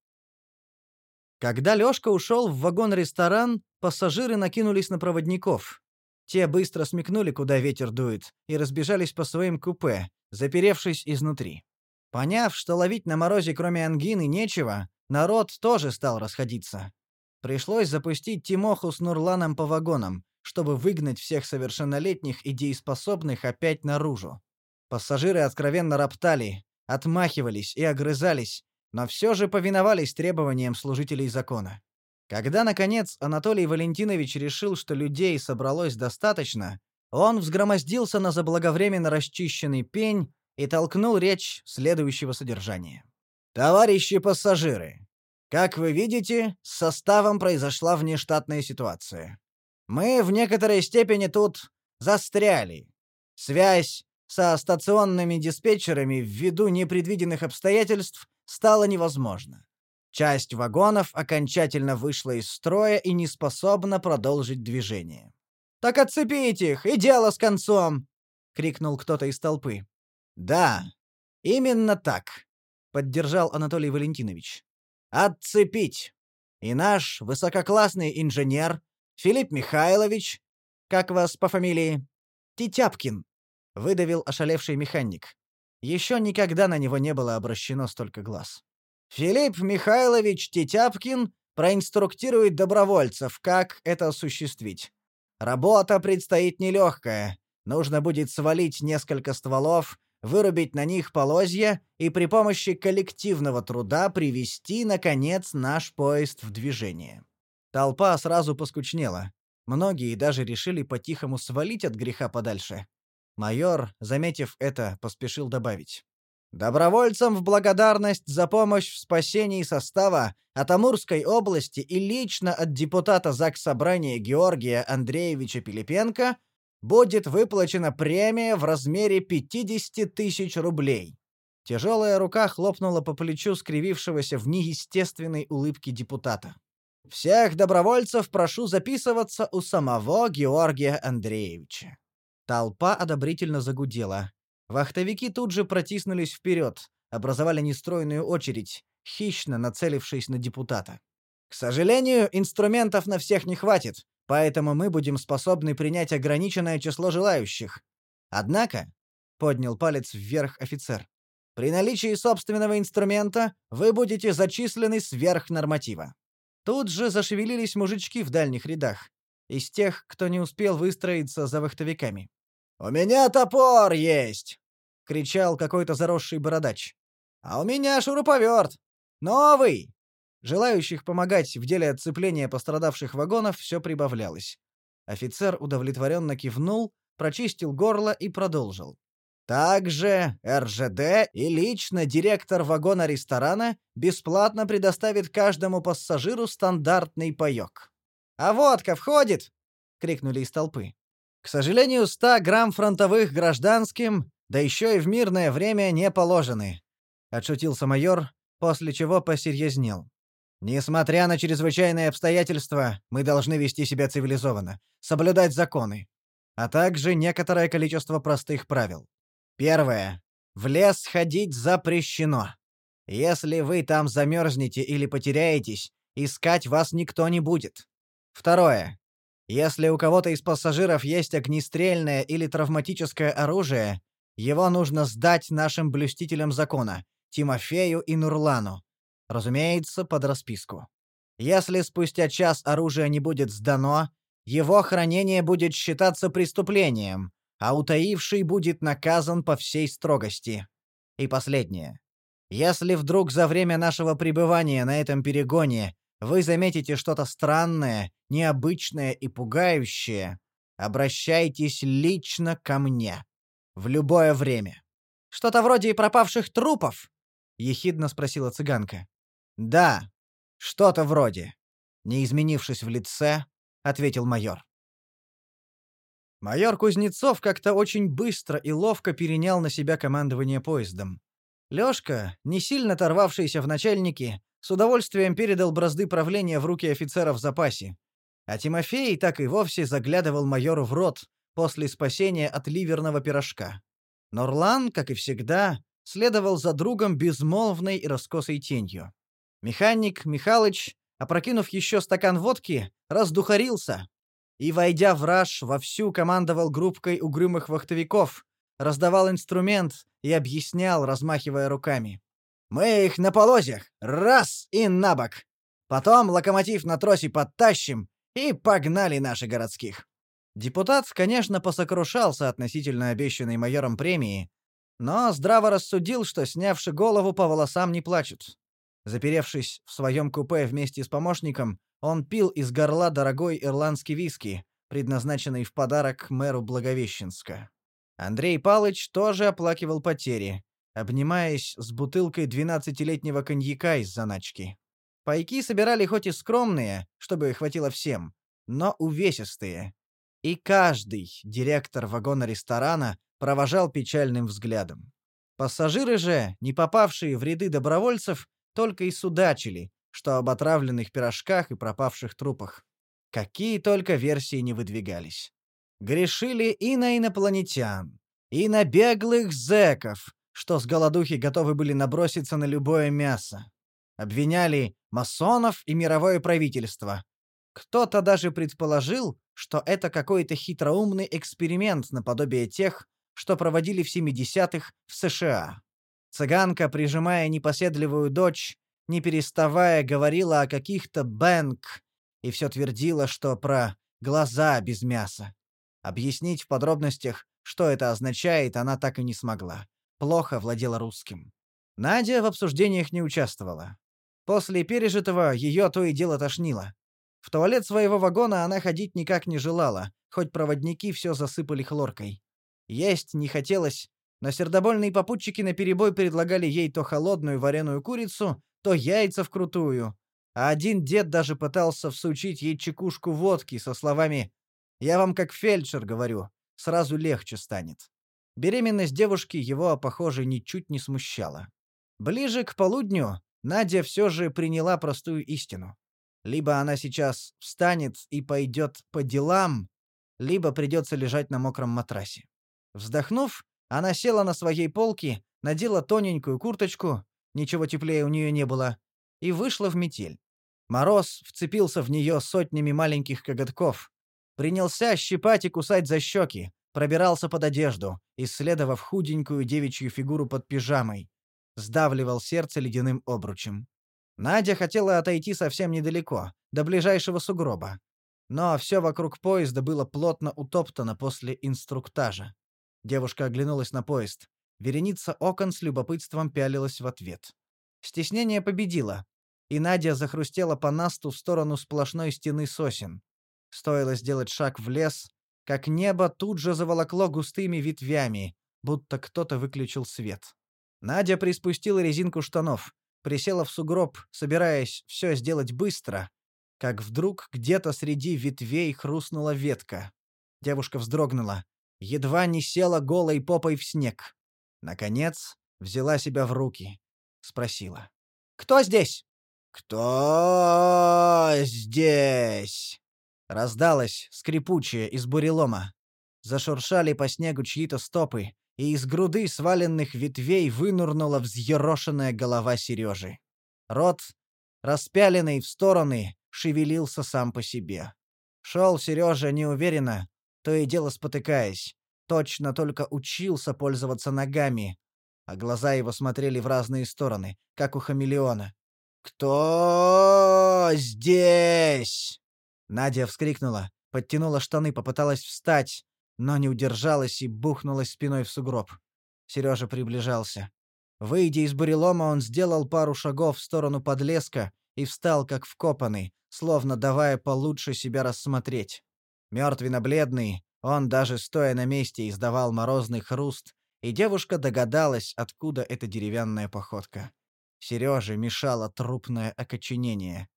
S3: Когда Лёшка ушел в вагон-ресторан, пассажиры накинулись на проводников. Те быстро смекнули, куда ветер дует, и разбежались по своим купе, заперевшись изнутри. Поняв, что ловить на морозе кроме ангины нечего, народ тоже стал расходиться. Пришлось запустить Тимоху с Нурланом по вагонам, чтобы выгнать всех совершеннолетних и дееспособных опять наружу. Пассажиры откровенно роптали, отмахивались и огрызались, но все же повиновались требованиям служителей закона. Когда, наконец, Анатолий Валентинович решил, что людей собралось достаточно, он взгромоздился на заблаговременно расчищенный пень и толкнул речь следующего содержания.
S4: Товарищи пассажиры, как вы видите, с составом произошла внештатная ситуация. Мы в некоторой степени тут застряли. Связь со стационными диспетчерами ввиду непредвиденных обстоятельств стала невозможна. Часть вагонов окончательно вышла из строя и не способна продолжить движение. «Так отцепите их, и дело с концом!» — крикнул кто-то из толпы. «Да, именно так», — поддержал Анатолий Валентинович. «Отцепить!» И наш высококлассный инженер Филипп Михайлович, как вас по фамилии? Титяпкин, выдавил ошалевший механик. Еще никогда на него не было обращено столько глаз. Филипп Михайлович Титяпкин проинструктирует добровольцев, как это осуществить. Работа предстоит нелегкая. Нужно будет свалить несколько стволов, вырубить на них полозья и при помощи коллективного труда привести, наконец, наш поезд в движение. Толпа сразу поскучнела. Многие даже решили по-тихому свалить от греха подальше. Майор, заметив это, поспешил добавить. Добровольцам в благодарность за помощь в спасении состава от Амурской области и лично от депутата ЗАГС Собрания Георгия Андреевича Пилипенко будет выплачена премия в размере 50 тысяч рублей. Тяжелая рука хлопнула по плечу скривившегося в неестественной улыбке депутата. Всех добровольцев прошу записываться у самого Георгия Андреевича. Толпа одобрительно загудела. Вахтовики тут же протиснулись вперед, образовали нестройную очередь, хищно нацелившись на депутата. К сожалению, инструментов на всех не хватит, поэтому мы будем способны принять ограниченное число желающих. Однако, поднял палец вверх офицер, при наличии собственного инструмента вы будете зачислены сверх норматива. Тут же зашевелились мужички в дальних рядах, из тех, кто не успел выстроиться за вахтовиками. «У меня топор есть!» — кричал какой-то заросший бородач. «А у меня шуруповерт! Новый!» Желающих помогать в деле отцепления пострадавших вагонов все прибавлялось. Офицер удовлетворенно кивнул, прочистил горло и продолжил. Также РЖД и лично директор вагона-ресторана бесплатно предоставит каждому пассажиру стандартный паёк. «А водка входит!» — крикнули из толпы. К сожалению, 100 грамм фронтовых гражданским, да еще и в мирное время не положены, — отшутился майор, после чего посерьезнел. Несмотря на чрезвычайные обстоятельства, мы должны вести себя цивилизованно, соблюдать законы, а также некоторое количество простых правил. Первое. В лес ходить запрещено. Если вы там замерзнете или потеряетесь, искать вас никто не будет. Второе. Если у кого-то из пассажиров есть огнестрельное или травматическое оружие, его нужно сдать нашим блюстителям закона, Тимофею и Нурлану. Разумеется, под расписку. Если спустя час оружие не будет сдано, его хранение будет считаться преступлением, а утаивший будет наказан по всей строгости. И последнее. Если вдруг за время нашего пребывания на этом перегоне вы заметите что-то странное, необычное и пугающее, обращайтесь лично ко мне. В любое время. Что-то вроде пропавших трупов? ехидно спросила цыганка. Да, что-то вроде, не изменившись в лице, ответил майор. Майор Кузнецов как-то очень быстро и ловко перенял на себя командование поездом. Лёшка, не сильно оторвавшийся в начальнике, с удовольствием передал бразды правления в руки офицера в запасе. А Тимофей так и вовсе заглядывал майору в рот после спасения от ливерного пирожка. Норлан, как и всегда, следовал за другом безмолвной и раскосой тенью. Механик Михалыч, опрокинув еще стакан водки, раздухарился, и, войдя в раж, вовсю командовал группкой угрюмых вахтовиков, раздавал инструмент и объяснял, размахивая руками. «Мы их на полозьях! Раз и на бок! Потом локомотив на тросе подтащим и погнали наши городских!» Депутат, конечно, посокрушался относительно обещанной майором премии, но здраво рассудил, что, снявши голову, по волосам не плачут. Заперевшись в своем купе вместе с помощником, он пил из горла дорогой ирландский виски, предназначенный в подарок мэру Благовещенска. Андрей Палыч тоже оплакивал потери,
S1: обнимаясь с бутылкой двенадцатилетнего коньяка из заначки. Пайки собирали хоть и скромные, чтобы хватило всем, но увесистые. И каждый директор вагона-ресторана провожал печальным взглядом. Пассажиры же, не попавшие в ряды добровольцев, только и судачили, что об отравленных пирожках и пропавших трупах. Какие только версии не выдвигались. Грешили и на инопланетян, и на беглых зэков, что с голодухи готовы были наброситься на любое мясо. Обвиняли масонов и мировое правительство. Кто-то даже предположил, что это какой-то хитроумный эксперимент наподобие тех, что проводили в 70-х в США. Цыганка, прижимая непоседливую дочь, не переставая говорила о каких-то бэнк и все твердила, что про глаза без мяса. Объяснить в подробностях, что это означает, она так и не смогла плохо владела русским. Надя в обсуждениях не участвовала. После пережитого ее то и дело тошнило. В туалет своего вагона она ходить никак не желала, хоть проводники все засыпали хлоркой. Есть не хотелось, но сердобольные попутчики наперебой предлагали ей то холодную вареную курицу, то яйца вкрутую. А один дед даже пытался всучить ей чекушку водки со словами «Я вам как фельдшер говорю, сразу легче станет». Беременность девушки его, похоже, ничуть не смущала. Ближе к полудню Надя все же приняла простую истину. Либо она сейчас встанет и пойдет по делам, либо придется лежать на мокром матрасе. Вздохнув, она села на своей полке, надела тоненькую курточку, ничего теплее у нее не было, и вышла в метель. Мороз вцепился в нее сотнями маленьких коготков, принялся щипать и кусать за щеки, пробирался под одежду, исследовав худенькую девичью фигуру под пижамой, сдавливал сердце ледяным обручем. Надя хотела отойти совсем недалеко, до ближайшего сугроба. Но все вокруг поезда было плотно утоптано после инструктажа. Девушка оглянулась на поезд. Вереница окон с любопытством пялилась в ответ. Стеснение победило, и Надя захрустела по насту в сторону сплошной стены сосен. Стоило сделать шаг в лес, как небо тут же заволокло густыми ветвями, будто кто-то выключил свет. Надя приспустила резинку штанов, присела в сугроб, собираясь все сделать быстро, как вдруг где-то среди ветвей хрустнула ветка. Девушка вздрогнула, едва не села голой попой в снег. Наконец, взяла себя в руки, спросила: "Кто здесь?"
S4: "Кто здесь?"
S1: Раздалось скрипучее из бурелома. Зашуршали по снегу чьи-то стопы, и из груды сваленных ветвей вынурнула взъерошенная голова Сережи. Рот, распяленный в стороны, шевелился сам по себе. Шел Сережа неуверенно, то и дело спотыкаясь, точно только учился пользоваться ногами, а глаза его смотрели в разные стороны, как у хамелеона.
S4: «Кто здесь?»
S1: Надя вскрикнула, подтянула штаны, попыталась встать, но не удержалась и бухнулась спиной в сугроб. Сережа приближался. Выйдя из бурелома, он сделал пару шагов в сторону подлеска и встал как вкопанный, словно давая получше себя рассмотреть. Мертвенно-бледный, он даже стоя на месте издавал морозный хруст, и девушка догадалась, откуда эта деревянная походка. Сереже мешало трупное окоченение.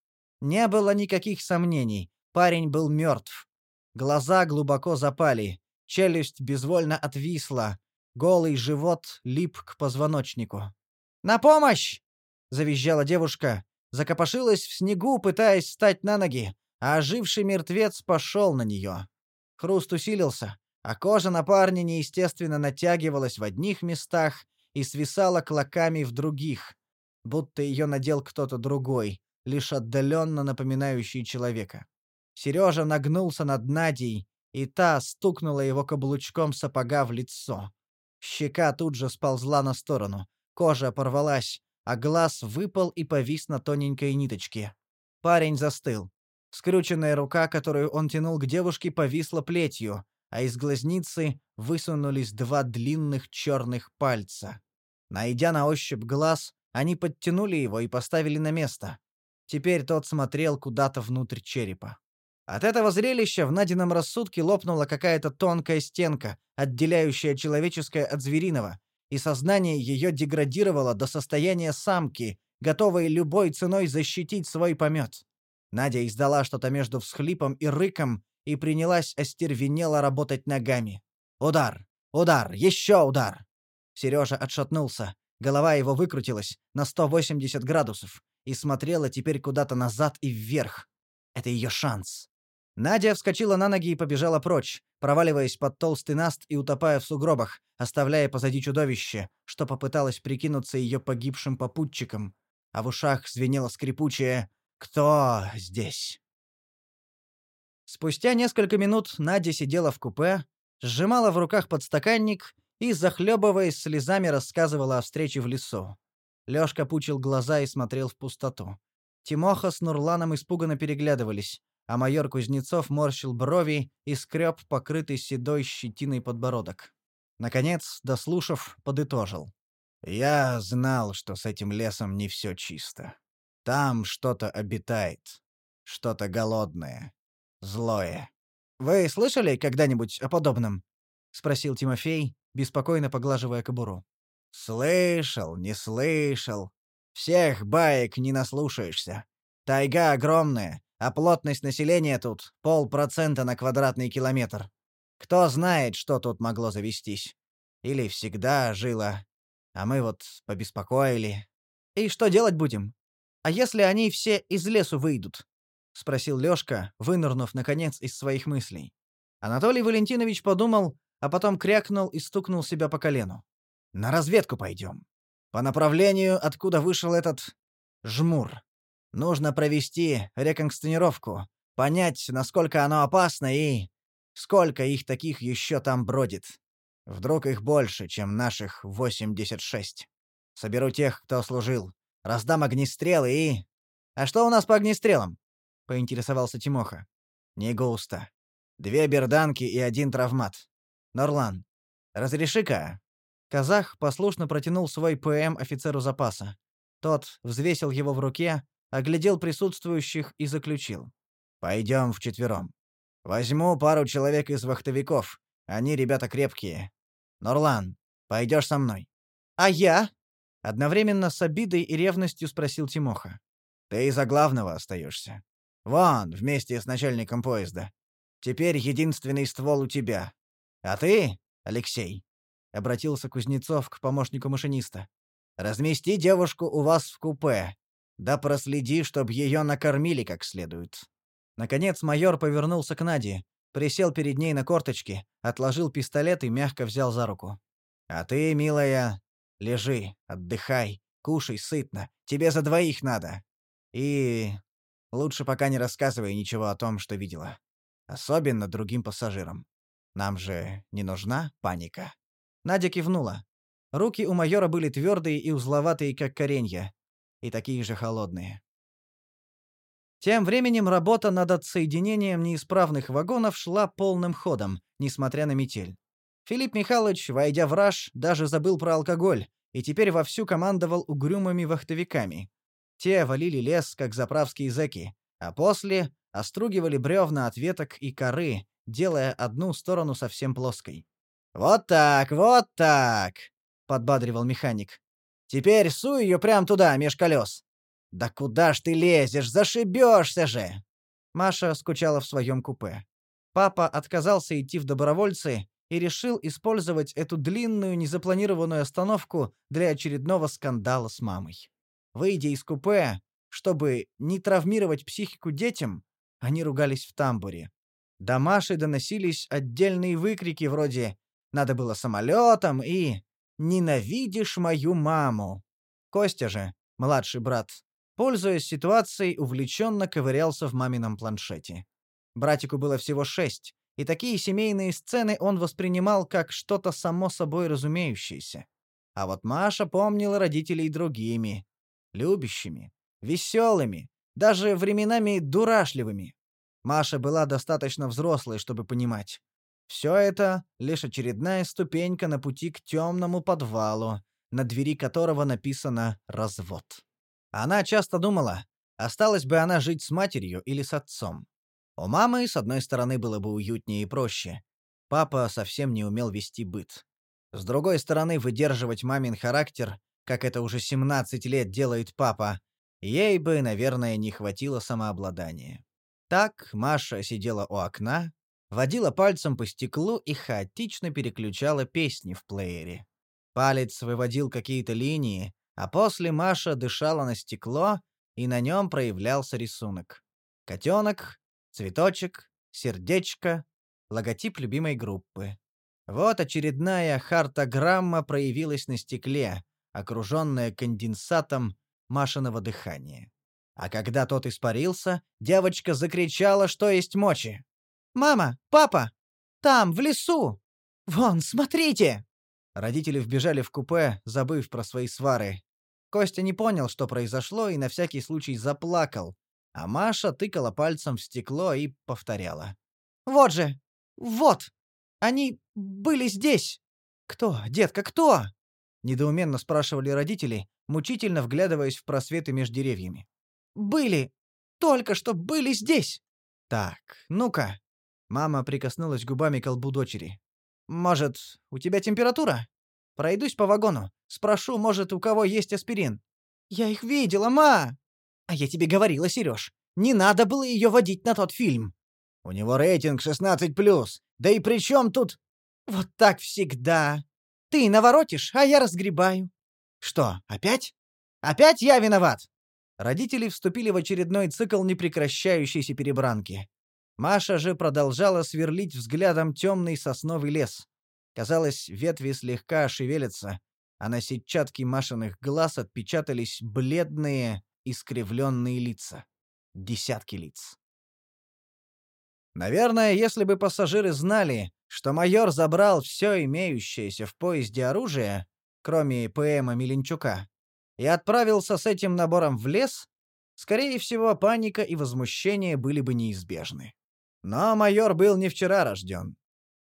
S1: Не было никаких сомнений, Парень был мертв. Глаза глубоко запали, челюсть безвольно отвисла, голый живот лип к позвоночнику. «На помощь!» — завизжала девушка, закопошилась в снегу, пытаясь встать на ноги, а оживший мертвец пошел на нее. Хруст усилился, а кожа на парне неестественно натягивалась в одних местах и свисала клоками в других, будто ее надел кто-то другой, лишь отдаленно напоминающий человека. Сережа нагнулся над Надей, и та стукнула его каблучком сапога в лицо. Щека тут же сползла на сторону, кожа порвалась, а глаз выпал и повис на тоненькой ниточке. Парень застыл. Скрюченная рука, которую он тянул к девушке, повисла плетью, а из глазницы высунулись два длинных черных пальца. Найдя на ощупь глаз, они подтянули его и поставили на место. Теперь тот смотрел куда-то внутрь черепа. От этого зрелища в Надином рассудке лопнула какая-то тонкая стенка, отделяющая человеческое от звериного,
S3: и сознание ее деградировало до состояния самки, готовой любой ценой защитить свой помет. Надя издала что-то между всхлипом и рыком и принялась остервенело работать ногами. Удар! Удар! Еще удар! Сережа отшатнулся. Голова его выкрутилась на 180 градусов и смотрела теперь куда-то назад и вверх. Это ее шанс. Надя вскочила на ноги и побежала прочь, проваливаясь под толстый наст и утопая в сугробах, оставляя позади чудовище, что попыталось прикинуться ее погибшим попутчиком, а в ушах звенело скрипучее «Кто здесь?». Спустя несколько минут Надя сидела в купе, сжимала в руках подстаканник и, захлебываясь слезами, рассказывала о встрече в лесу. Лёшка пучил глаза и смотрел в пустоту. Тимоха с Нурланом испуганно переглядывались а майор Кузнецов морщил брови и скреб покрытый седой щетиной подбородок. Наконец, дослушав, подытожил. «Я знал, что с этим лесом не все чисто. Там что-то обитает. Что-то голодное. Злое». «Вы слышали когда-нибудь о подобном?» — спросил Тимофей, беспокойно поглаживая кобуру. «Слышал, не слышал. Всех баек не наслушаешься. Тайга огромная, а плотность населения тут полпроцента на квадратный километр. Кто знает, что тут могло завестись. Или всегда жило. А мы вот побеспокоили. И что делать будем? А если они все из лесу выйдут? спросил Лёшка, вынырнув наконец из своих мыслей. Анатолий Валентинович подумал, а потом крякнул и стукнул себя по колену. На разведку пойдем. По направлению, откуда вышел этот жмур. Нужно провести реконсценировку, понять, насколько оно опасно и... Сколько их таких еще там бродит. Вдруг их больше, чем наших 86. Соберу тех, кто служил. Раздам огнестрелы и... А что у нас по огнестрелам? Поинтересовался Тимоха. Не густо. Две берданки и один травмат. Норлан, разреши-ка. Казах послушно протянул свой ПМ офицеру запаса. Тот взвесил его в руке, оглядел присутствующих и заключил. «Пойдем вчетвером. Возьму пару человек из вахтовиков. Они ребята крепкие. Норлан, пойдешь со мной?» «А я?» — одновременно с обидой и ревностью спросил Тимоха. «Ты из-за главного остаешься. Вон, вместе с начальником поезда. Теперь единственный ствол у тебя. А ты, Алексей?» — обратился Кузнецов к помощнику машиниста. «Размести девушку у вас в купе, да проследи, чтоб ее накормили как следует». Наконец майор повернулся к Наде, присел перед ней на корточки, отложил пистолет и мягко взял за руку. «А ты, милая, лежи, отдыхай, кушай сытно, тебе за двоих надо. И лучше пока не рассказывай ничего о том, что видела. Особенно другим пассажирам. Нам же не нужна паника». Надя кивнула. Руки у майора были твердые и узловатые, как коренья и такие же холодные. Тем временем работа над отсоединением неисправных вагонов шла полным ходом, несмотря на метель. Филипп Михайлович, войдя в раж, даже забыл про алкоголь и теперь вовсю командовал угрюмыми вахтовиками. Те валили лес, как заправские зэки, а после остругивали бревна от веток и коры, делая одну сторону совсем плоской. «Вот так, вот так!» — подбадривал механик. Теперь суй ее прямо туда, меж колес. Да куда ж ты лезешь, зашибешься же!» Маша скучала в своем купе. Папа отказался идти в добровольцы и решил использовать эту длинную незапланированную остановку для очередного скандала с мамой. Выйдя из купе, чтобы не травмировать психику детям, они ругались в тамбуре. До Маши доносились отдельные выкрики вроде «надо было самолетом» и Ненавидишь мою маму. Костя же, младший брат, пользуясь ситуацией, увлеченно ковырялся в мамином планшете. Братику было всего шесть, и такие семейные сцены он воспринимал как что-то само собой разумеющееся. А вот Маша помнила родителей другими, любящими, веселыми, даже временами дурашливыми. Маша была достаточно взрослой, чтобы понимать. Все это — лишь очередная ступенька на пути к темному подвалу, на двери которого написано «развод». Она часто думала, осталась бы она жить с матерью или с отцом. У мамы, с одной стороны, было бы уютнее и проще. Папа совсем не умел вести быт.
S1: С другой стороны, выдерживать мамин характер, как это уже 17 лет делает папа, ей бы, наверное, не хватило самообладания. Так Маша сидела у окна, водила пальцем по стеклу и хаотично переключала песни в плеере. Палец выводил какие-то линии, а после Маша дышала на стекло, и на нем проявлялся рисунок. Котенок, цветочек, сердечко, логотип любимой группы. Вот очередная хартограмма проявилась на стекле, окруженная конденсатом Машиного дыхания. А когда тот испарился, девочка закричала, что есть мочи. «Мама! Папа! Там, в лесу! Вон, смотрите!» Родители вбежали в купе, забыв про свои свары. Костя не понял, что произошло, и на всякий случай заплакал, а Маша тыкала пальцем в стекло и повторяла. «Вот же! Вот! Они были здесь!» «Кто, детка, кто?» — недоуменно спрашивали родители, мучительно вглядываясь в просветы между деревьями. «Были! Только что были здесь!» «Так, ну-ка!» Мама прикоснулась губами к лбу дочери. «Может, у тебя температура? Пройдусь по вагону. Спрошу, может, у кого есть аспирин?» «Я их видела, ма!» «А я тебе говорила, Сереж, не надо было ее водить на тот фильм». «У него рейтинг 16+, да и при чем тут...» «Вот так всегда. Ты наворотишь, а я разгребаю». «Что, опять? Опять я виноват?» Родители вступили в очередной цикл непрекращающейся перебранки. Маша же продолжала сверлить взглядом темный сосновый лес. Казалось, ветви слегка шевелятся, а на сетчатке Машиных глаз отпечатались бледные, искривленные лица. Десятки лиц. Наверное, если бы пассажиры знали, что майор забрал все имеющееся в поезде оружие, кроме ПМа Миленчука, и отправился с этим набором в лес, скорее всего, паника и возмущение были бы неизбежны. Но майор был не вчера рожден.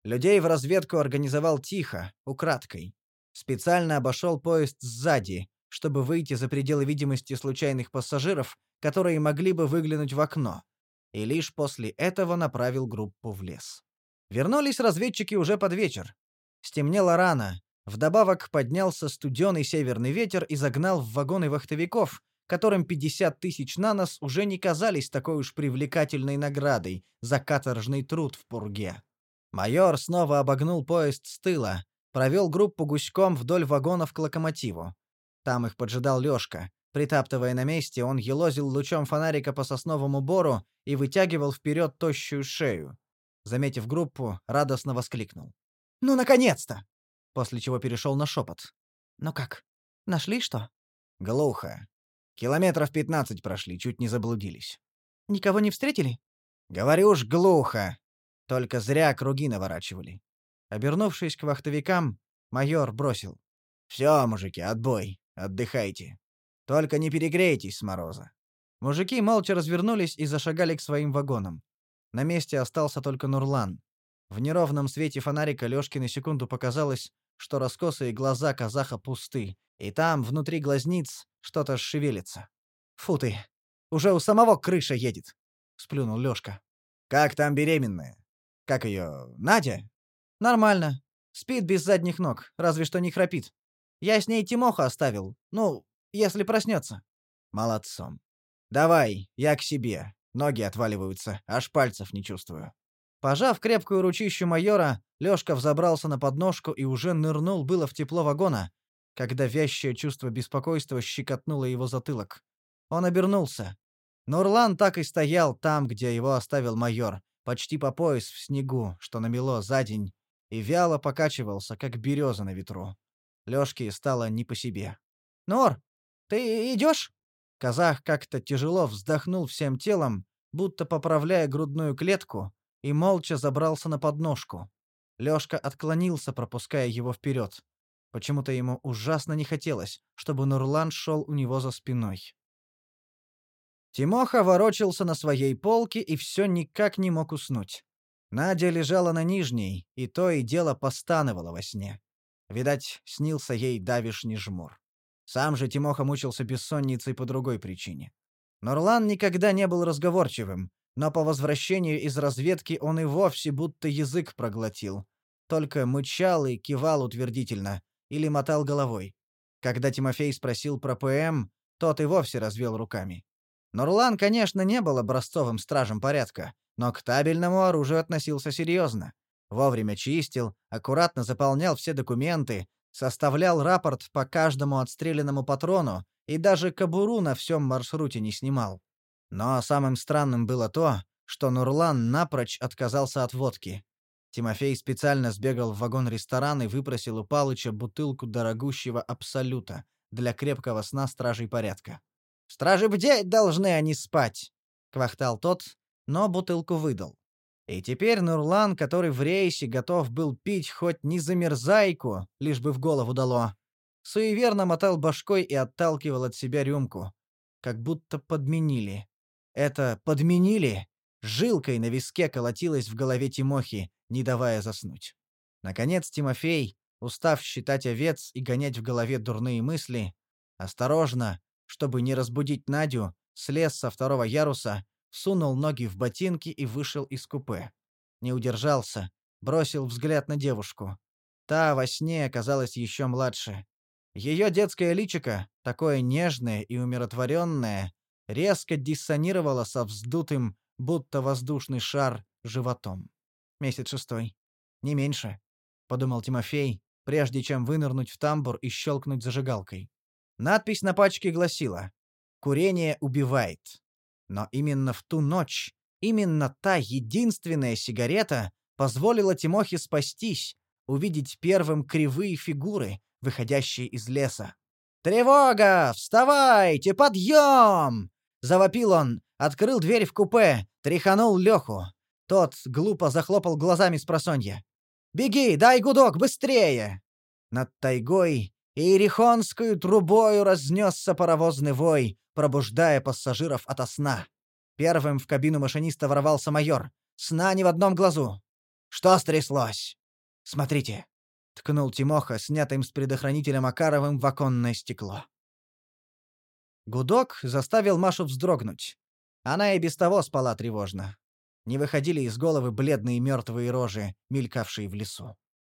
S1: Людей в разведку организовал тихо, украдкой. Специально обошел поезд сзади, чтобы выйти за пределы видимости случайных пассажиров, которые могли бы выглянуть в окно. И лишь после этого направил группу в лес. Вернулись разведчики уже под вечер. Стемнело рано. Вдобавок поднялся студеный северный ветер и загнал в вагоны вахтовиков, которым 50 тысяч на нос уже не казались такой уж привлекательной наградой за каторжный труд в пурге. Майор снова обогнул поезд с тыла, провел группу гуськом вдоль вагонов к локомотиву. Там их поджидал Лёшка. Притаптывая на месте, он елозил лучом фонарика по сосновому бору и вытягивал вперед тощую шею. Заметив группу, радостно воскликнул. «Ну, наконец-то!» После чего перешел на шепот. «Ну как, нашли что?» «Глухо. Километров пятнадцать прошли, чуть не заблудились. Никого не встретили? Говорю ж, глухо. Только зря круги наворачивали. Обернувшись к вахтовикам, майор бросил. «Все, мужики, отбой. Отдыхайте. Только не перегрейтесь с мороза». Мужики молча развернулись и зашагали к своим вагонам. На месте остался только Нурлан. В неровном свете фонарика Лёшке на секунду показалось, что раскосые глаза казаха пусты, и там, внутри глазниц, что-то шевелится. «Фу ты! Уже у самого крыша едет!» — сплюнул Лёшка. «Как там беременная? Как её, Надя?» «Нормально. Спит без задних ног, разве что не храпит. Я с ней Тимоха оставил. Ну, если проснется. Молодцом. Давай, я к себе. Ноги отваливаются, аж пальцев не чувствую. Пожав крепкую ручищу майора, Лёшка взобрался на подножку и уже нырнул было в тепло вагона, когда вязчее чувство беспокойства щекотнуло его затылок. Он обернулся. Нурлан так и стоял там, где его оставил майор, почти по пояс в снегу, что намело за день, и вяло покачивался, как береза на ветру. Лёшке стало не по себе. «Нор, ты идешь?» Казах как-то тяжело вздохнул всем телом, будто поправляя грудную клетку, и молча забрался на подножку. Лёшка отклонился, пропуская его вперед. Почему-то ему ужасно не хотелось, чтобы Нурлан шел у него за спиной. Тимоха ворочался на своей полке и все никак не мог уснуть. Надя лежала на нижней, и то и дело постановала во сне. Видать, снился ей давишний жмур. Сам же Тимоха мучился бессонницей по другой причине. Нурлан никогда не был разговорчивым, но по возвращению из разведки он и вовсе будто язык проглотил. только мычал и кивал утвердительно или мотал головой. Когда Тимофей спросил про ПМ, тот и вовсе развел руками. Нурлан, конечно, не был образцовым стражем порядка, но к табельному оружию относился серьезно. Вовремя чистил, аккуратно заполнял все документы, составлял рапорт по каждому отстрелянному патрону и даже кобуру на всем маршруте не снимал. Но самым странным было то, что Нурлан напрочь отказался от водки. Тимофей специально сбегал в вагон-ресторан и выпросил у Палыча бутылку дорогущего абсолюта для крепкого сна стражей порядка. «Стражи бдеть должны, а не спать!» — квахтал тот, но бутылку выдал. И теперь Нурлан, который в рейсе готов был пить хоть не замерзайку, лишь бы в голову дало, суеверно мотал башкой и отталкивал от себя рюмку. Как будто подменили. Это «подменили» жилкой на виске колотилось в голове Тимохи, не давая заснуть. Наконец Тимофей, устав считать овец и гонять в голове дурные мысли, осторожно, чтобы не разбудить Надю, слез со второго яруса сунул ноги в ботинки и вышел из купе. Не удержался, бросил взгляд на девушку. Та во сне оказалась еще младше. Ее детское личико, такое нежное и умиротворенное, резко диссонировало со вздутым, будто воздушный шар, животом. Месяц шестой. Не меньше, — подумал Тимофей, прежде чем вынырнуть в тамбур и щелкнуть зажигалкой. Надпись на пачке гласила «Курение убивает». Но именно в ту ночь, именно та единственная сигарета позволила Тимохе спастись, увидеть первым кривые фигуры, выходящие из леса. «Тревога! Вставайте! Подъем!» — завопил он, открыл дверь в купе, тряханул Леху. Тот глупо захлопал глазами с просонья. «Беги, дай гудок, быстрее!» Над тайгой Иерихонскую трубою разнесся паровозный вой, пробуждая пассажиров ото сна. Первым в кабину машиниста ворвался майор. Сна ни в одном глазу. «Что стряслось?» «Смотрите», — ткнул Тимоха, снятым с предохранителя Макаровым в оконное стекло. Гудок заставил Машу вздрогнуть. Она и без того спала тревожно. Не выходили из головы бледные мертвые рожи, мелькавшие в лесу.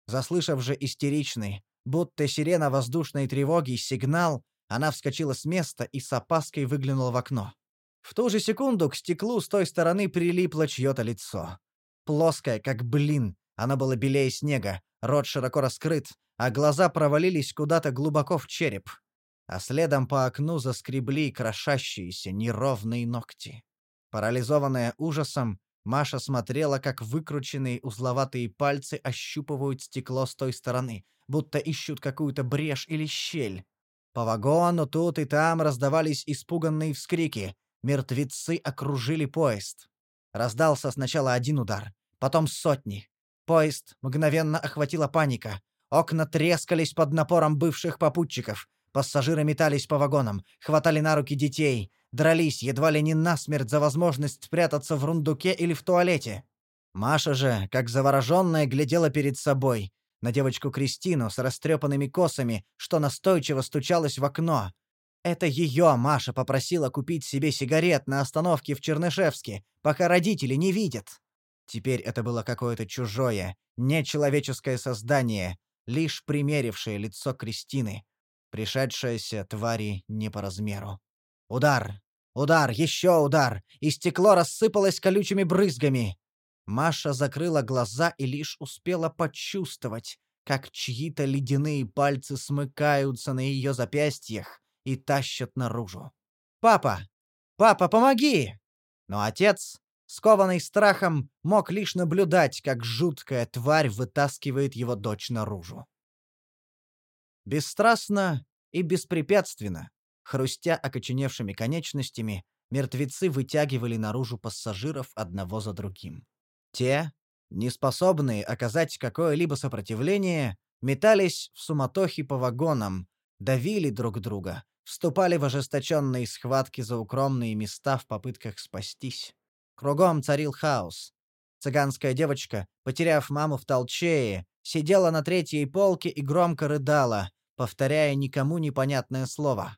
S1: Заслышав же истеричный, будто сирена воздушной тревоги, сигнал, она вскочила с места и с опаской выглянула в окно. В ту же секунду к стеклу с той стороны прилипло чье-то лицо. Плоское, как блин, оно было белее снега, рот широко раскрыт, а глаза провалились куда-то глубоко в череп. А следом по окну заскребли крошащиеся неровные ногти. Парализованная ужасом, Маша смотрела, как выкрученные узловатые пальцы ощупывают стекло с той стороны, будто ищут какую-то брешь или щель. По вагону тут и там раздавались испуганные вскрики. Мертвецы окружили поезд. Раздался сначала один удар, потом сотни. Поезд мгновенно охватила паника. Окна трескались под напором бывших попутчиков. Пассажиры метались по вагонам, хватали на руки детей, дрались едва ли не насмерть за возможность спрятаться в рундуке или в туалете. Маша же, как завороженная, глядела перед собой, на девочку Кристину с растрепанными косами, что настойчиво стучалась в окно. Это ее Маша попросила купить себе сигарет на остановке в Чернышевске, пока родители не видят. Теперь это было какое-то чужое, нечеловеческое создание, лишь примерившее лицо Кристины, пришедшееся твари не по размеру. Удар! Удар! Еще удар! И стекло рассыпалось колючими брызгами. Маша закрыла глаза и лишь успела почувствовать, как чьи-то ледяные пальцы смыкаются на ее запястьях и тащат наружу. «Папа! Папа, помоги!» Но отец, скованный страхом, мог лишь наблюдать, как жуткая тварь вытаскивает его дочь наружу. Бесстрастно и беспрепятственно, хрустя окоченевшими конечностями, мертвецы вытягивали наружу пассажиров одного за другим. Те, неспособные оказать какое-либо сопротивление, метались в суматохе по вагонам, давили друг друга, вступали в ожесточенные схватки за укромные места в попытках спастись. Кругом царил хаос. Цыганская девочка, потеряв маму в толчее, сидела на третьей полке и громко рыдала, повторяя никому непонятное слово.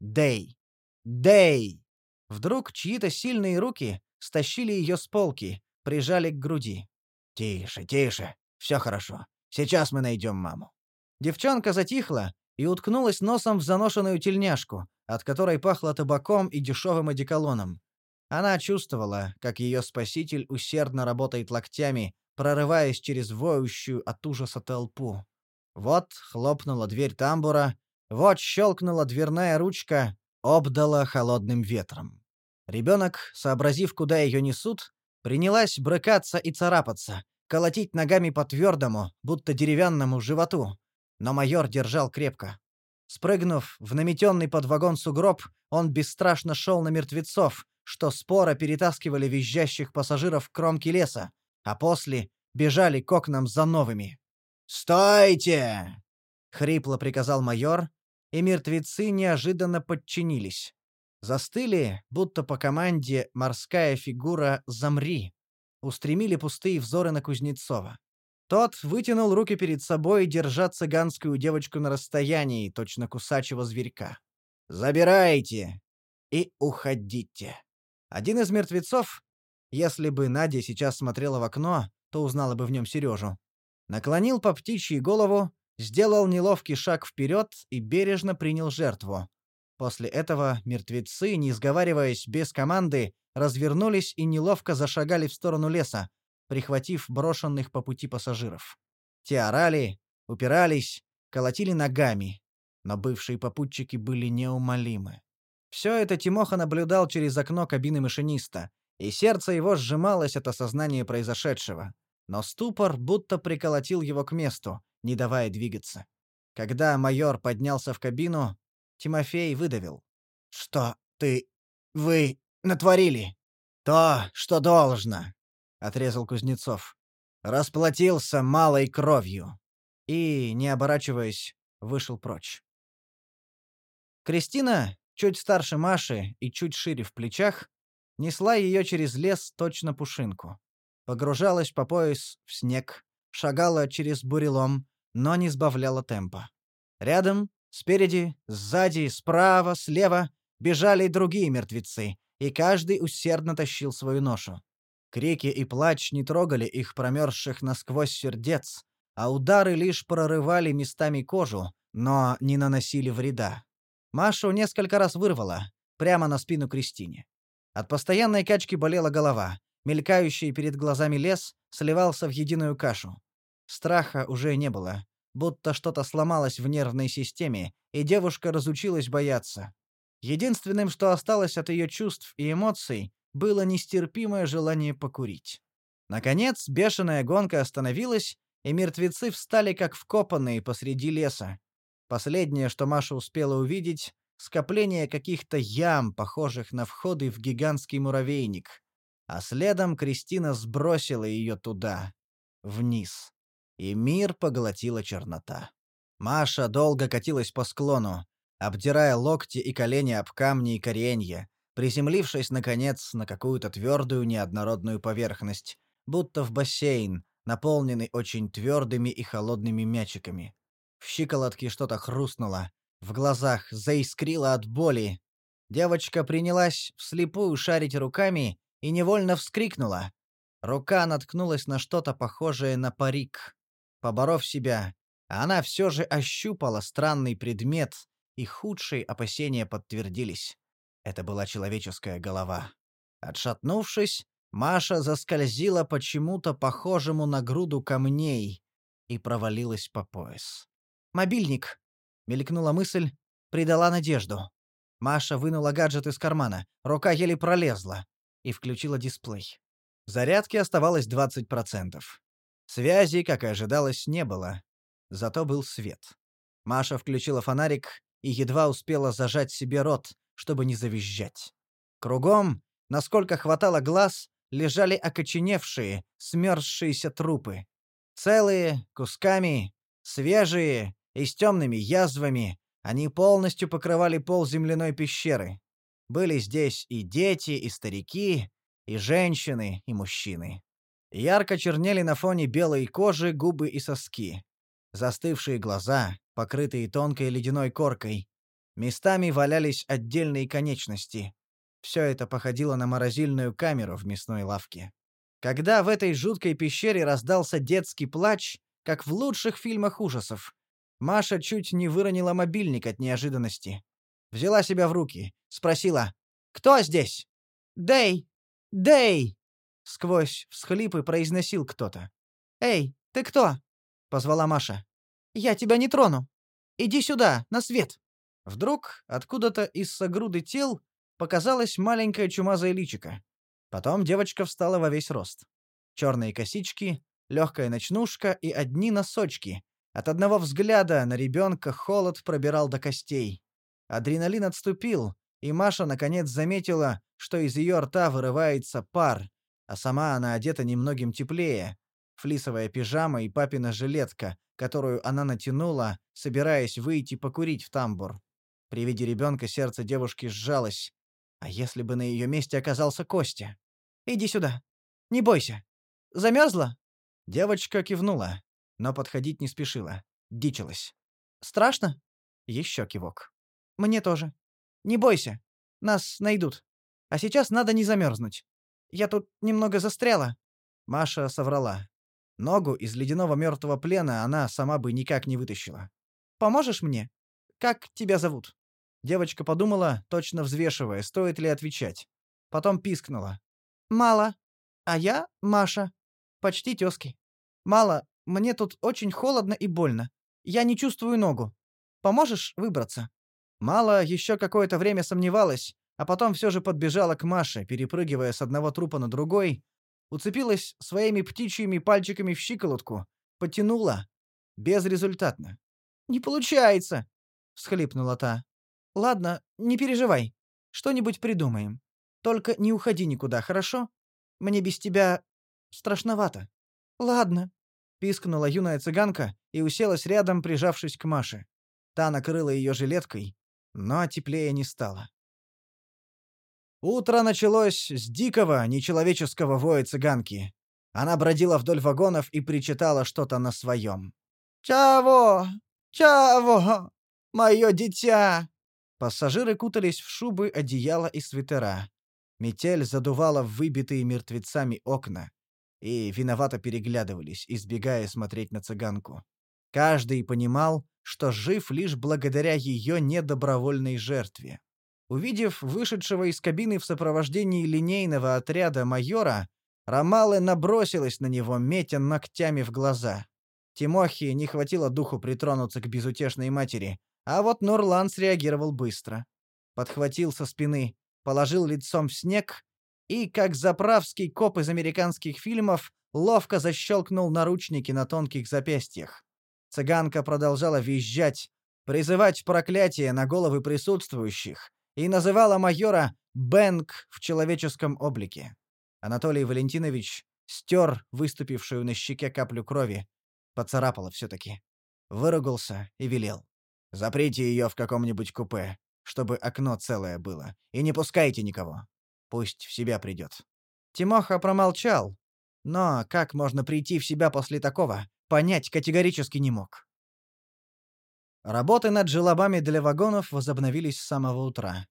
S1: «Дэй! Дэй!» Вдруг чьи-то сильные руки стащили ее с полки, прижали к груди. «Тише, тише!
S4: Все хорошо. Сейчас мы найдем маму».
S1: Девчонка затихла и уткнулась носом в заношенную тельняшку, от которой пахло табаком и дешевым одеколоном. Она чувствовала, как ее спаситель усердно работает локтями, прорываясь через воющую от ужаса толпу. Вот хлопнула дверь тамбура, вот щелкнула дверная ручка, обдала холодным ветром. Ребенок, сообразив, куда ее несут, принялась брыкаться и царапаться, колотить ногами по твердому, будто деревянному животу. Но майор держал крепко. Спрыгнув в наметенный под вагон сугроб, он бесстрашно шел на мертвецов, что споро перетаскивали визжащих пассажиров к кромке леса, а после бежали к окнам за новыми.
S4: «Стойте!»
S1: — хрипло приказал майор, и мертвецы неожиданно подчинились. Застыли, будто по команде морская фигура «Замри». Устремили пустые взоры на Кузнецова. Тот вытянул руки перед собой, держа цыганскую девочку на расстоянии, точно кусачего зверька. «Забирайте и уходите». Один из мертвецов, если бы Надя сейчас смотрела в окно, то узнала бы в нем Сережу, наклонил по птичьей голову, сделал неловкий шаг вперед и бережно принял жертву. После этого мертвецы, не сговариваясь без команды, развернулись и неловко зашагали в сторону леса, прихватив брошенных по пути пассажиров. Те орали, упирались, колотили ногами, но бывшие попутчики были неумолимы. Все это Тимоха наблюдал через окно кабины машиниста, и сердце его сжималось от осознания произошедшего но ступор будто приколотил его к месту, не давая двигаться. Когда майор поднялся в кабину, Тимофей выдавил. «Что ты... вы натворили?» «То, что должно», — отрезал Кузнецов. «Расплатился малой кровью». И, не оборачиваясь, вышел прочь. Кристина, чуть старше Маши и чуть шире в плечах, несла ее через лес точно пушинку погружалась по пояс в снег, шагала через бурелом, но не сбавляла темпа. Рядом, спереди, сзади, справа, слева бежали другие мертвецы, и каждый усердно тащил свою ношу. Крики и плач не трогали их промерзших насквозь сердец, а удары лишь прорывали местами кожу, но не наносили вреда. Машу несколько раз вырвала, прямо на спину Кристине. От постоянной качки болела голова, Мелькающий перед глазами лес сливался в единую кашу. Страха уже не было, будто что-то сломалось в нервной системе, и девушка разучилась бояться. Единственным, что осталось от ее чувств и эмоций, было нестерпимое желание покурить. Наконец, бешеная гонка остановилась, и мертвецы встали как вкопанные посреди леса. Последнее, что Маша успела увидеть, скопление каких-то ям, похожих на входы в гигантский муравейник а следом Кристина сбросила ее туда, вниз. И мир поглотила чернота. Маша долго катилась по склону, обдирая локти и колени об камни и коренья, приземлившись, наконец, на какую-то твердую неоднородную поверхность, будто в бассейн, наполненный очень твердыми и холодными мячиками. В щиколотке что-то хрустнуло, в глазах заискрило от боли. Девочка принялась вслепую шарить руками и невольно вскрикнула. Рука наткнулась на что-то похожее на парик. Поборов себя, она все же ощупала странный предмет, и худшие опасения подтвердились. Это была человеческая голова. Отшатнувшись, Маша заскользила почему-то похожему на груду камней и провалилась по пояс. «Мобильник!» — мелькнула мысль, придала надежду. Маша вынула гаджет из кармана, рука еле пролезла и включила дисплей. Зарядки оставалось 20%. Связи, как и ожидалось, не было. Зато был свет. Маша включила фонарик и едва успела зажать себе рот, чтобы не завизжать. Кругом, насколько хватало глаз, лежали окоченевшие, смерзшиеся трупы. Целые, кусками, свежие и с темными язвами, они полностью покрывали пол земляной пещеры. Были здесь и дети, и старики, и женщины, и мужчины. Ярко чернели на фоне белой кожи губы и соски. Застывшие глаза, покрытые тонкой ледяной коркой. Местами валялись отдельные конечности. Все это походило на морозильную камеру в мясной лавке. Когда в этой жуткой пещере раздался детский плач, как в лучших фильмах ужасов, Маша чуть не выронила мобильник от неожиданности. Взяла себя в руки, спросила «Кто здесь?» «Дэй! Дэй!» Сквозь всхлипы произносил кто-то. «Эй, ты кто?» — позвала Маша. «Я тебя не трону. Иди сюда, на свет!» Вдруг откуда-то из согруды тел показалась маленькая чумазая личика. Потом девочка встала во весь рост. Черные косички, легкая ночнушка и одни носочки. От одного взгляда на ребенка холод пробирал до костей. Адреналин отступил, и Маша наконец заметила, что из ее рта вырывается пар, а сама она одета немногим теплее. Флисовая пижама и папина жилетка, которую она натянула, собираясь выйти покурить в тамбур. При виде ребенка сердце девушки сжалось. А если бы на ее месте оказался Костя? «Иди сюда. Не бойся. Замерзла?» Девочка кивнула, но подходить не спешила. Дичилась. «Страшно?» Еще кивок. «Мне тоже. Не бойся. Нас найдут. А сейчас надо не замерзнуть. Я тут немного застряла». Маша соврала. Ногу из ледяного мертвого плена она сама бы никак не вытащила. «Поможешь мне? Как тебя зовут?» Девочка подумала, точно взвешивая, стоит ли отвечать. Потом пискнула. «Мало. А я Маша. Почти тёзки. Мало, мне тут очень холодно и больно. Я не чувствую ногу. Поможешь выбраться?» Мало еще какое-то время сомневалась, а потом все же подбежала к Маше, перепрыгивая с одного трупа на другой, уцепилась своими птичьими пальчиками в щиколотку, потянула. Безрезультатно. «Не получается!» — всхлипнула та. Ладно, не переживай. Что-нибудь придумаем. Только не уходи никуда, хорошо? Мне без тебя страшновато. Ладно, пискнула юная цыганка и уселась рядом, прижавшись к Маше. Та накрыла ее жилеткой, но теплее не стало. Утро началось с дикого, нечеловеческого воя цыганки. Она бродила вдоль вагонов и причитала что-то на своем. «Чаво! Чаво! Мое дитя! Пассажиры кутались в шубы, одеяла и свитера. Метель задувала в выбитые мертвецами окна. И виновато переглядывались, избегая смотреть на цыганку. Каждый понимал, что жив лишь благодаря ее недобровольной жертве. Увидев вышедшего из кабины в сопровождении линейного отряда майора, Ромалы набросилась на него, метя ногтями в глаза. Тимохе не хватило духу притронуться к безутешной матери, а вот Нурлан среагировал быстро. Подхватил со спины, положил лицом в снег и, как заправский коп из американских фильмов, ловко защелкнул наручники на тонких запястьях. Цыганка продолжала визжать, призывать проклятие на головы присутствующих и называла майора «Бэнк» в человеческом облике. Анатолий Валентинович стер выступившую на щеке каплю крови, поцарапала все-таки. Выругался и велел. Заприте ее в каком-нибудь купе, чтобы окно целое было, и не пускайте никого. Пусть в себя придет». Тимоха промолчал, но как можно прийти в себя после такого, понять категорически не мог. Работы над желобами для вагонов возобновились с самого утра.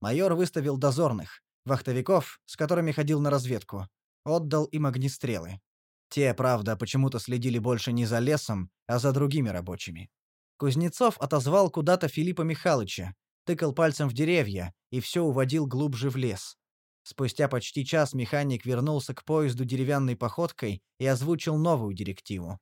S1: Майор выставил дозорных, вахтовиков, с которыми ходил на разведку, отдал им огнестрелы. Те, правда, почему-то следили больше не за лесом, а за другими рабочими. Кузнецов отозвал куда-то Филиппа Михайловича, тыкал пальцем в деревья и все уводил глубже в лес. Спустя почти час механик вернулся к поезду деревянной походкой и озвучил новую директиву.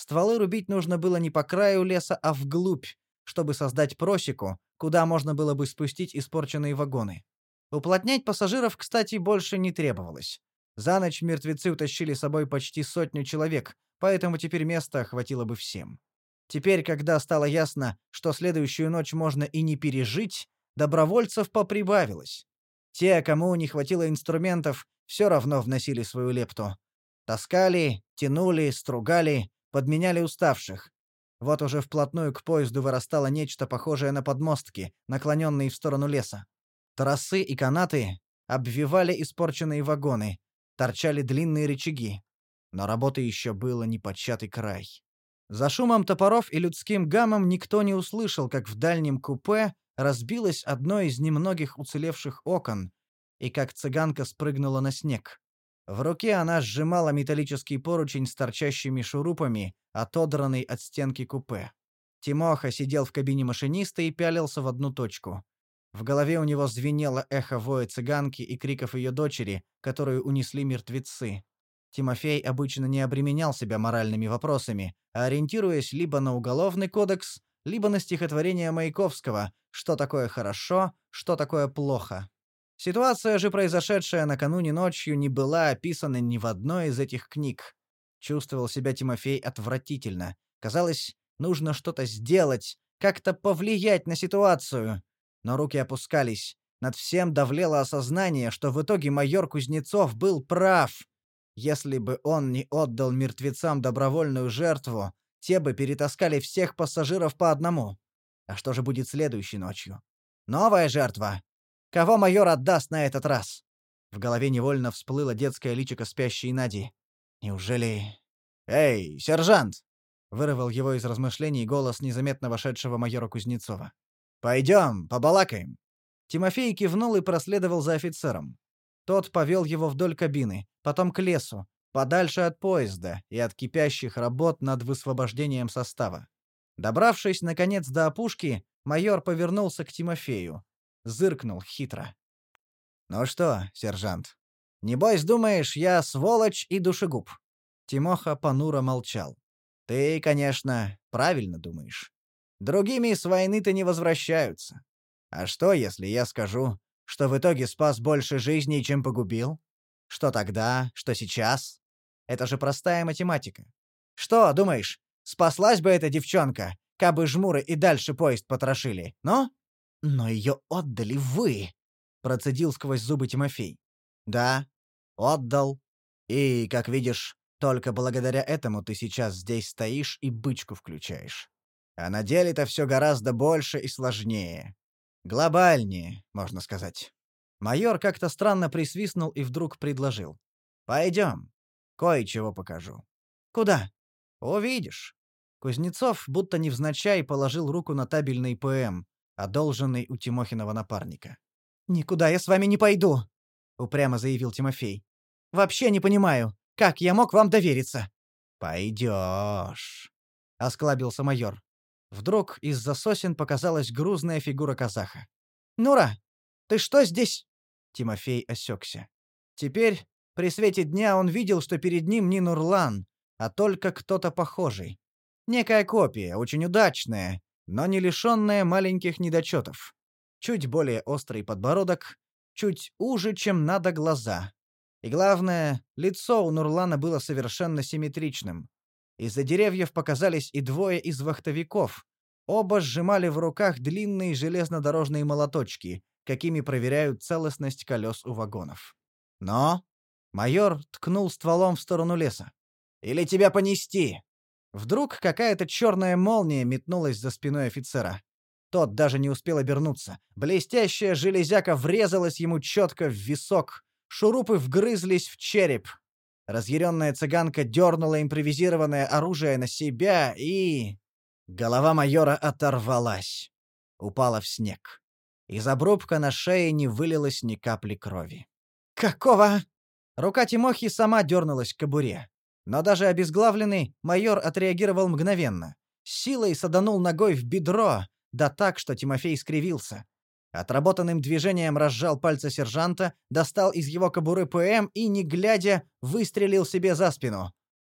S1: Стволы рубить нужно было не по краю леса, а вглубь, чтобы создать просеку, куда можно было бы спустить испорченные вагоны. Уплотнять пассажиров, кстати, больше не требовалось. За ночь мертвецы утащили с собой почти сотню человек, поэтому теперь места хватило бы всем. Теперь, когда стало ясно, что следующую ночь можно и не пережить, добровольцев поприбавилось. Те, кому не хватило инструментов, все равно вносили свою лепту. Таскали, тянули, стругали, подменяли уставших. Вот уже вплотную к поезду вырастало нечто похожее на подмостки, наклоненные в сторону леса. Тросы и канаты обвивали испорченные вагоны, торчали длинные рычаги. Но работы еще было неподчатый край. За шумом топоров и людским гамом никто не услышал, как в дальнем купе разбилось одно из немногих уцелевших окон, и как цыганка спрыгнула на снег. В руке она сжимала металлический поручень с торчащими шурупами, отодранный от стенки купе. Тимоха сидел в кабине машиниста и пялился в одну точку. В голове у него звенело эхо воя цыганки и криков ее дочери, которую унесли мертвецы. Тимофей обычно не обременял себя моральными вопросами, а ориентируясь либо на уголовный кодекс, либо на стихотворение Маяковского «Что такое хорошо, что такое плохо». Ситуация же, произошедшая накануне ночью, не была описана ни в одной из этих книг. Чувствовал себя Тимофей отвратительно. Казалось, нужно что-то сделать, как-то повлиять на ситуацию. Но руки опускались. Над всем давлело осознание, что в итоге майор Кузнецов был прав. Если бы он не отдал мертвецам добровольную жертву, те бы перетаскали всех пассажиров по одному. А что же будет следующей ночью? Новая жертва. Кого майор отдаст на этот раз? В голове невольно всплыло детское личико спящей Нади. Неужели... «Эй, сержант!» — вырвал его из размышлений голос незаметно вошедшего майора Кузнецова. «Пойдем, побалакаем». Тимофей кивнул и проследовал за офицером. Тот повел его вдоль кабины, потом к лесу, подальше от поезда и от кипящих работ над высвобождением состава. Добравшись, наконец, до опушки, майор повернулся к Тимофею. Зыркнул хитро. «Ну что, сержант, небось думаешь, я сволочь и душегуб?» Тимоха понуро молчал. «Ты, конечно, правильно думаешь. Другими с войны-то не возвращаются. А что, если я скажу, что в итоге спас больше жизней, чем погубил? Что тогда, что сейчас? Это же простая математика. Что, думаешь, спаслась бы эта девчонка, кабы жмуры и дальше поезд потрошили, но? Но ее отдали вы, процедил сквозь зубы Тимофей. Да, отдал. И, как видишь, только благодаря этому ты сейчас здесь стоишь и бычку включаешь. А на деле-то все гораздо больше и сложнее. Глобальнее, можно сказать. Майор как-то странно присвистнул и вдруг предложил. «Пойдем. Кое-чего покажу». «Куда?» «Увидишь». Кузнецов будто невзначай положил руку на табельный ПМ, одолженный у Тимохиного напарника. «Никуда я с вами не пойду», — упрямо заявил Тимофей. «Вообще не понимаю, как я мог вам довериться?» «Пойдешь», — осклабился майор. Вдруг из-за сосен показалась грузная фигура казаха. «Нура, ты что здесь?» Тимофей осекся. Теперь, при свете дня, он видел, что перед ним не Нурлан, а только кто-то похожий. Некая копия, очень удачная, но не лишенная маленьких недочетов. Чуть более острый подбородок, чуть уже, чем надо глаза. И главное, лицо у Нурлана было совершенно симметричным. Из-за деревьев показались и двое из вахтовиков. Оба сжимали в руках длинные железнодорожные молоточки, какими проверяют целостность колес у вагонов. Но майор ткнул стволом в сторону леса. «Или тебя понести!» Вдруг какая-то черная молния метнулась за спиной офицера. Тот даже не успел обернуться. Блестящая железяка врезалась ему четко в висок. Шурупы вгрызлись в череп. Разъяренная цыганка дернула импровизированное оружие на себя и... Голова майора оторвалась. Упала в снег. Из обрубка на шее не вылилось ни капли крови. «Какого?» Рука Тимохи сама дернулась к кобуре. Но даже обезглавленный майор отреагировал мгновенно. Силой саданул ногой в бедро, да так, что Тимофей скривился. Отработанным движением разжал пальцы сержанта, достал из его кобуры ПМ и, не глядя, выстрелил себе за спину.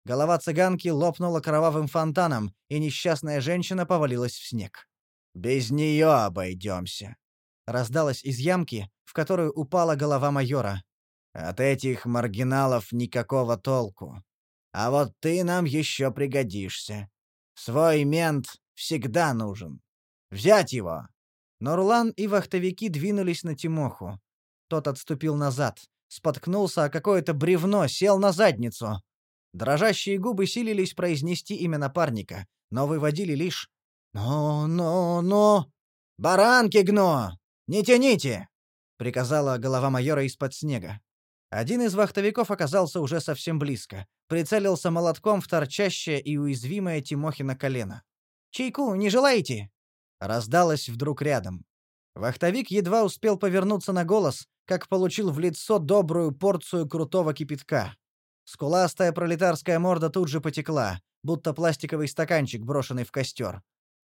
S1: Голова цыганки лопнула кровавым фонтаном, и несчастная женщина повалилась в снег. «Без нее обойдемся», — раздалось из ямки, в которую упала голова майора. «От этих маргиналов никакого толку. А вот ты нам еще пригодишься. Свой мент всегда нужен. Взять его!» Норлан и вахтовики двинулись на Тимоху. Тот отступил назад, споткнулся о какое-то бревно, сел на задницу. Дрожащие губы силились произнести имя напарника, но выводили лишь «Ну, ну, ну! Баранки гно! Не тяните!» — приказала голова майора из-под снега. Один из вахтовиков оказался уже совсем близко. Прицелился молотком в торчащее и уязвимое Тимохина колено. «Чайку не желаете?» Раздалось вдруг рядом. Вахтовик едва успел повернуться на голос, как получил в лицо добрую порцию крутого кипятка. Скуластая пролетарская морда тут же потекла, будто пластиковый стаканчик, брошенный в костер.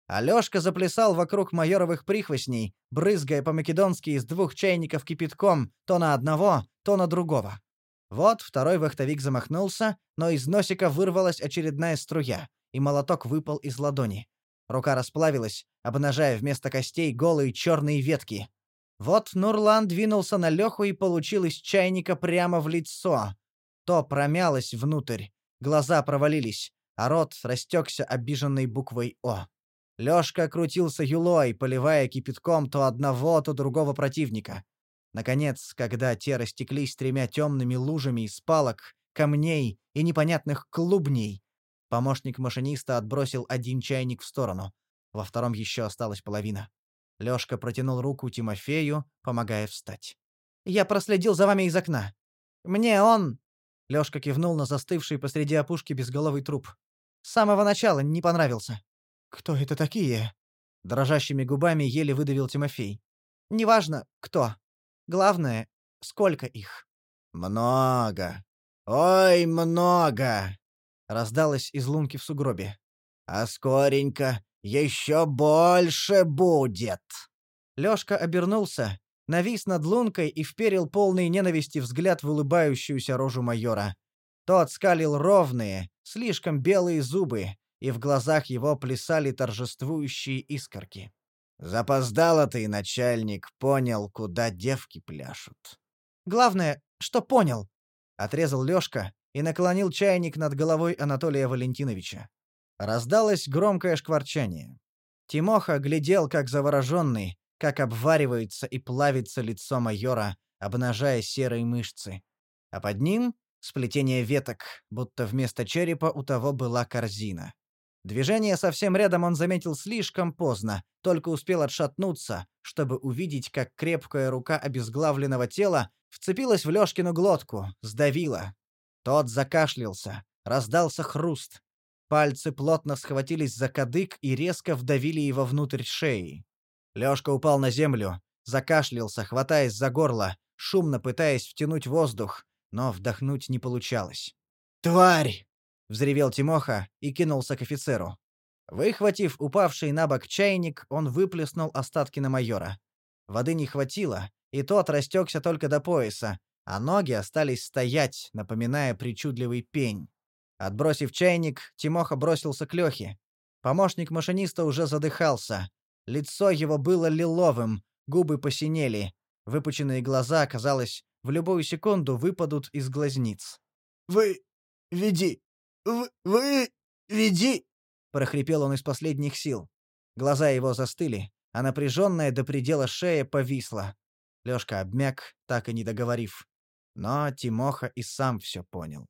S1: Алёшка заплясал вокруг майоровых прихвостней, брызгая по-македонски из двух чайников кипятком то на одного, то на другого. Вот второй вахтовик замахнулся, но из носика вырвалась очередная струя, и молоток выпал из ладони. Рука расплавилась, обнажая вместо костей голые черные ветки. Вот Нурлан двинулся на Леху и получил из чайника прямо в лицо. То промялось внутрь, глаза провалились, а рот растекся обиженной буквой «О». Лёшка крутился юлой, поливая кипятком то одного, то другого противника. Наконец, когда те растеклись тремя темными лужами из палок, камней и непонятных клубней, помощник машиниста отбросил один чайник в сторону. Во втором еще осталась половина. Лёшка протянул руку Тимофею, помогая встать. «Я проследил за вами из окна. Мне он...» Лёшка кивнул на застывший посреди опушки безголовый труп. «С самого начала не понравился». «Кто это такие?» Дрожащими губами еле выдавил Тимофей. «Неважно, кто. Главное, сколько их».
S4: «Много. Ой, много!»
S1: Раздалось из лунки в сугробе.
S4: «А скоренько еще больше будет!»
S1: Лёшка обернулся, навис над лункой и вперил полный ненависти взгляд в улыбающуюся рожу майора. Тот скалил ровные, слишком белые зубы, и в глазах его плясали торжествующие искорки.
S4: «Запоздало ты, начальник, понял, куда девки пляшут».
S1: «Главное, что понял», — отрезал Лёшка и наклонил чайник над головой Анатолия Валентиновича. Раздалось громкое шкварчание. Тимоха глядел, как завороженный, как обваривается и плавится лицо майора, обнажая серые мышцы. А под ним — сплетение веток, будто вместо черепа у того была корзина. Движение совсем рядом он заметил слишком поздно, только успел отшатнуться, чтобы увидеть, как крепкая рука обезглавленного тела вцепилась в Лёшкину глотку, сдавила. Тот закашлялся, раздался хруст. Пальцы плотно схватились за кадык и резко вдавили его внутрь шеи. Лёшка упал на землю, закашлялся, хватаясь за горло, шумно пытаясь втянуть воздух, но вдохнуть не получалось. «Тварь!» — взревел Тимоха и кинулся к офицеру. Выхватив упавший на бок чайник, он выплеснул остатки на майора. Воды не хватило, и тот растекся только до пояса, а ноги остались стоять, напоминая причудливый пень. Отбросив чайник, Тимоха бросился к Лёхе. Помощник машиниста уже задыхался. Лицо его было лиловым, губы посинели. Выпученные глаза, казалось, в любую секунду выпадут из глазниц.
S4: «Вы... веди... Вы... веди...»
S1: — прохрипел он из последних сил. Глаза его застыли, а напряженная до предела шея повисла. Лёшка обмяк, так и не договорив. Но Тимоха и сам все понял.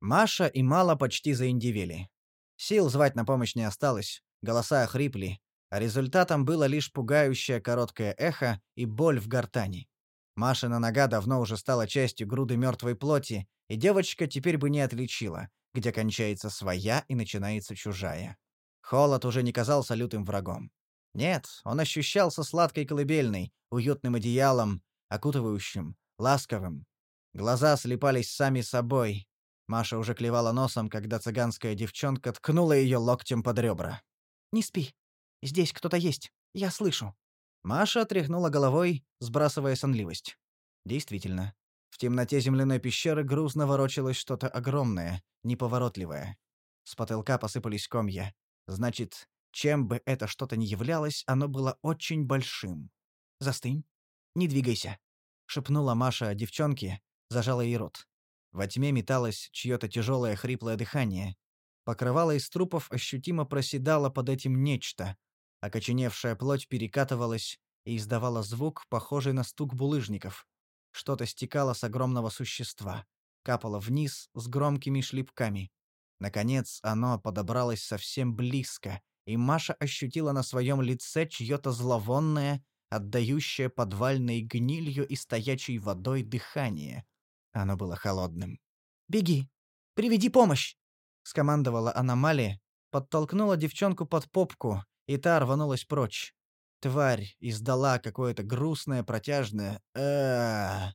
S1: Маша и Мала почти заиндивели. Сил звать на помощь не осталось, голоса охрипли, а результатом было лишь пугающее короткое эхо и боль в гортани. Машина нога давно уже стала частью груды мертвой плоти, и девочка теперь бы не отличила, где кончается своя и начинается чужая. Холод уже не казался лютым врагом. Нет, он ощущался сладкой колыбельной, уютным одеялом, окутывающим, ласковым. Глаза слепались сами собой. Маша уже клевала носом, когда цыганская девчонка ткнула ее локтем под ребра. «Не спи. Здесь кто-то есть. Я слышу». Маша тряхнула головой, сбрасывая сонливость. Действительно, в темноте земляной пещеры грузно ворочалось что-то огромное, неповоротливое. С потолка посыпались комья. Значит, чем бы это что-то ни являлось, оно было очень большим. «Застынь. Не двигайся», — шепнула Маша девчонке, зажала ей рот. Во тьме металось чьё-то тяжелое хриплое дыхание. Покрывало из трупов ощутимо проседало под этим нечто. Окоченевшая плоть перекатывалась и издавала звук, похожий на стук булыжников. Что-то стекало с огромного существа, капало вниз с громкими шлепками. Наконец оно подобралось совсем близко, и Маша ощутила на своем лице чье-то зловонное, отдающее подвальной гнилью и стоячей водой дыхание. Оно было холодным. «Беги! Приведи помощь!» — скомандовала аномалия, подтолкнула девчонку под попку, и та рванулась прочь. Тварь издала какое-то грустное протяжное э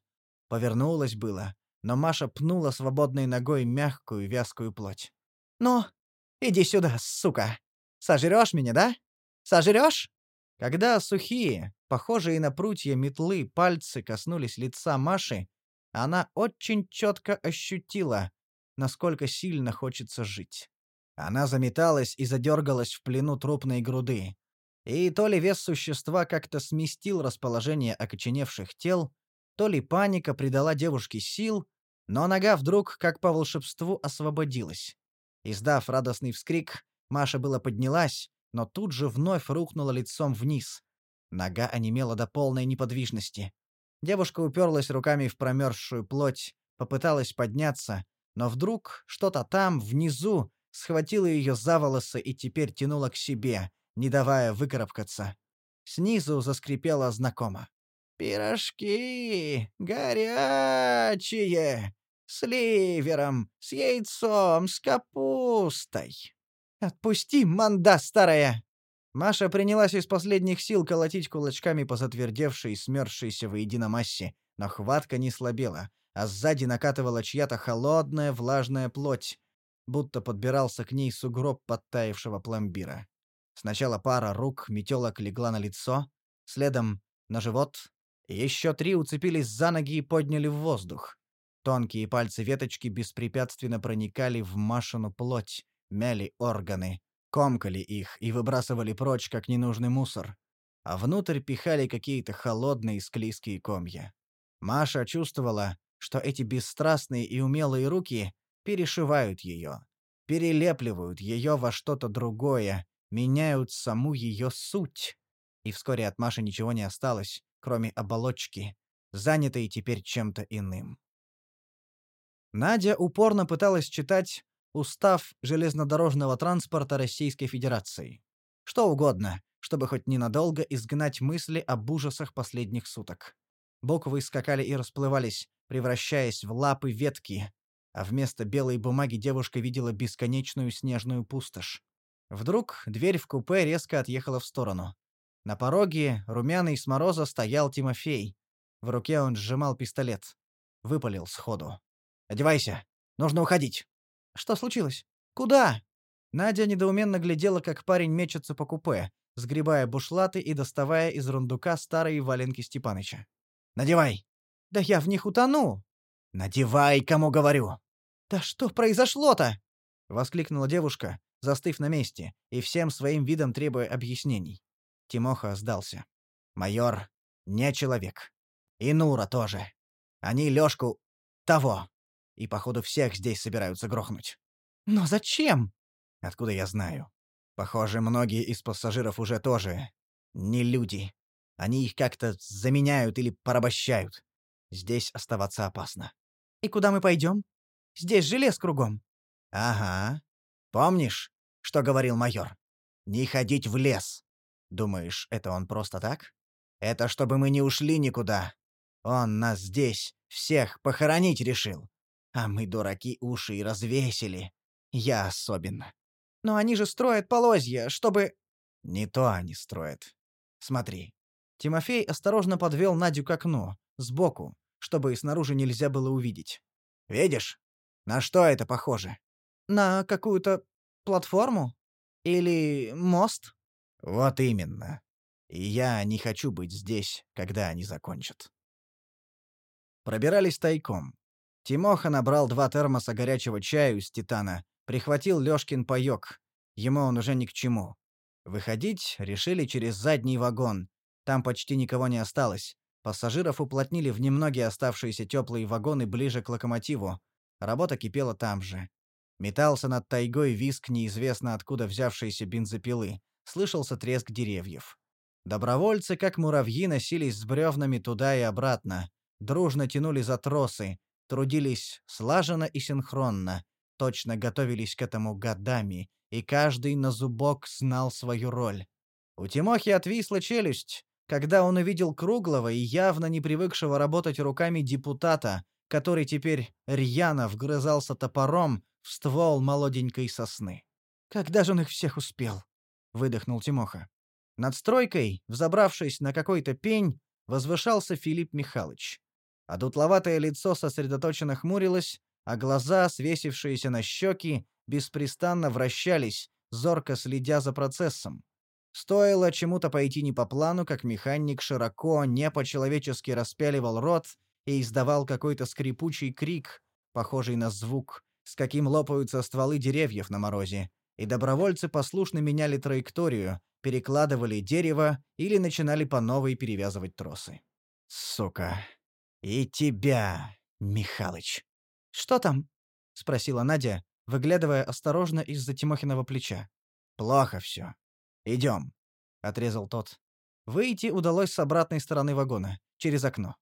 S1: Повернулась было, но Маша пнула свободной ногой мягкую вязкую плоть. «Ну, иди сюда, сука! Сожрёшь меня, да? Сожрёшь?» Когда сухие, похожие на прутья метлы, пальцы коснулись лица Маши, она очень четко ощутила, насколько сильно хочется жить. Она заметалась и задергалась в плену трупной груды. И то ли вес существа как-то сместил расположение окоченевших тел, то ли паника придала девушке сил, но нога вдруг, как по волшебству, освободилась. Издав радостный вскрик, Маша была поднялась, но тут же вновь рухнула лицом вниз. Нога онемела до полной неподвижности. Девушка уперлась руками в промерзшую плоть, попыталась подняться, но вдруг что-то там, внизу, схватило ее за волосы и теперь тянуло к себе, не давая выкарабкаться. Снизу заскрипело знакомо. «Пирожки! Горячие! С ливером, с яйцом, с капустой!» «Отпусти, манда старая!» Маша принялась из последних сил колотить кулачками по затвердевшей, смерзшейся воедино массе, но хватка не слабела, а сзади накатывала чья-то холодная влажная плоть, будто подбирался к ней сугроб подтаявшего пломбира. Сначала пара рук метелок легла на лицо, следом — на живот, еще три уцепились за ноги и подняли в воздух. Тонкие пальцы веточки беспрепятственно проникали в Машину плоть, мяли органы, комкали их и выбрасывали прочь, как ненужный мусор. А внутрь пихали какие-то холодные склизкие комья. Маша чувствовала, что эти бесстрастные и умелые руки перешивают ее, перелепливают ее во что-то другое, меняют саму ее суть. И вскоре от Маши ничего не осталось, кроме оболочки, занятой теперь чем-то иным. Надя упорно пыталась читать Устав железнодорожного транспорта Российской Федерации. Что угодно, чтобы хоть ненадолго изгнать мысли об ужасах последних суток. Буквы скакали и расплывались, превращаясь в лапы ветки, а вместо белой бумаги девушка видела бесконечную снежную пустошь. Вдруг дверь в купе резко отъехала в сторону. На пороге, румяный с мороза, стоял Тимофей. В руке он сжимал пистолет. Выпалил сходу. «Одевайся! Нужно уходить!» «Что случилось? Куда?» Надя недоуменно глядела, как парень мечется по купе, сгребая бушлаты и доставая из рундука старые валенки Степаныча. «Надевай!» «Да я в них утону!» «Надевай, кому говорю!» «Да что произошло-то?» — воскликнула девушка, застыв на месте и всем своим видом требуя объяснений. Тимоха сдался. «Майор не человек. И Нура тоже. Они Лёшку... того и, походу, всех здесь собираются грохнуть. Но зачем? Откуда я знаю? Похоже, многие из пассажиров уже тоже не люди. Они их как-то заменяют или порабощают. Здесь оставаться опасно. И куда мы пойдем? Здесь же лес кругом. Ага. Помнишь, что говорил майор? Не ходить в лес. Думаешь, это он просто так? Это чтобы мы не ушли никуда. Он нас здесь всех похоронить решил. А мы, дураки, уши и развесили. Я особенно. Но они же строят полозья, чтобы... Не то они строят. Смотри. Тимофей осторожно подвел Надю к окну, сбоку, чтобы и снаружи нельзя было увидеть. Видишь? На что это похоже? На какую-то платформу? Или мост? Вот именно. И я не хочу быть здесь, когда они закончат. Пробирались тайком. Тимоха набрал два термоса горячего чаю из титана, прихватил Лёшкин паёк. Ему он уже ни к чему. Выходить решили через задний вагон. Там почти никого не осталось. Пассажиров уплотнили в немногие оставшиеся теплые вагоны ближе к локомотиву. Работа кипела там же. Метался над тайгой виск неизвестно откуда взявшейся бензопилы. Слышался треск деревьев. Добровольцы, как муравьи, носились с бревнами туда и обратно. Дружно тянули за тросы, трудились слаженно и синхронно, точно готовились к этому годами, и каждый на зубок знал свою роль. У Тимохи отвисла челюсть, когда он увидел круглого и явно не привыкшего работать руками депутата, который теперь рьяно вгрызался топором в ствол молоденькой сосны. «Когда же он их всех успел?» — выдохнул Тимоха. Над стройкой, взобравшись на какой-то пень, возвышался Филипп Михайлович. А дутловатое лицо сосредоточенно хмурилось, а глаза, свесившиеся на щеки, беспрестанно вращались, зорко следя за процессом. Стоило чему-то пойти не по плану, как механик широко, не по-человечески распяливал рот и издавал какой-то скрипучий крик, похожий на звук, с каким лопаются стволы деревьев на морозе, и добровольцы послушно меняли траекторию, перекладывали дерево или начинали по новой перевязывать тросы. «Сука! И тебя, Михалыч!»
S3: «Что там?»
S1: — спросила Надя, выглядывая осторожно из-за Тимохиного плеча. «Плохо все. Идем», — отрезал тот. Выйти удалось с обратной стороны вагона, через окно.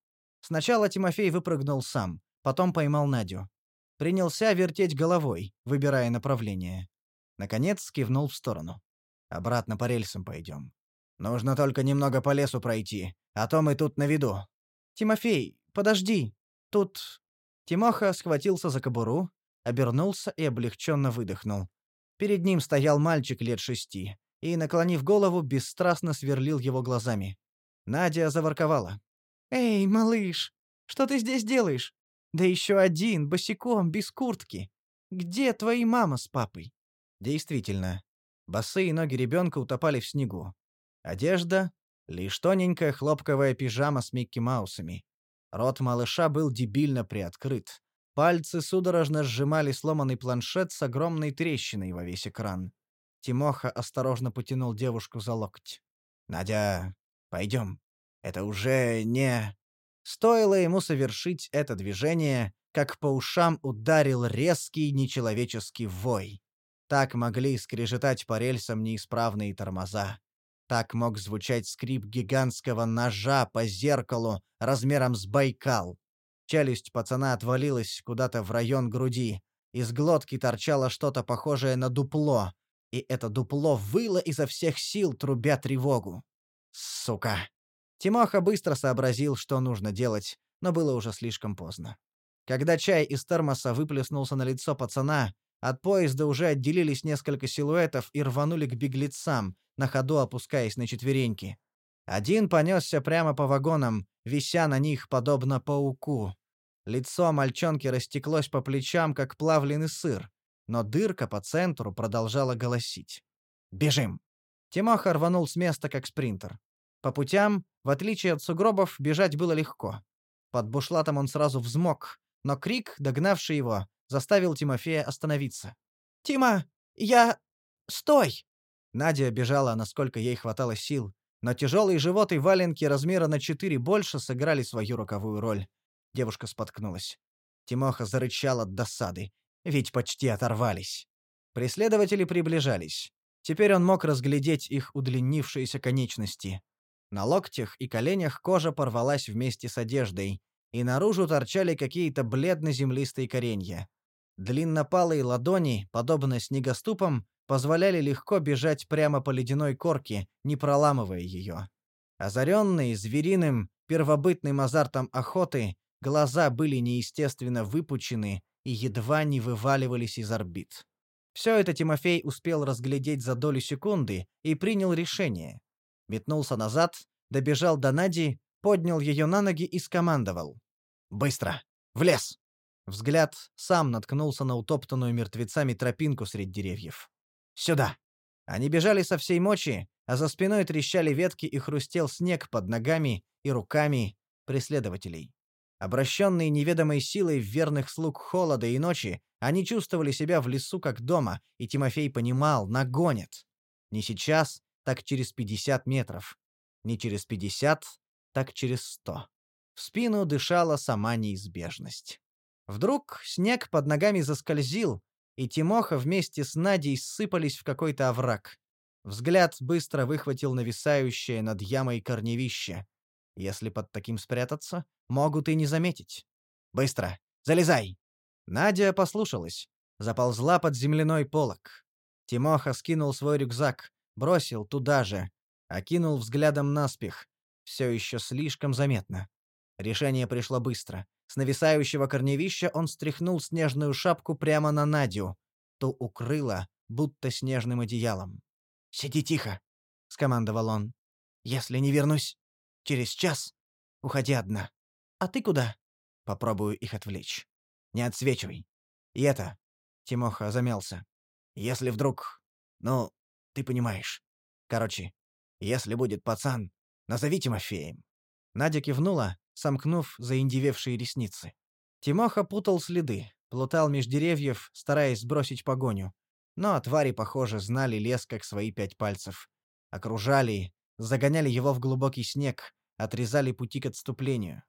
S1: Сначала Тимофей выпрыгнул сам, потом поймал Надю. Принялся вертеть головой, выбирая направление. Наконец кивнул в сторону. «Обратно по рельсам пойдем. Нужно только немного по лесу пройти, а то мы тут на виду».
S3: «Тимофей, подожди. Тут...» Тимоха схватился за кобуру, обернулся и облегченно выдохнул. Перед ним стоял мальчик лет шести и, наклонив голову, бесстрастно сверлил его глазами. Надя заворковала. «Эй, малыш, что ты здесь делаешь? Да еще один, босиком, без куртки. Где твои мама с папой?» Действительно, босые ноги ребенка утопали в снегу. Одежда — лишь тоненькая хлопковая пижама с Микки Маусами. Рот малыша был дебильно приоткрыт. Пальцы судорожно сжимали сломанный планшет с огромной трещиной во весь экран. Тимоха осторожно потянул девушку за локоть. «Надя, пойдем. Это уже не...» Стоило ему совершить это движение, как по ушам ударил резкий нечеловеческий вой. Так могли скрежетать по рельсам неисправные тормоза. Так мог звучать скрип гигантского ножа по зеркалу размером с Байкал. Челюсть пацана отвалилась куда-то в район груди. Из глотки торчало что-то похожее на дупло, и это дупло выло изо всех сил, трубя тревогу. Сука. Тимоха быстро сообразил, что нужно делать, но было уже слишком поздно. Когда чай из термоса выплеснулся на лицо пацана, от поезда уже отделились несколько силуэтов и рванули к беглецам, на ходу опускаясь на четвереньки. Один понесся прямо по вагонам, вися на них подобно пауку. Лицо мальчонки растеклось по плечам, как плавленый сыр, но дырка по центру продолжала голосить. «Бежим!» Тимоха рванул с места, как спринтер. По путям, в отличие от сугробов, бежать было легко. Под бушлатом он сразу взмок, но крик, догнавший его, заставил Тимофея остановиться. «Тима, я... Стой!» Надя бежала, насколько ей хватало сил, но тяжелые живот и валенки размера на четыре больше сыграли свою роковую роль. Девушка споткнулась. Тимоха зарычал от досады, ведь почти оторвались. Преследователи приближались. Теперь он мог разглядеть их удлинившиеся конечности. На локтях и коленях кожа порвалась вместе с одеждой, и наружу торчали какие-то бледно-землистые коренья. Длиннопалые ладони, подобно снегоступам, позволяли легко бежать прямо по ледяной корке, не проламывая ее. Озаренные звериным, первобытным азартом охоты, глаза были неестественно выпучены и едва не вываливались из орбит. Все это Тимофей успел разглядеть за долю секунды и принял решение. Метнулся назад, добежал до Нади, поднял ее на ноги и скомандовал. «Быстро! В лес!» Взгляд сам наткнулся на утоптанную мертвецами тропинку среди деревьев. Сюда!» Они бежали со всей мочи, а за спиной трещали ветки и хрустел снег под ногами и руками преследователей. Обращенные неведомой силой в верных слуг холода и ночи, они чувствовали себя в лесу как дома, и Тимофей понимал, нагонят. Не сейчас, так через пятьдесят метров. Не через пятьдесят, так через сто. В спину дышала сама неизбежность. Вдруг снег под ногами заскользил, и Тимоха вместе с Надей сыпались в какой-то овраг. Взгляд быстро выхватил нависающее над ямой корневище. Если под таким спрятаться, могут и не заметить. «Быстро! Залезай!» Надя послушалась. Заползла под земляной полог. Тимоха скинул свой рюкзак, бросил туда же, окинул взглядом наспех. Все еще слишком заметно. Решение пришло быстро. С нависающего корневища он стряхнул снежную шапку прямо на Надю. Ту укрыло, будто снежным одеялом. «Сиди тихо!» скомандовал он. «Если не вернусь через час, уходи одна. А ты куда?» Попробую их отвлечь. Не отсвечивай. И это... Тимоха замялся. Если вдруг... Ну, ты понимаешь. Короче, если будет пацан, назови Тимофеем. Надя кивнула, сомкнув заиндевевшие ресницы. Тимоха путал следы, плутал меж деревьев, стараясь сбросить погоню. Но твари, похоже, знали лес как свои пять пальцев. Окружали, загоняли его в глубокий снег, отрезали пути к отступлению.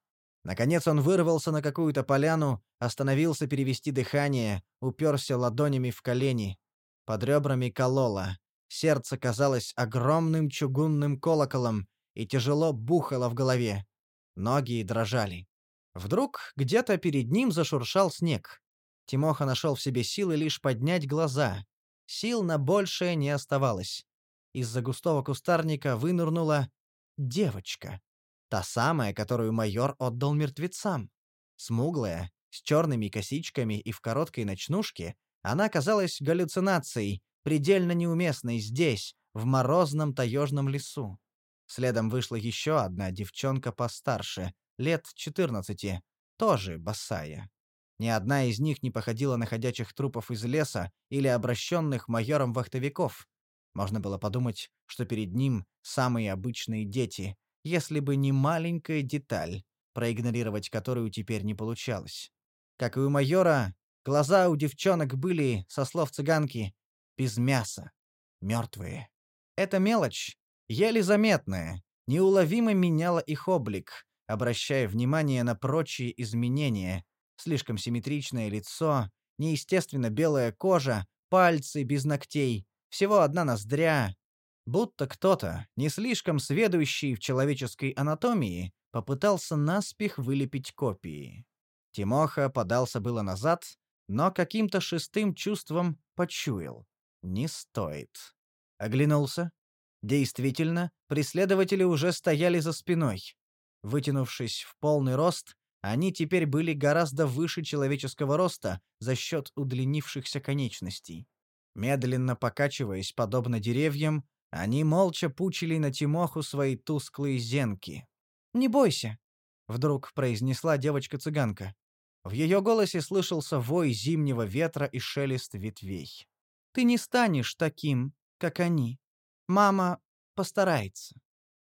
S3: Наконец он вырвался на какую-то поляну, остановился перевести дыхание, уперся ладонями в колени. Под ребрами кололо. Сердце казалось огромным чугунным колоколом и тяжело бухало в голове. Ноги дрожали. Вдруг где-то перед ним зашуршал снег. Тимоха нашел в себе силы лишь поднять глаза. Сил на большее не оставалось. Из-за густого кустарника вынырнула девочка. Та самая, которую майор отдал мертвецам. Смуглая, с черными косичками и в короткой ночнушке, она казалась галлюцинацией, предельно неуместной здесь, в морозном таежном лесу. Следом вышла еще одна девчонка постарше, лет 14, тоже босая. Ни одна из них не походила на ходячих трупов из леса или обращенных майором вахтовиков. Можно было подумать, что перед ним самые обычные дети, если бы не маленькая деталь, проигнорировать которую теперь не получалось. Как и у майора, глаза у девчонок были, со слов цыганки, без мяса, мертвые. Эта мелочь, еле заметная, неуловимо меняла их облик, обращая внимание на прочие изменения, слишком симметричное лицо, неестественно белая кожа, пальцы без ногтей, всего одна ноздря, Будто кто-то, не слишком сведущий в человеческой анатомии, попытался наспех вылепить копии. Тимоха подался было назад, но каким-то шестым чувством почуял. Не стоит. Оглянулся. Действительно, преследователи уже стояли за спиной. Вытянувшись в полный рост, они теперь были гораздо выше человеческого роста за счет удлинившихся конечностей. Медленно покачиваясь, подобно деревьям, они молча пучили на Тимоху свои тусклые зенки. «Не бойся», — вдруг произнесла девочка-цыганка. В ее голосе слышался вой зимнего ветра и шелест ветвей. «Ты не станешь таким, как они. Мама постарается».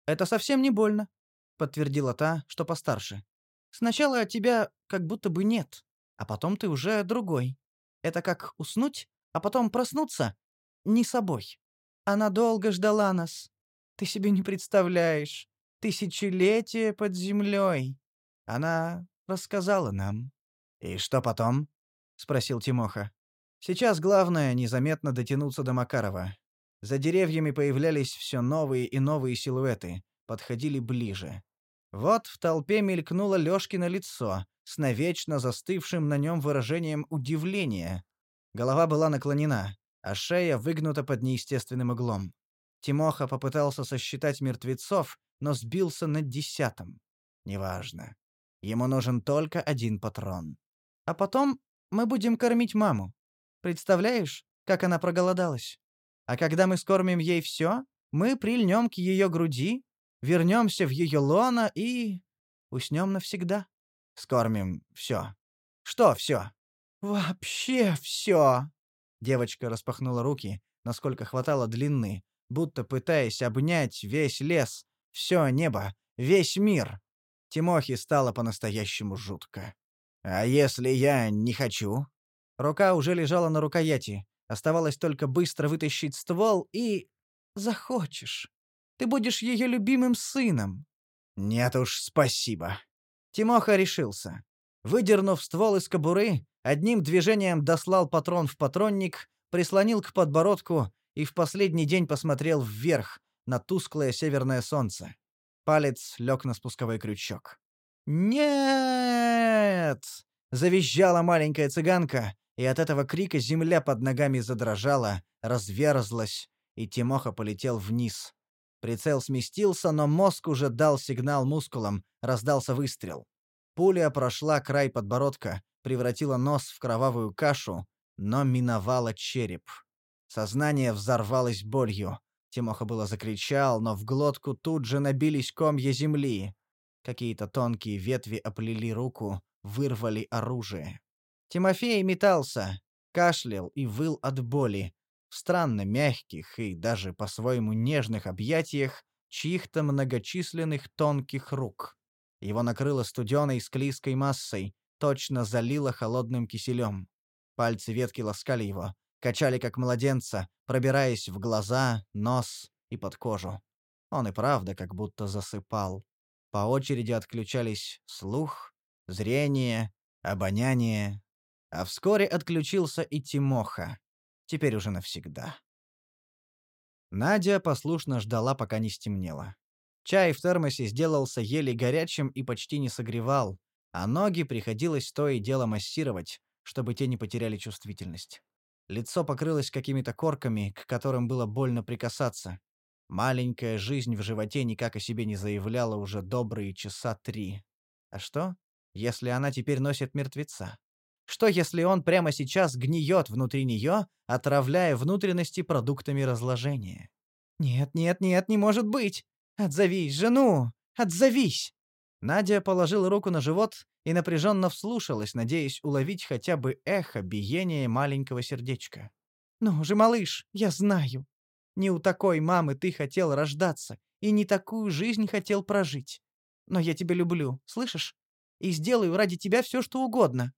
S3: «Это совсем не больно», — подтвердила та, что постарше. «Сначала тебя как будто бы нет, а потом ты уже другой. Это как уснуть, а потом проснуться не собой». Она долго ждала нас. Ты себе не представляешь. Тысячелетия под землей. Она рассказала нам. «И что потом?» — спросил Тимоха. «Сейчас главное незаметно дотянуться до Макарова. За деревьями появлялись все новые и новые силуэты, подходили ближе. Вот в толпе мелькнуло Лёшкино лицо с навечно застывшим на нем выражением удивления. Голова была наклонена а шея выгнута под неестественным углом. Тимоха попытался сосчитать мертвецов, но сбился на десятом. Неважно. Ему нужен только один патрон. А потом мы будем кормить маму. Представляешь, как она проголодалась? А когда мы скормим ей все, мы прильнем к ее груди, вернемся в ее лоно и... уснем навсегда. Скормим все. Что все? Вообще все. Девочка распахнула руки, насколько хватало длины, будто пытаясь обнять весь лес, все небо, весь мир. Тимохе стало по-настоящему жутко. «А если я не хочу?» Рука уже лежала на рукояти. Оставалось только быстро вытащить ствол и... «Захочешь. Ты будешь ее любимым сыном». «Нет уж, спасибо». Тимоха решился. Выдернув ствол из кобуры, одним движением дослал патрон в патронник, прислонил к подбородку и в последний день посмотрел вверх, на тусклое северное солнце. Палец лег на спусковой крючок. «Нет!» — завизжала маленькая цыганка, и от этого крика земля под ногами задрожала, разверзлась, и Тимоха полетел вниз. Прицел сместился, но мозг уже дал сигнал мускулам, раздался выстрел. Пуля прошла край подбородка, превратила нос в кровавую кашу, но миновала череп. Сознание взорвалось болью.
S1: Тимоха было закричал, но в глотку тут же набились комья земли. Какие-то тонкие ветви оплели руку, вырвали оружие. Тимофей метался, кашлял и выл от боли, в странно мягких и даже по-своему нежных объятиях чьих-то многочисленных тонких рук. Его накрыло студеной склизкой массой, точно залило холодным киселем. Пальцы ветки ласкали его, качали как младенца, пробираясь в глаза, нос и под кожу. Он и правда как будто засыпал. По очереди отключались слух, зрение, обоняние. А вскоре отключился и Тимоха. Теперь уже навсегда. Надя послушно ждала, пока не стемнело. Чай в термосе сделался еле горячим и почти не согревал, а ноги приходилось то и дело массировать, чтобы те не потеряли чувствительность. Лицо покрылось какими-то корками, к которым было больно прикасаться. Маленькая жизнь в животе никак о себе не заявляла уже добрые часа три. А что, если она теперь носит мертвеца? Что, если он прямо сейчас гниет внутри нее, отравляя внутренности продуктами разложения? «Нет, нет, нет, не может быть! Отзовись, жену! Отзовись!» Надя положила руку на живот и напряженно вслушалась, надеясь уловить хотя бы эхо биения маленького сердечка. «Ну же, малыш, я знаю. Не у такой мамы ты хотел рождаться и не такую жизнь хотел прожить. Но я тебя люблю, слышишь? И сделаю ради тебя все, что угодно.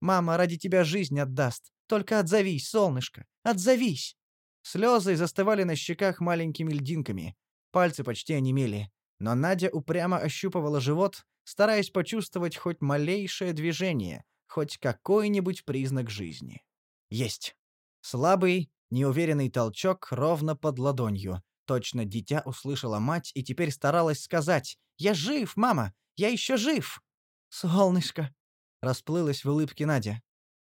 S1: Мама ради тебя жизнь отдаст. Только отзовись, солнышко, отзовись!» Слезы застывали на щеках маленькими льдинками. Пальцы почти онемели. Но Надя упрямо ощупывала живот, стараясь почувствовать хоть малейшее движение, хоть какой-нибудь признак жизни. Есть. Слабый, неуверенный толчок ровно под ладонью. Точно дитя услышала мать и теперь старалась сказать «Я жив, мама! Я еще жив!» «Солнышко!» — расплылась в улыбке Надя.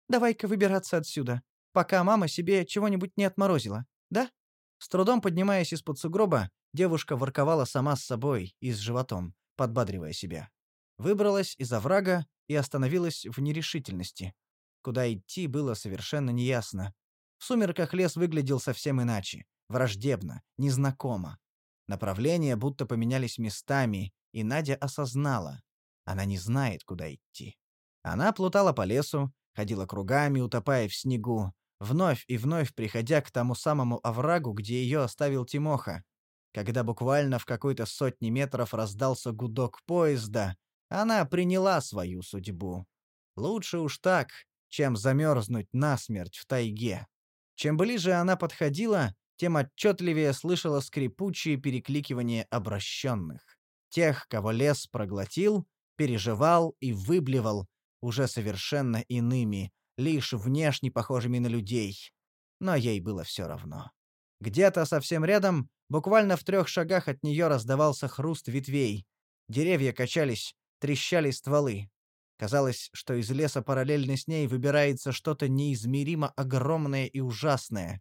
S1: «Давай-ка выбираться отсюда, пока мама себе чего-нибудь не отморозила, да?» С трудом поднимаясь из-под сугроба, Девушка ворковала сама с собой и с животом, подбадривая себя. Выбралась из оврага и остановилась в нерешительности. Куда идти было совершенно неясно. В сумерках лес выглядел совсем иначе, враждебно, незнакомо. Направления будто поменялись местами, и Надя осознала. Она не знает, куда идти. Она плутала по лесу, ходила кругами, утопая в снегу, вновь и вновь приходя к тому самому оврагу, где ее оставил Тимоха, когда буквально в какой-то сотни метров раздался гудок поезда, она приняла свою судьбу. Лучше уж так, чем замерзнуть насмерть в тайге. Чем ближе она подходила, тем отчетливее слышала скрипучие перекликивания обращенных. Тех, кого лес проглотил, переживал и выблевал, уже совершенно иными, лишь внешне похожими на людей. Но ей было все равно. Где-то совсем рядом Буквально в трех шагах от нее раздавался хруст ветвей. Деревья качались, трещали стволы. Казалось, что из леса параллельно с ней выбирается что-то неизмеримо огромное и ужасное.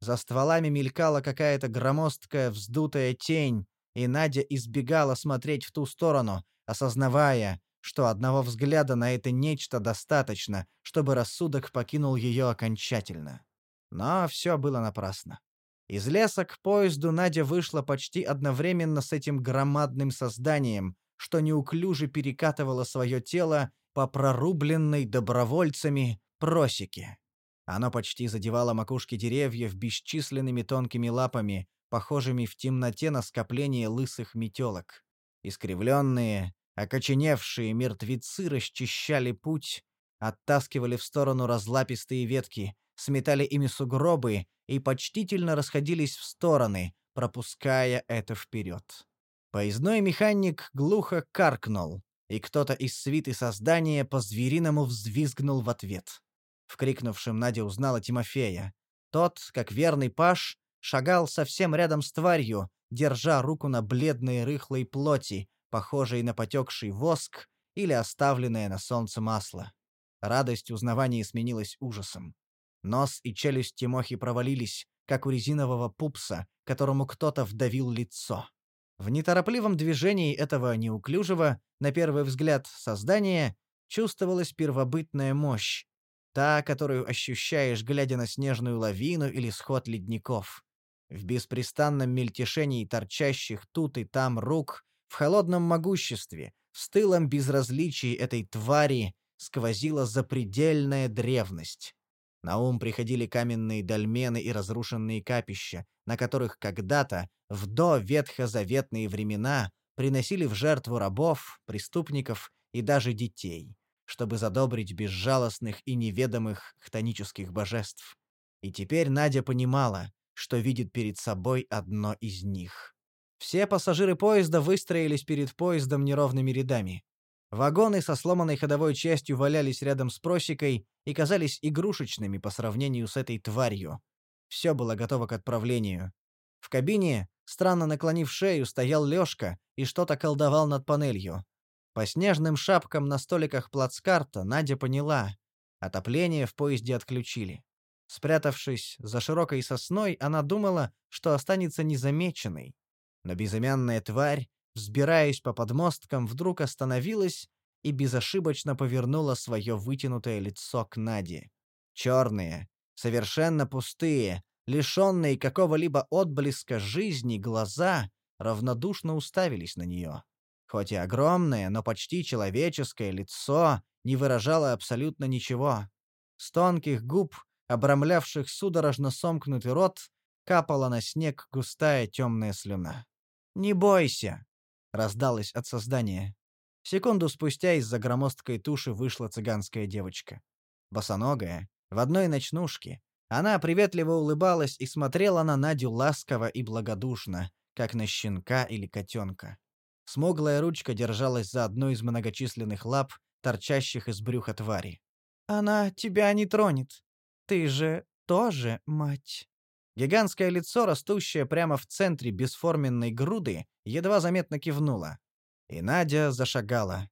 S1: За стволами мелькала какая-то громоздкая вздутая тень, и Надя избегала смотреть в ту сторону, осознавая, что одного взгляда на это нечто достаточно, чтобы рассудок покинул ее окончательно. Но все было напрасно. Из леса к поезду Надя вышла почти одновременно с этим громадным созданием, что неуклюже перекатывало свое тело по прорубленной добровольцами просеке. Оно почти задевало макушки деревьев бесчисленными тонкими лапами, похожими в темноте на скопление лысых метелок. Искривленные, окоченевшие мертвецы расчищали путь, оттаскивали в сторону разлапистые ветки, сметали ими сугробы и почтительно расходились в стороны, пропуская это вперед. Поездной механик глухо каркнул, и кто-то из свиты создания по-звериному взвизгнул в ответ. В крикнувшем Надя узнала Тимофея. Тот, как верный паш, шагал совсем рядом с тварью, держа руку на бледной рыхлой плоти, похожей на потекший воск или оставленное на солнце масло. Радость узнавания сменилась ужасом. Нос и челюсть Тимохи провалились, как у резинового пупса, которому кто-то вдавил лицо. В неторопливом движении этого неуклюжего, на первый взгляд, создания чувствовалась первобытная мощь, та, которую ощущаешь, глядя на снежную лавину или сход ледников. В беспрестанном мельтешении торчащих тут и там рук, в холодном могуществе, в стылом безразличии этой твари сквозила запредельная древность. На ум приходили каменные дольмены и разрушенные капища, на которых когда-то, в до-ветхозаветные времена, приносили в жертву рабов, преступников и даже детей, чтобы задобрить безжалостных и неведомых хтонических божеств. И теперь Надя понимала, что видит перед собой одно из них. Все пассажиры поезда выстроились перед поездом неровными рядами. Вагоны со сломанной ходовой частью валялись рядом с просекой и казались игрушечными по сравнению с этой тварью. Все было готово к отправлению. В кабине, странно наклонив шею, стоял Лёшка и что-то колдовал над панелью. По снежным шапкам на столиках плацкарта Надя поняла. Отопление в поезде отключили. Спрятавшись за широкой сосной, она думала, что останется незамеченной. Но безымянная тварь взбираясь по подмосткам, вдруг остановилась и безошибочно повернула свое вытянутое лицо к Наде. Черные, совершенно пустые, лишенные какого-либо отблеска жизни глаза равнодушно уставились на нее. Хоть и огромное, но почти человеческое лицо не выражало абсолютно ничего. С тонких губ, обрамлявших судорожно сомкнутый рот, капала на снег густая темная слюна. «Не бойся», раздалось от создания. Секунду спустя из-за громоздкой туши вышла цыганская девочка. Босоногая, в одной ночнушке. Она приветливо улыбалась и смотрела на Надю ласково и благодушно, как на щенка или котенка. Смуглая ручка держалась за одну из многочисленных лап, торчащих из брюха твари. «Она тебя не тронет. Ты же тоже мать». Гигантское лицо, растущее прямо в центре бесформенной груды, едва заметно кивнуло. И Надя зашагала.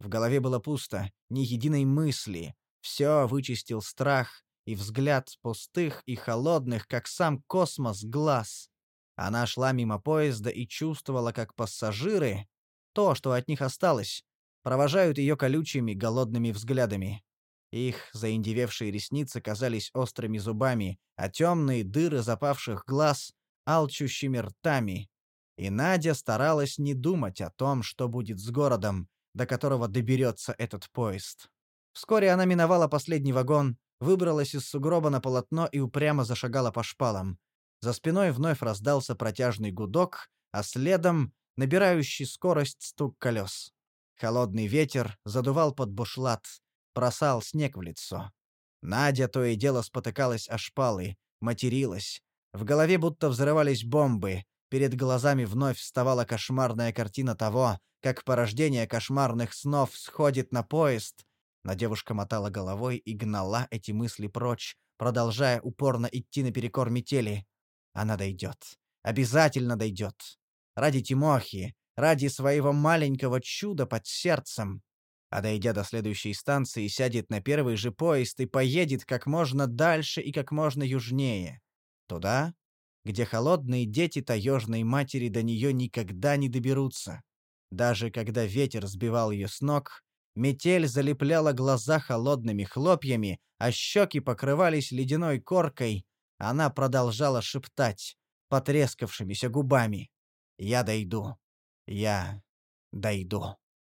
S1: В голове было пусто, ни единой мысли. Все вычистил страх и взгляд пустых и холодных, как сам космос, глаз. Она шла мимо поезда и чувствовала, как пассажиры, то, что от них осталось, провожают ее колючими голодными взглядами. Их заиндевевшие ресницы казались острыми зубами, а темные дыры запавших глаз — алчущими ртами. И Надя старалась не думать о том, что будет с городом, до которого доберется этот поезд. Вскоре она миновала последний вагон, выбралась из сугроба на полотно и упрямо зашагала по шпалам. За спиной вновь раздался протяжный гудок, а следом — набирающий скорость стук колес. Холодный ветер задувал под бушлат, бросал снег в лицо. Надя то и дело спотыкалась о шпалы, материлась. В голове будто взрывались бомбы. Перед глазами вновь вставала кошмарная картина того, как порождение кошмарных снов сходит на поезд. Но девушка мотала головой и гнала эти мысли прочь, продолжая упорно идти наперекор метели. Она дойдет. Обязательно дойдет. Ради Тимохи, ради своего маленького чуда под сердцем а дойдя до следующей станции, сядет на первый же поезд и поедет как можно дальше и как можно южнее. Туда, где холодные дети таежной матери до нее никогда не доберутся. Даже когда ветер сбивал ее с ног, метель залепляла глаза холодными хлопьями, а щеки покрывались ледяной коркой, она продолжала шептать потрескавшимися губами. «Я дойду. Я дойду».